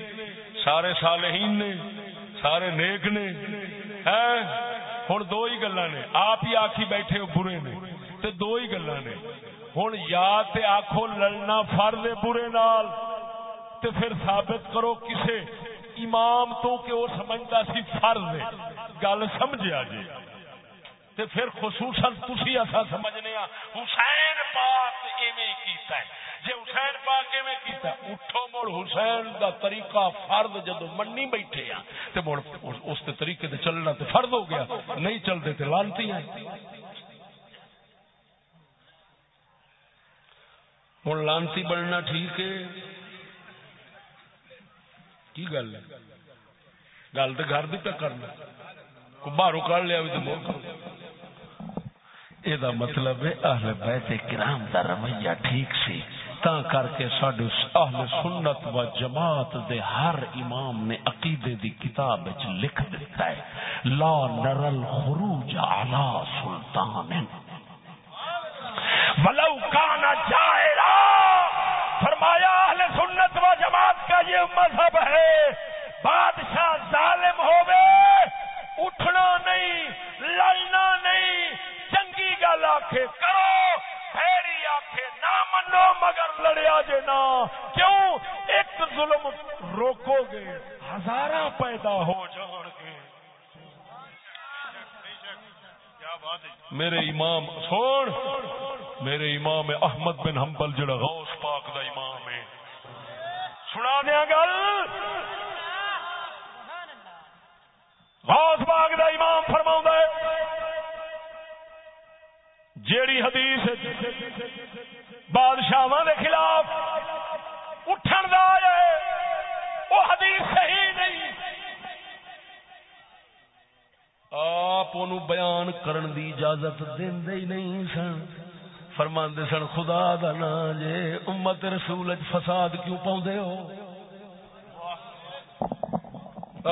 سارے صالحین نے، سارے نیک نے۔ ہوں دو ہی گلا نے۔ آپ ہی آخی بیٹھے برے نے۔ تے دو ہی گلا نے۔ ہوں یا تے آخو لڑنا فرد برے نال تے پھر ثابت کرو کسے امام تو کہ وہ سمجھتا سی فرض گل سمجھا جی۔ تے پھر خصوصاً تسی ایسا سمجھنے ہاں۔ حسین پاک ایویں کیتا ہے۔ جے حسین پاک ایویں کیتا ہے، اٹھو مڑ حسین دا طریقہ فرد جدو مننی بیٹھے ہاں۔ تے مڑ اس تے طریقے تے چلنا تے فرد ہو گیا۔ نہیں چلتے تے لانتی ہیں۔ ہوں لانتی بننا ٹھیک ہے؟ کی گل ہے؟ گل تو گھر بھی تک کرنا۔ باہروں کر لیا بھی تو بول کرو یہ مطلب ہے اہل بیت کرام دا رویہ ٹھیک سی۔ تا کر کے ساڈے اہل سنت و جماعت دے ہر امام نے عقیدے دی کتاب وچ لکھ دیتا ہے۔ لا نرل خروج علی سلطان۔ ولو کان جائرا فرمایا اہل سنت و جماعت کا یہ مذہب ہے، بادشاہ ظالم ہوے اٹھنا نہیں، لڑنا نہیں چنگی گل آخے کرو پھیری آخے نہ منو، مگر لڑیا جے نا کیوں؟ ایک ظلم روکو گے ہزارہ پیدا ہو جان گے میرے امام، سوڑ! میرے امام احمد بن حنبل جڑا غوث پاک دا امام ہے۔ سنا دیا گل؟ غوث پاک دا امام فرماؤں ہے، جیڑی حدیث بادشاہ دے خلاف اٹھن دا ہے، وہ حدیث صحیح نہیں۔ آپ بیان کرن دی اجازت دے ہی نہیں سن۔ فرماندے سن، خدا دا نا جے امت رسول فساد کیوں پاؤں ہو؟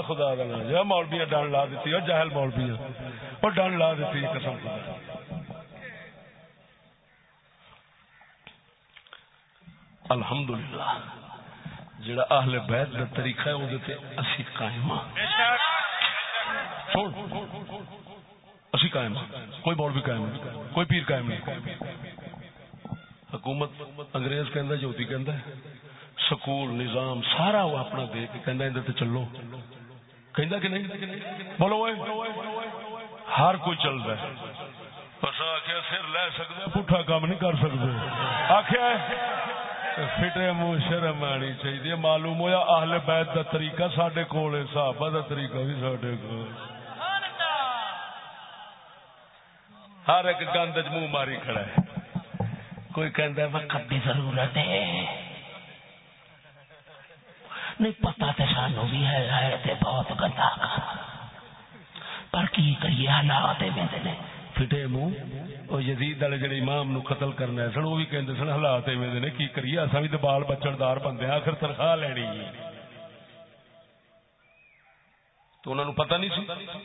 خدا دا نا جے۔ مولویاں ڈن لا دیتی اور جہل مولویاں۔ اور ڈن لا دیتی، قسم خدا۔ الحمدللہ، جڑا اہل بیت دا طریقہ ہے وہ تے اسی قائم ہاں۔ سن اسی قائم ہاں۔ کوئی مولوی قائم نہیں، کوئی پیر قائم نہیں۔ حکومت انگریز کہندا جوتی کہندا سکول، نظام، سارا وہ اپنا دے کے کہندا اندر تے چلو۔ کہندا کہ نہیں؟ بولو اوئے۔ ہر کوئی چلدا ہے۔ بس آخیا سر لے سکتے پٹھا کام نہیں کر سکتے آخیا فٹے منہ شرم آنی چاہیے معلوم ہوا اہل بیت کا طریقہ سڈے کول ہے، صحابہ کا طریقہ بھی سڈے کو ہر ایک گند چ منہ ماری کھڑا ہے۔ کوئی کہہ وقت کی ضرورت ہے۔ نہیں پتا تو سانو بھی ہے ہے تے بہت گندا پر کی کریے حالات میں فٹے منہ۔ وہ یزید والے جڑے امام نو قتل کرنا سن وہ بھی کہندے سن حالات ایویں نے۔ کی کریے اساں بھی تے بال بچن دار بندے آخر تنخواہ لینی۔ تو انہوں نے پتہ نہیں سی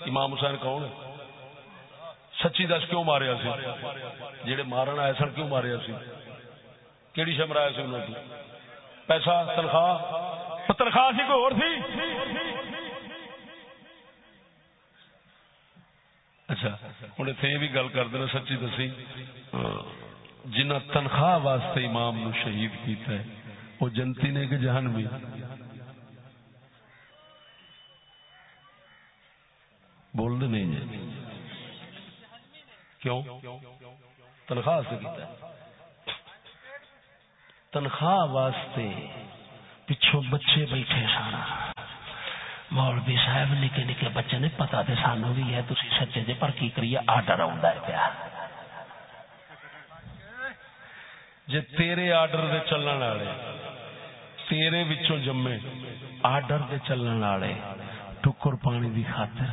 امام حسین کون ہے؟ سچی دس کیوں ماریا سی؟ جڑے مارن آئے سن کیوں ماریا سی؟ کیڑی شمر آیا سی انہوں نے پیسہ، تنخواہ؟ تنخواہ سی کوئی اور سی اچھا ہوں اتنے یہ بھی گل کر دینا سچی دسی۔ جنہ تنخواہ واسطے امام نو شہید کیتا ہے، وہ جنتی نے کہ جہن بھی بول دے نہیں جی کیوں؟ تنخواہ سے کیتا ہے تنخواہ واسطے پچھوں بچے بیٹھے سارا۔ مولوی صاحب نکے نکے بچے نے پتا تو سانو بھی ہے تھی سچے جی پر کی کریے؟ آرڈر آڈر آ پیا۔ جی تیرے آڈر دے چلن والے، تیرے وچوں جمے آڈر دے چلن والے، ٹکر پانی دی خاطر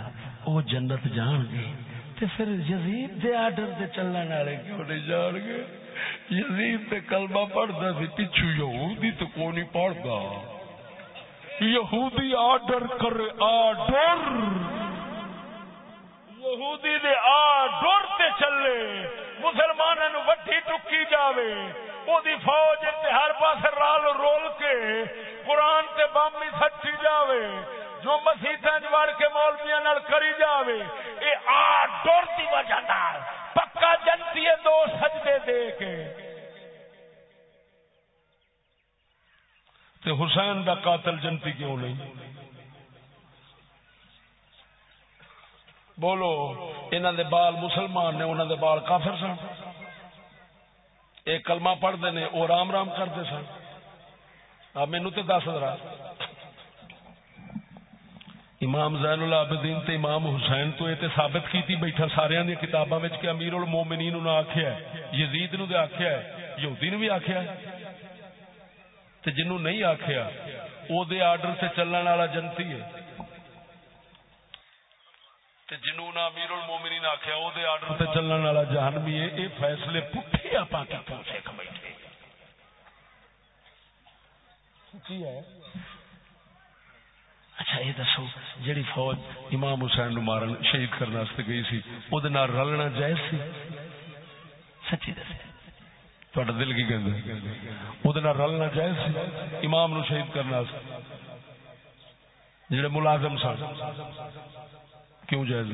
وہ جنت جان گے۔ تے پھر یزید دے آڈر دے چلن والے کیوں نہیں جان گے؟ یزید تے کلمہ پڑھدا سی، پچھو یہودی تو کوئی نہیں پڑھدا؟ یہودی آڈر کرے آڈر۔ یہودی دے آڈر تے چلے مسلمانوں نو وٹی ٹکی جاوے۔ او دی فوج تے ہر پاس رال رول کے، قرآن تے بامی سچی جاوے۔ جو مسیحاں وڑ کے مولویاں نال کری جاوے، اے آڈر دی وجہ نال پکا جنتی دو سجدے دے کے۔ تے حسین دا قاتل جنتی کیوں نہیں؟ بولو انہوں دے بال مسلمان نے انہوں دے بال کافر سن۔ ایک کلمہ پڑھتے ہیں وہ رام رام کرتے سن۔ آپ مینو تو دس درا امام زین العابدین تے امام حسین تو یہ ثابت کیتی بیٹھا سارے دی کتاباں کہ امیر المومنین انہوں نے آخیا ہے، یزید نو دے آخیا ہے، یہودی نے بھی آخیا ہے۔ تے جنوں نہیں آخیا او دے آرڈر سے چلن والا جنتی ہے۔ تے جنوں نہ امیر المومنین آخیا او دے آرڈر سے چلن والا جہنمی ہے، اے فیصلے پٹھے اپا کی پوچھے بیٹھے۔ کی ہے؟ اچھا یہ دسو فوج امام حسین نو مارن شہید کرنے گئی سی او دے نال رلنا جائز سی؟ سچی دسے دل کی وہ رلنا چاہے امام نو شہید کرنا جڑے ملازم سن کیوں جائز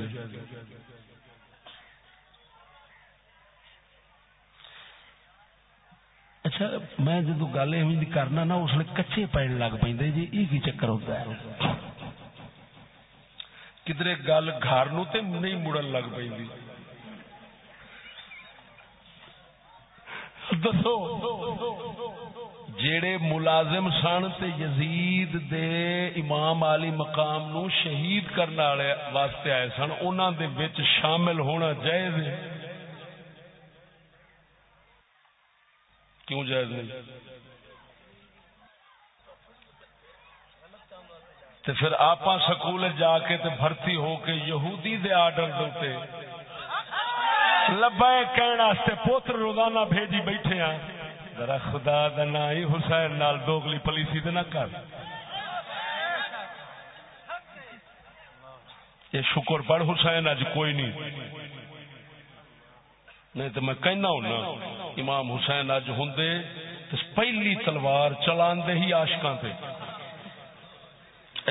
اچھا میں جدو گل ایویں کرنا نا اس لیے کچے پڑ لگ پہ جی یہ چکر ہوتا ہے کدھر گل گھر تے نہیں مڑن لگ پی دسو جیڑے ملازم سن تے یزید دے امام علی مقام نو شہید کرنے والے واسطے آئے سن انہاں دے وچ شامل ہونا جائز ہے کیوں جائز نہیں تے پھر آپ سکول جا کے تے بھرتی ہو کے یہودی دے آرڈر دے لبا کہنے پوتر روزانہ بھیجی بیٹھے ہیں ذرا خدا دنا ہی حسین نال دوگلی پلیسی دے نہ کر۔ یہ شکر پڑھ حسین اج کوئی نہیں۔ نہیں تو میں کہنا ہونا، امام حسین اج ہوں پہلی تلوار چلان دے ہی آشکاں تے۔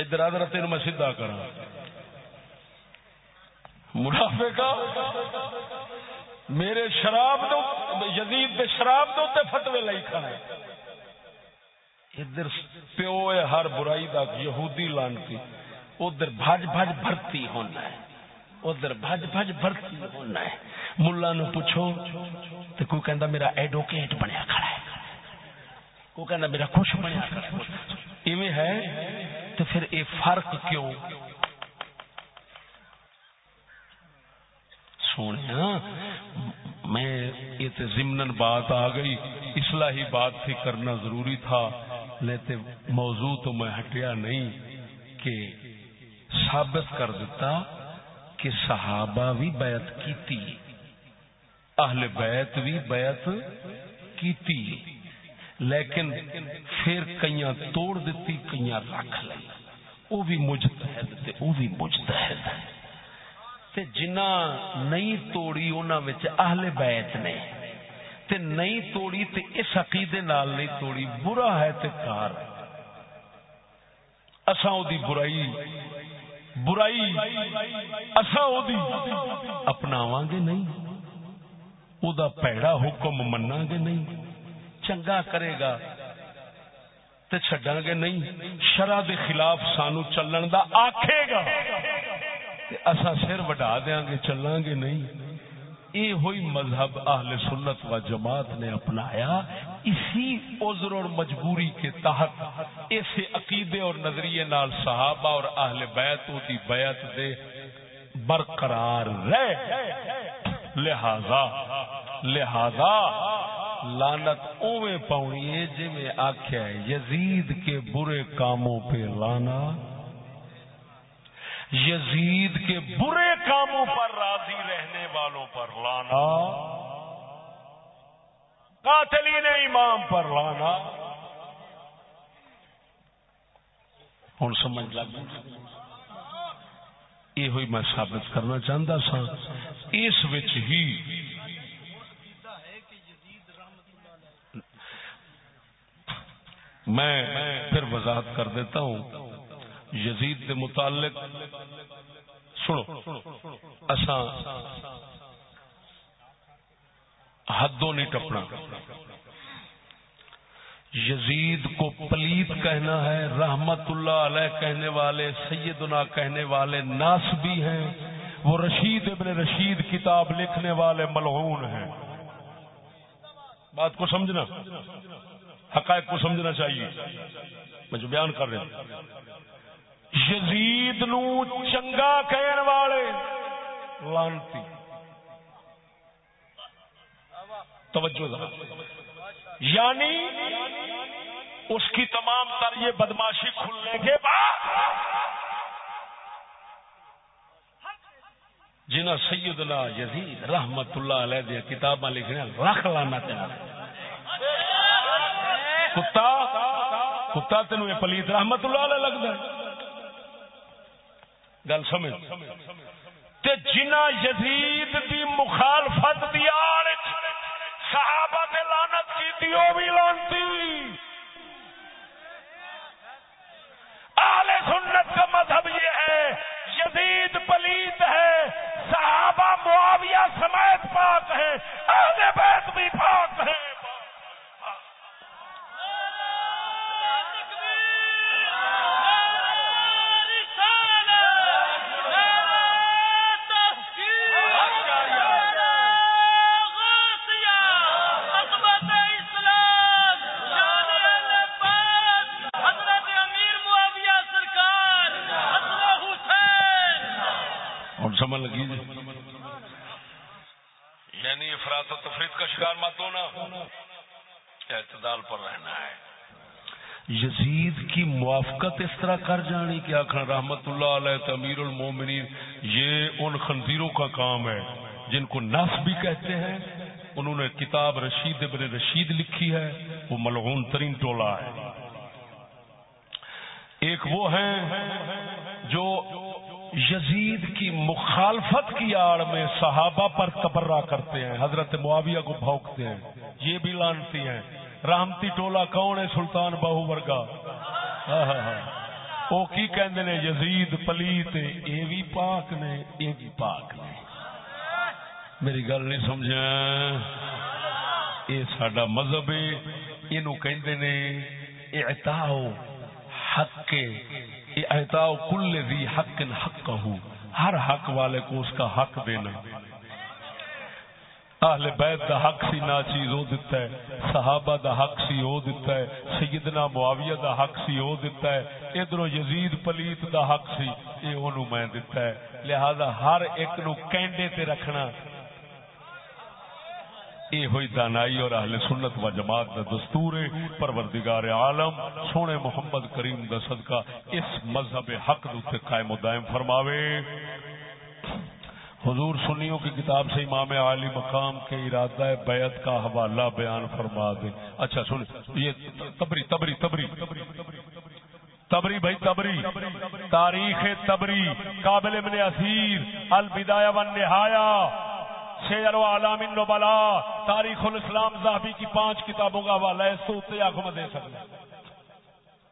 ادھر ادھر تین میں سیدھا کرا منافع میرے شراب دو، یزید دے شراب دو تے فتوے لئی کھڑا ادھر پیو ہے ہر برائی دا یہودی لانتی، ادھر بھج بھج بھرتی ہونا ہے۔ ادھر بھج بھج بھرتی ہونا ہے۔ ملا نو پوچھو تو کوئی کہندا میرا ایڈوکیٹ بنیا کھڑا ہے۔ کوئی کہندا میرا خوش بنیا کھڑا ہے۔ ایویں ہے؟ تو پھر اے فرق کیوں؟ سونے میں یہ تو ضمن بات آ گئی۔ اصلاحی بات تھی، کرنا ضروری تھا۔ لیتے موضوع تو میں ہٹیا نہیں کہ ثابت کر دیتا کہ صحابہ بھی بیعت کیتی۔ اہل بیعت بھی بیعت کیتی، لیکن پھر کئیاں توڑ دیتی، کئیاں رکھ لئی۔ وہ بھی مجتہد تے وہ بھی مجتہد۔ تے جنہ نہیں توڑی، انہاں وچ اہل بیت نے۔ تے نہیں توڑی تے اس عقیدے نال نہیں توڑی، برا ہے تے کار۔ اساں او دی برائی برائی اساں او دی اپناواں گے نہیں۔ او دا پیڑا حکم مناں گے نہیں چنگا کرے گا تے چھڈاں گے نہیں شرع دے خلاف سانو چلن دا آکھے گا تے اسا سر وڈا دیاں گے چلاں گے نہیں یہ ہوئی مذہب اہل سنت و جماعت نے اپنایا اسی عذر اور مجبوری کے تحت ایسے عقیدے اور نظریے نال صحابہ اور اہل بیت دی بیعت دے برقرار رہ لہذا لہذا لانت اوے پاؤنی ہے جی میں آخیا ہے، یزید کے برے کاموں پہ لانا۔ یزید کے برے کاموں پر راضی رہنے والوں پر لانا۔ قاتلین امام پر لانا۔ ہوں سمجھ لگ یہ ہوئی میں ثابت کرنا چاہتا سا اس وچ ہی میں پھر وضاحت کر دیتا ہوں یزید کے متعلق سنو اساں حدوں نہیں ٹپنا یزید کو پلیت کہنا ہے، رحمت اللہ علیہ کہنے والے، سیدنا کہنے والے ناس بھی ہیں۔ وہ رشید ابن رشید کتاب لکھنے والے ملعون ہیں۔ بات کو سمجھنا، حقائق کو سمجھنا چاہیے۔ میں جو بیان کر رہا ہوں۔ یزید نو چنگا کہن والے، لانتی۔ توجہ دا یعنی اس کی تمام تر یہ بدماشی کھلنے کے بعد جنا سیدنا یزید رحمت اللہ علیہ دیا کتاباں لکھنے رکھ لانا تینا کتا کتا تینوں یہ پلیت رحمت اللہ علیہ لگتا ہے۔ گل سمجھ؟ تے جنا یزید دی مخالفت دی آڑ صحابہ تے لانت کیتی وہ بھی لانتی۔ اہل سنت کا مذہب یہ ہے، یزید پلیت ہے، صحابہ معاویہ سمیت پاک ہے اہل بیت بھی پاک ہے سمجھ لگی جی۔ یعنی افراد و تفرید کا شکار مت ہونا۔ اعتدال پر رہنا ہے۔ یزید کی موافقت اس طرح کر جانی کہ آخر رحمت اللہ علیہ امیر المومنین یہ ان خنزیروں کا کام ہے جن کو نف بھی کہتے ہیں۔ انہوں نے کتاب رشید ابن رشید لکھی ہے وہ ملعون ترین ٹولہ ہے۔ ایک وہ ہیں جو یزید کی مخالفت کی آڑ میں صحابہ پر تبرہ کرتے ہیں، حضرت معاویہ کو بھونکتے ہیں، یہ بھی لانتی ہیں۔ رحمتی ٹولہ کون ہے سلطان بہو ورگا؟ وہ کی کہندے نے؟ یزید پلیت اے بھی پاک نے، اے بھی پاک نے۔ میری گل نہیں سمجھا۔ یہ سڈا مذہب ہے یہ کہندے نے اعتاؤ حق اعتاؤ کل ذی حق حق ہر حق والے کو اس کا حق دینا۔ اہل بیت دا حق سی نا چیز او دیتا ہے، صحابہ دا حق سی او دیتا ہے، سیدنا معاویہ دا حق سی او دیتا ہے، ادھر یزید پلیت دا حق سی، اے اونوں میں دیتا ہے۔ لہذا ہر ایک نو کینڈے تے رکھنا یہ ہوئی دانائی اور اہل سنت و جماعت دا دستور ہے، پروردگار عالم، سونے محمد کریم دا صدقہ اس مذہب حق دے قائم و دائم فرماوے۔ حضور سنیوں کی کتاب سے امام عالی مقام کے ارادہ بیعت کا حوالہ بیان فرما دے۔ اچھا سن یہ تبری تبری تبری۔ تبری بھائی، تبری۔ تاریخ تبری، قابل ابن اثیر البدایہ والنہایہ شیر و علام النبلا تاریخ الاسلام زہبی کی پانچ کتابوں کا حوالہ ہے، اس تو اتنے آنکھوں میں دے سکتے